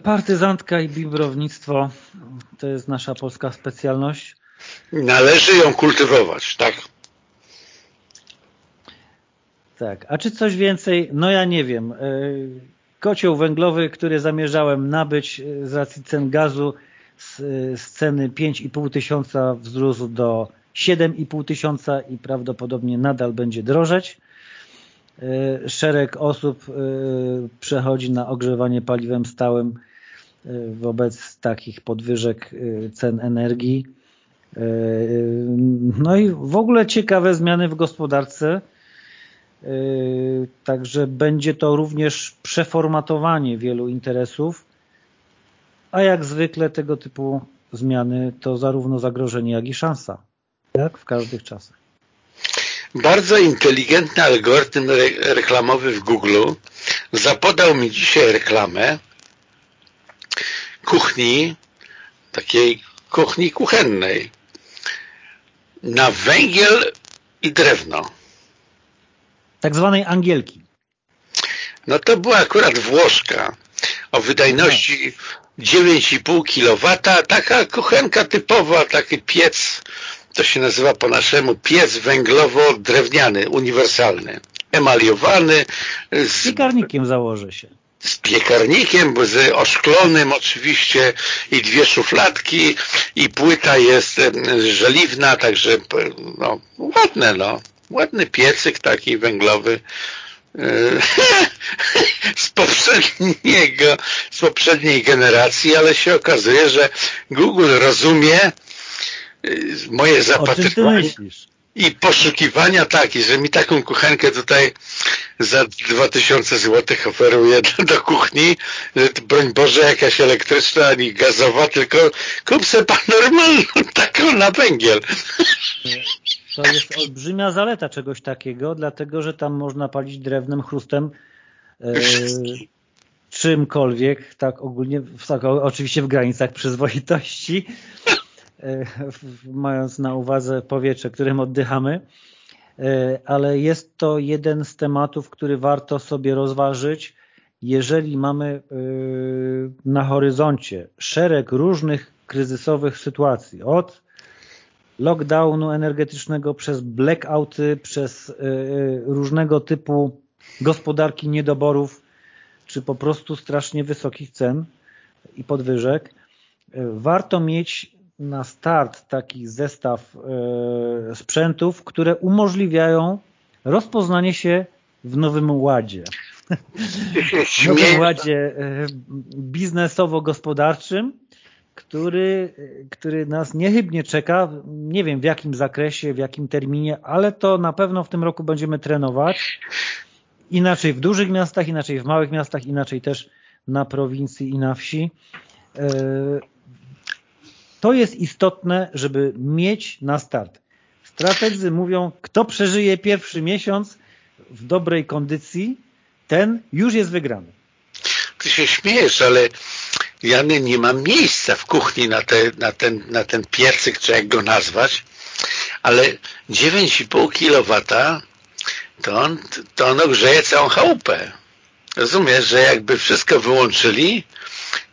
Partyzantka i bibrownictwo to jest nasza polska specjalność.
Należy ją kultywować, tak?
Tak, a czy coś więcej? No ja nie wiem. Kocioł węglowy, który zamierzałem nabyć z racji cen gazu z, z ceny 5,5 tysiąca wzrósł do 7,5 tysiąca i prawdopodobnie nadal będzie drożeć. E, szereg osób e, przechodzi na ogrzewanie paliwem stałym e, wobec takich podwyżek cen energii. No i w ogóle ciekawe zmiany w gospodarce. Także będzie to również przeformatowanie wielu interesów, a jak zwykle tego typu zmiany to zarówno zagrożenie, jak i szansa. Jak w każdych czasach.
Bardzo inteligentny algorytm re reklamowy w Google zapodał mi dzisiaj reklamę kuchni, takiej kuchni kuchennej na węgiel i drewno.
Tak zwanej angielki.
No to była akurat Włoszka o wydajności 9,5 kW, taka kuchenka typowa, taki piec to się nazywa po naszemu piec węglowo-drewniany, uniwersalny, emaliowany.
Z piekarnikiem założę się.
Z piekarnikiem, z oszklonym oczywiście i dwie szufladki i płyta jest żeliwna, także no, ładne no. Ładny piecyk taki węglowy z poprzedniego, z poprzedniej generacji, ale się okazuje, że Google rozumie moje zapatrywanie i poszukiwania takie, że mi taką kuchenkę tutaj za 2000 zł oferuje do, kuchni, broń Boże jakaś elektryczna, ani gazowa, tylko kup sobie pan normalną, taką na węgiel.
To jest olbrzymia zaleta czegoś takiego, dlatego, że tam można palić drewnem, chrustem, e, czymkolwiek, tak ogólnie, tak, oczywiście w granicach przyzwoitości, mając na uwadze powietrze, którym oddychamy, e, ale jest to jeden z tematów, który warto sobie rozważyć, jeżeli mamy e, na horyzoncie szereg różnych kryzysowych sytuacji, od lockdownu energetycznego przez blackouty, przez różnego typu gospodarki niedoborów, czy po prostu strasznie wysokich cen i podwyżek, warto mieć na start taki zestaw e, sprzętów, które umożliwiają rozpoznanie się w nowym ładzie. w nowym ładzie e, biznesowo-gospodarczym, który, który nas niechybnie czeka. Nie wiem w jakim zakresie, w jakim terminie, ale to na pewno w tym roku będziemy trenować. Inaczej w dużych miastach, inaczej w małych miastach, inaczej też na prowincji i na wsi. To jest istotne, żeby mieć na start. Strategzy mówią, kto przeżyje pierwszy miesiąc w dobrej kondycji, ten już jest wygrany.
Ty się śmiejesz, ale ja nie, nie mam miejsca w kuchni na, te, na, ten, na ten piecyk, czy jak go nazwać, ale 9,5 kW to on, to on ogrzeje całą chałupę. Rozumiesz, że jakby wszystko wyłączyli,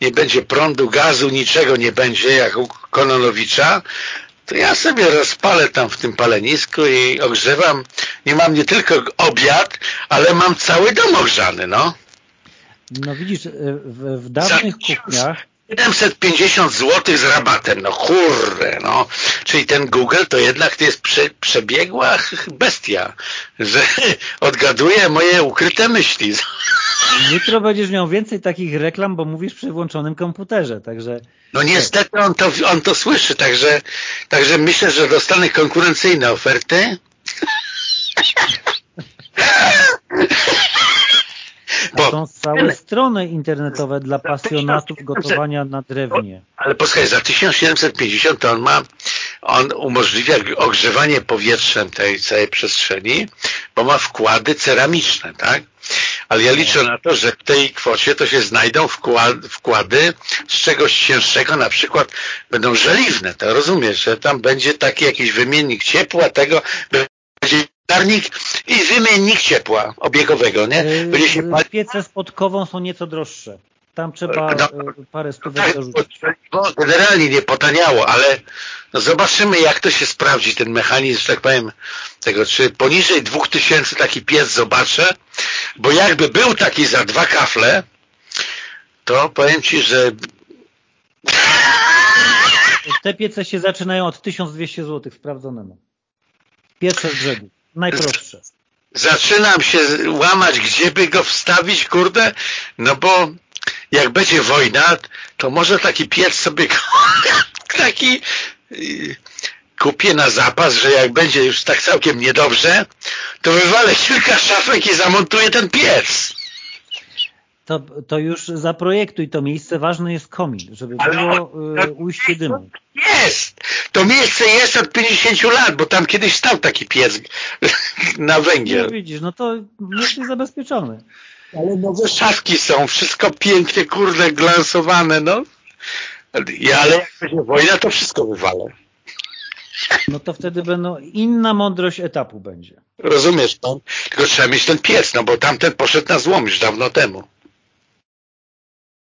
nie będzie prądu, gazu, niczego nie będzie, jak u Kononowicza, to ja sobie rozpalę tam w tym palenisku i ogrzewam. Nie mam nie tylko obiad, ale mam cały dom ogrzany, no.
No widzisz, e, w, w dawnych kuchniach
750 zł z rabatem, no kurde, no. Czyli ten Google to jednak to jest prze, przebiegła bestia, że odgaduje moje ukryte myśli.
Jutro będziesz miał więcej takich reklam, bo mówisz przy włączonym komputerze, także...
No niestety on to, on to słyszy, także, także myślę, że dostanę konkurencyjne oferty.
Bo są całe strony internetowe dla pasjonatów gotowania na drewnie.
Ale posłuchaj, za 1750 to on ma, on umożliwia ogrzewanie powietrzem tej całej przestrzeni, bo ma wkłady ceramiczne, tak? Ale ja liczę na to, że w tej kwocie to się znajdą wkłady z czegoś cięższego, na przykład będą żeliwne, to rozumiesz, że tam będzie taki jakiś wymiennik ciepła, tego będzie darnik i wymiennik ciepła obiegowego, nie?
Yy, Będzie się pali... Piece z podkową są nieco droższe. Tam trzeba no, yy, parę stówek tak, dorzucić.
Bo generalnie nie potaniało, ale no zobaczymy jak to się sprawdzi, ten mechanizm, że tak powiem, tego, czy poniżej 2000 taki piec zobaczę, bo jakby był taki za dwa kafle, to powiem Ci, że
te piece się zaczynają od 1200 zł, sprawdzonemu. Pierwsze z brzegu. Najprostsze.
Zaczynam się łamać, gdzie by go wstawić, kurde, no bo jak będzie wojna, to może taki piec sobie taki y, kupię na zapas, że jak będzie już tak całkiem niedobrze, to wywalę kilka szafek i zamontuję ten piec
to, to już zaprojektuj to miejsce. Ważny jest komin, żeby Ale było y, ujście dymu.
Jest! To miejsce jest od 50 lat, bo tam kiedyś stał taki piec na węgiel. No
widzisz, no to jesteś zabezpieczony.
Ale nowe szafki są, wszystko pięknie, kurde, glansowane, no. Ja, ale jak będzie wojna, to wszystko wywalę.
No to wtedy będą inna mądrość etapu będzie.
Rozumiesz, no? Tylko trzeba mieć ten piec, no bo tamten poszedł na złom już dawno temu.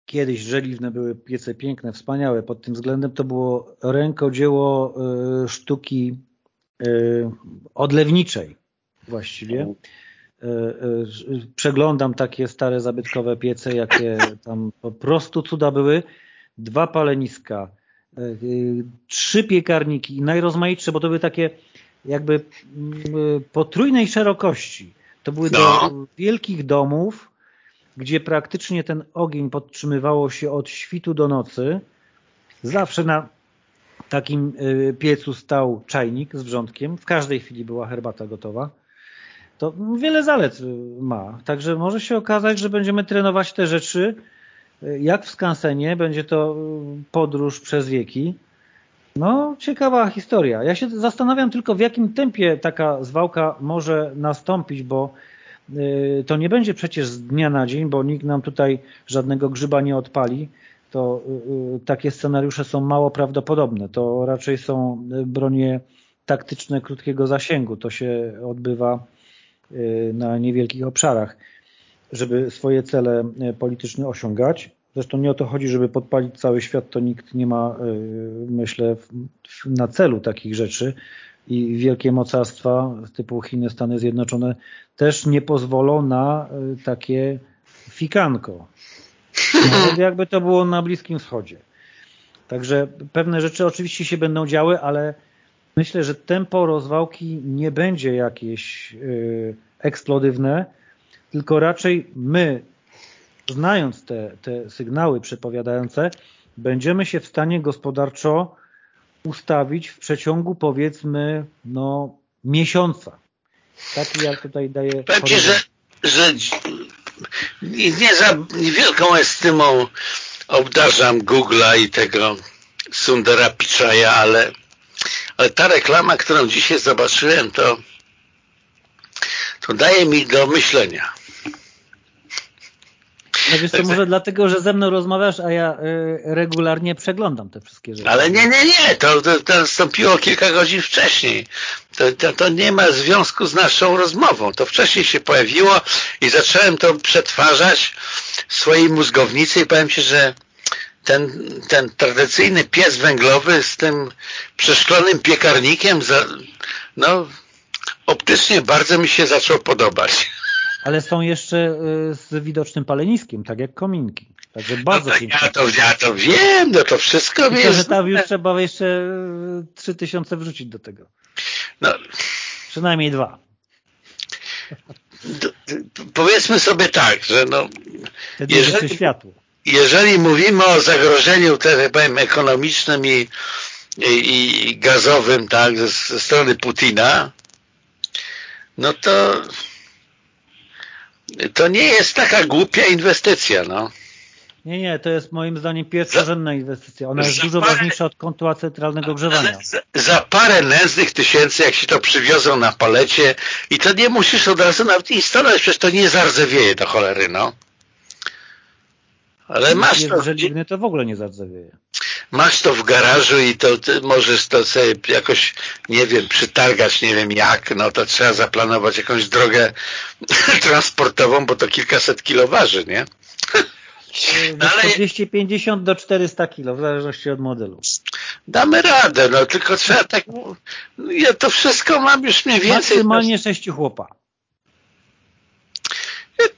Kiedyś żeliwne były piece piękne, wspaniałe. Pod tym względem to było rękodzieło y, sztuki y, odlewniczej właściwie. Y, przeglądam takie stare zabytkowe piece, jakie tam po prostu cuda były. Dwa paleniska, trzy piekarniki, najrozmaitsze, bo to były takie jakby potrójnej szerokości. To były no. do wielkich domów, gdzie praktycznie ten ogień podtrzymywało się od świtu do nocy. Zawsze na takim y, piecu stał czajnik z wrzątkiem. W każdej chwili była herbata gotowa. To wiele zalet y, ma. Także może się okazać, że będziemy trenować te rzeczy y, jak w skansenie. Będzie to podróż przez wieki. No, ciekawa historia. Ja się zastanawiam tylko, w jakim tempie taka zwałka może nastąpić, bo to nie będzie przecież z dnia na dzień, bo nikt nam tutaj żadnego grzyba nie odpali. To y, y, takie scenariusze są mało prawdopodobne. To raczej są bronie taktyczne krótkiego zasięgu. To się odbywa na niewielkich obszarach, żeby swoje cele polityczne osiągać. Zresztą nie o to chodzi, żeby podpalić cały świat, to nikt nie ma, myślę, na celu takich rzeczy i wielkie mocarstwa typu Chiny, Stany Zjednoczone też nie pozwolą na y, takie fikanko. Nawet jakby to było na Bliskim Wschodzie. Także pewne rzeczy oczywiście się będą działy, ale myślę, że tempo rozwałki nie będzie jakieś yy, eksplodywne, tylko raczej my, znając te, te sygnały przepowiadające, będziemy się w stanie gospodarczo ustawić w przeciągu powiedzmy no, miesiąca. Taki jak tutaj daje...
Ci, że, że nie za niewielką estymą obdarzam Google'a i tego Sundara Pichaya, ale, ale ta reklama, którą dzisiaj zobaczyłem, to, to daje mi do myślenia.
No wiesz co, może dlatego, że ze mną rozmawiasz, a ja y, regularnie przeglądam te wszystkie rzeczy.
Ale nie, nie, nie, to, to, to nastąpiło kilka godzin wcześniej. To, to, to nie ma związku z naszą rozmową. To wcześniej się pojawiło i zacząłem to przetwarzać w swojej mózgownicy i powiem Ci, że ten, ten tradycyjny pies węglowy z tym przeszklonym piekarnikiem za, no, optycznie bardzo mi się zaczął podobać.
Ale są jeszcze y, z widocznym paleniskiem, tak jak kominki. Także bardzo
no ja, to, ja to wiem, no to wszystko
wiem. że tam już trzeba jeszcze 3000 y, wrzucić do tego. No. Przynajmniej dwa.
Powiedzmy sobie tak, że no,
jeżeli, światło.
jeżeli mówimy o zagrożeniu, tak powiem, ekonomicznym i, i, i gazowym, tak, ze, ze strony Putina, no to to nie jest taka głupia inwestycja, no.
Nie, nie, to jest moim zdaniem pierwszorzędna inwestycja. Ona jest dużo parę, ważniejsza od kontua centralnego ogrzewania.
Za, za, parę nędznych tysięcy, jak się to przywiozą na palecie i to nie musisz od razu nawet instalować, przecież to nie zardzewieje do cholery, no.
Ale masz to... Jeżeli to w ogóle nie zardzewieje
masz to w garażu i to możesz to sobie jakoś, nie wiem, przytargać, nie wiem jak, no to trzeba zaplanować jakąś drogę transportową, bo to kilkaset kilo waży, nie?
No, ale... 250 do 400 kilo, w zależności od modelu.
Damy radę, no tylko trzeba tak... Ja to wszystko mam już mniej więcej...
Maksymalnie sześciu chłopa.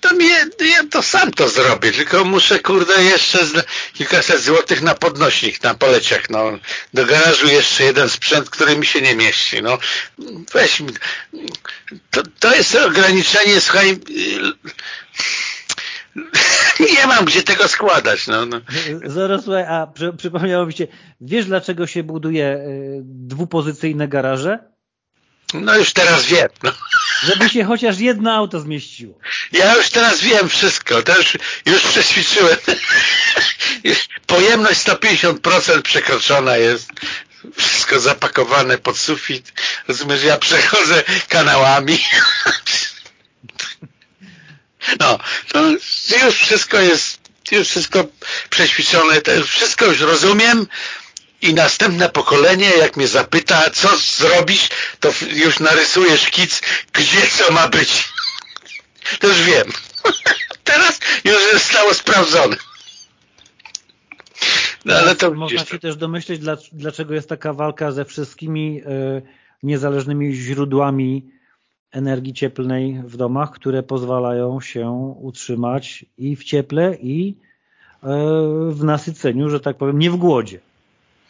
To mnie, ja to sam to zrobię, tylko muszę, kurde, jeszcze kilkaset złotych na podnośnik, na poleciach, no. Do garażu jeszcze jeden sprzęt, który mi się nie mieści, no. Weź, to, to jest ograniczenie, słuchaj, nie mam gdzie tego składać, no. no.
Zaraz, słuchaj, a przy, przypomniało mi się, wiesz dlaczego się buduje y, dwupozycyjne garaże?
No już teraz wiem, no.
Żeby się chociaż jedno auto zmieściło.
Ja już teraz wiem wszystko, to już, przećwiczyłem. Pojemność 150% przekroczona jest. Wszystko zapakowane pod sufit. Rozumiesz, ja przechodzę kanałami. No, to już wszystko jest, już wszystko przećwiczone, to już wszystko już rozumiem i następne pokolenie, jak mnie zapyta, co zrobić, to już narysuję szkic, gdzie co ma być. To już wiem. Teraz już zostało sprawdzone.
No, ale to Można się też domyśleć, dlaczego jest taka walka ze wszystkimi e, niezależnymi źródłami energii cieplnej w domach, które pozwalają się utrzymać i w cieple, i e, w nasyceniu, że tak powiem, nie w głodzie.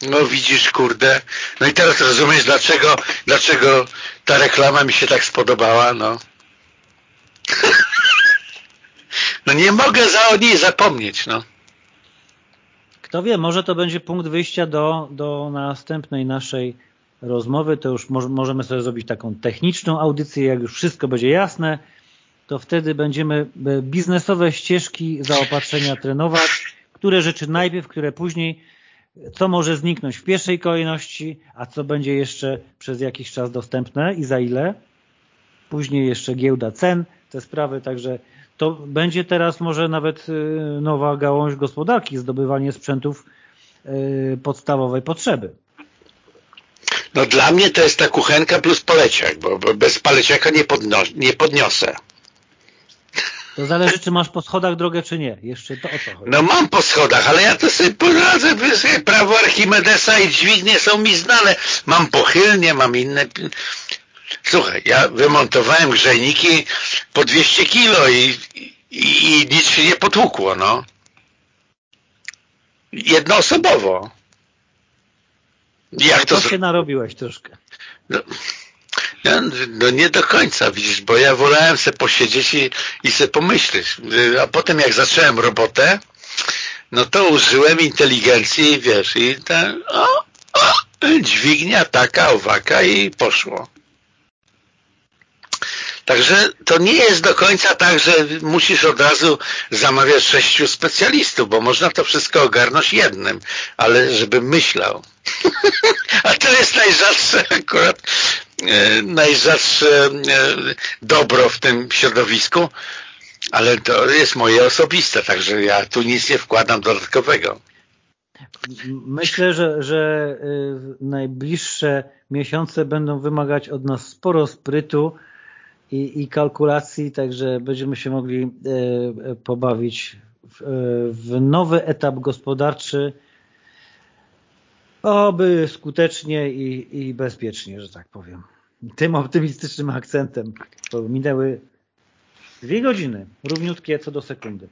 No widzisz, kurde. No i teraz rozumiesz, dlaczego, dlaczego ta reklama mi się tak spodobała, no. no nie mogę za o niej zapomnieć, no.
Kto wie, może to będzie punkt wyjścia do, do następnej naszej rozmowy. To już możemy sobie zrobić taką techniczną audycję, jak już wszystko będzie jasne, to wtedy będziemy e, biznesowe ścieżki zaopatrzenia trenować, które rzeczy najpierw, które później co może zniknąć w pierwszej kolejności, a co będzie jeszcze przez jakiś czas dostępne i za ile. Później jeszcze giełda cen, te sprawy, także to będzie teraz może nawet y, nowa gałąź gospodarki, zdobywanie sprzętów y, podstawowej potrzeby.
No dla mnie to jest ta kuchenka plus poleciak, bo bez paleciaka nie, nie podniosę.
To zależy, czy masz po schodach drogę, czy nie. Jeszcze to o to chodzi.
No mam po schodach, ale ja to sobie poradzę. Prawo Archimedesa i dźwignie są mi znane. Mam pochylnie, mam inne... Słuchaj, ja wymontowałem grzejniki po 200 kilo i, i, i nic się nie potłukło, no. Jednoosobowo.
Jak to, to się narobiłeś troszkę.
No, no nie do końca, widzisz, bo ja wolałem sobie posiedzieć i, i pomyśleć. A potem jak zacząłem robotę, no to użyłem inteligencji i wiesz, i ten, o, o, dźwignia taka, owaka i poszło. Także to nie jest do końca tak, że musisz od razu zamawiać sześciu specjalistów, bo można to wszystko ogarnąć jednym, ale żeby myślał. A to jest najrzadsze akurat, najrzadsze e, dobro w tym środowisku, ale to jest moje osobiste, także ja tu nic nie wkładam dodatkowego.
Myślę, że, że y, najbliższe miesiące będą wymagać od nas sporo sprytu i, i kalkulacji, także będziemy się mogli y, pobawić w nowy etap gospodarczy, oby skutecznie i, i bezpiecznie, że tak powiem. Tym optymistycznym akcentem. Minęły dwie godziny, równiutkie co do sekundy.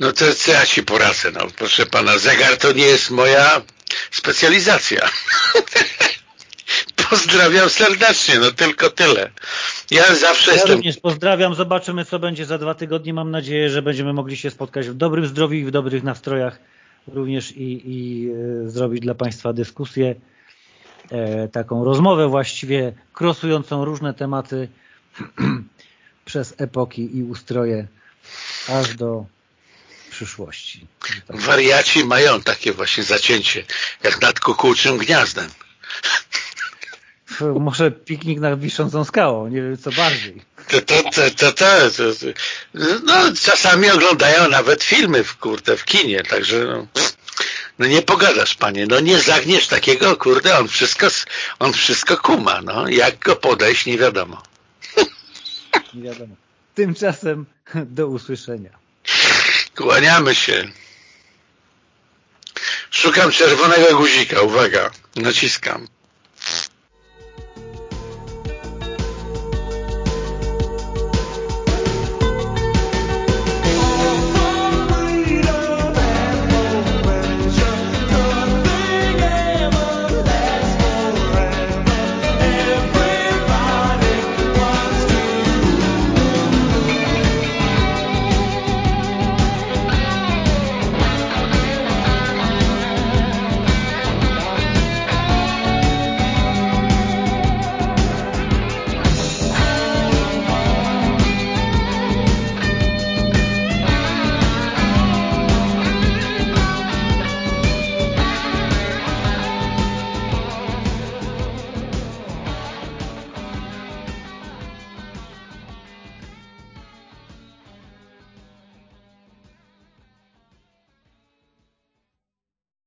No to co ja ci poradzę, no proszę pana, zegar to nie jest moja specjalizacja. Pozdrawiam serdecznie, no tylko tyle. Ja zawsze
ja
jestem...
również pozdrawiam, zobaczymy co będzie za dwa tygodnie. Mam nadzieję, że będziemy mogli się spotkać w dobrym zdrowiu i w dobrych nastrojach również i, i e, zrobić dla Państwa dyskusję, e, taką rozmowę właściwie krosującą różne tematy przez epoki i ustroje aż do przyszłości.
Tak. Wariaci mają takie właśnie zacięcie, jak nad kukułczym gniazdem.
Może piknik nad wiszącą skałą, nie wiem co bardziej.
To, to, to, to, to, no, czasami oglądają nawet filmy w kurde w kinie, także no, no nie pogadasz panie, no nie zagniesz takiego, kurde, on wszystko, on wszystko kuma, no, jak go podejść nie wiadomo.
Nie wiadomo. Tymczasem do usłyszenia.
Kłaniamy się. Szukam czerwonego guzika. Uwaga, naciskam.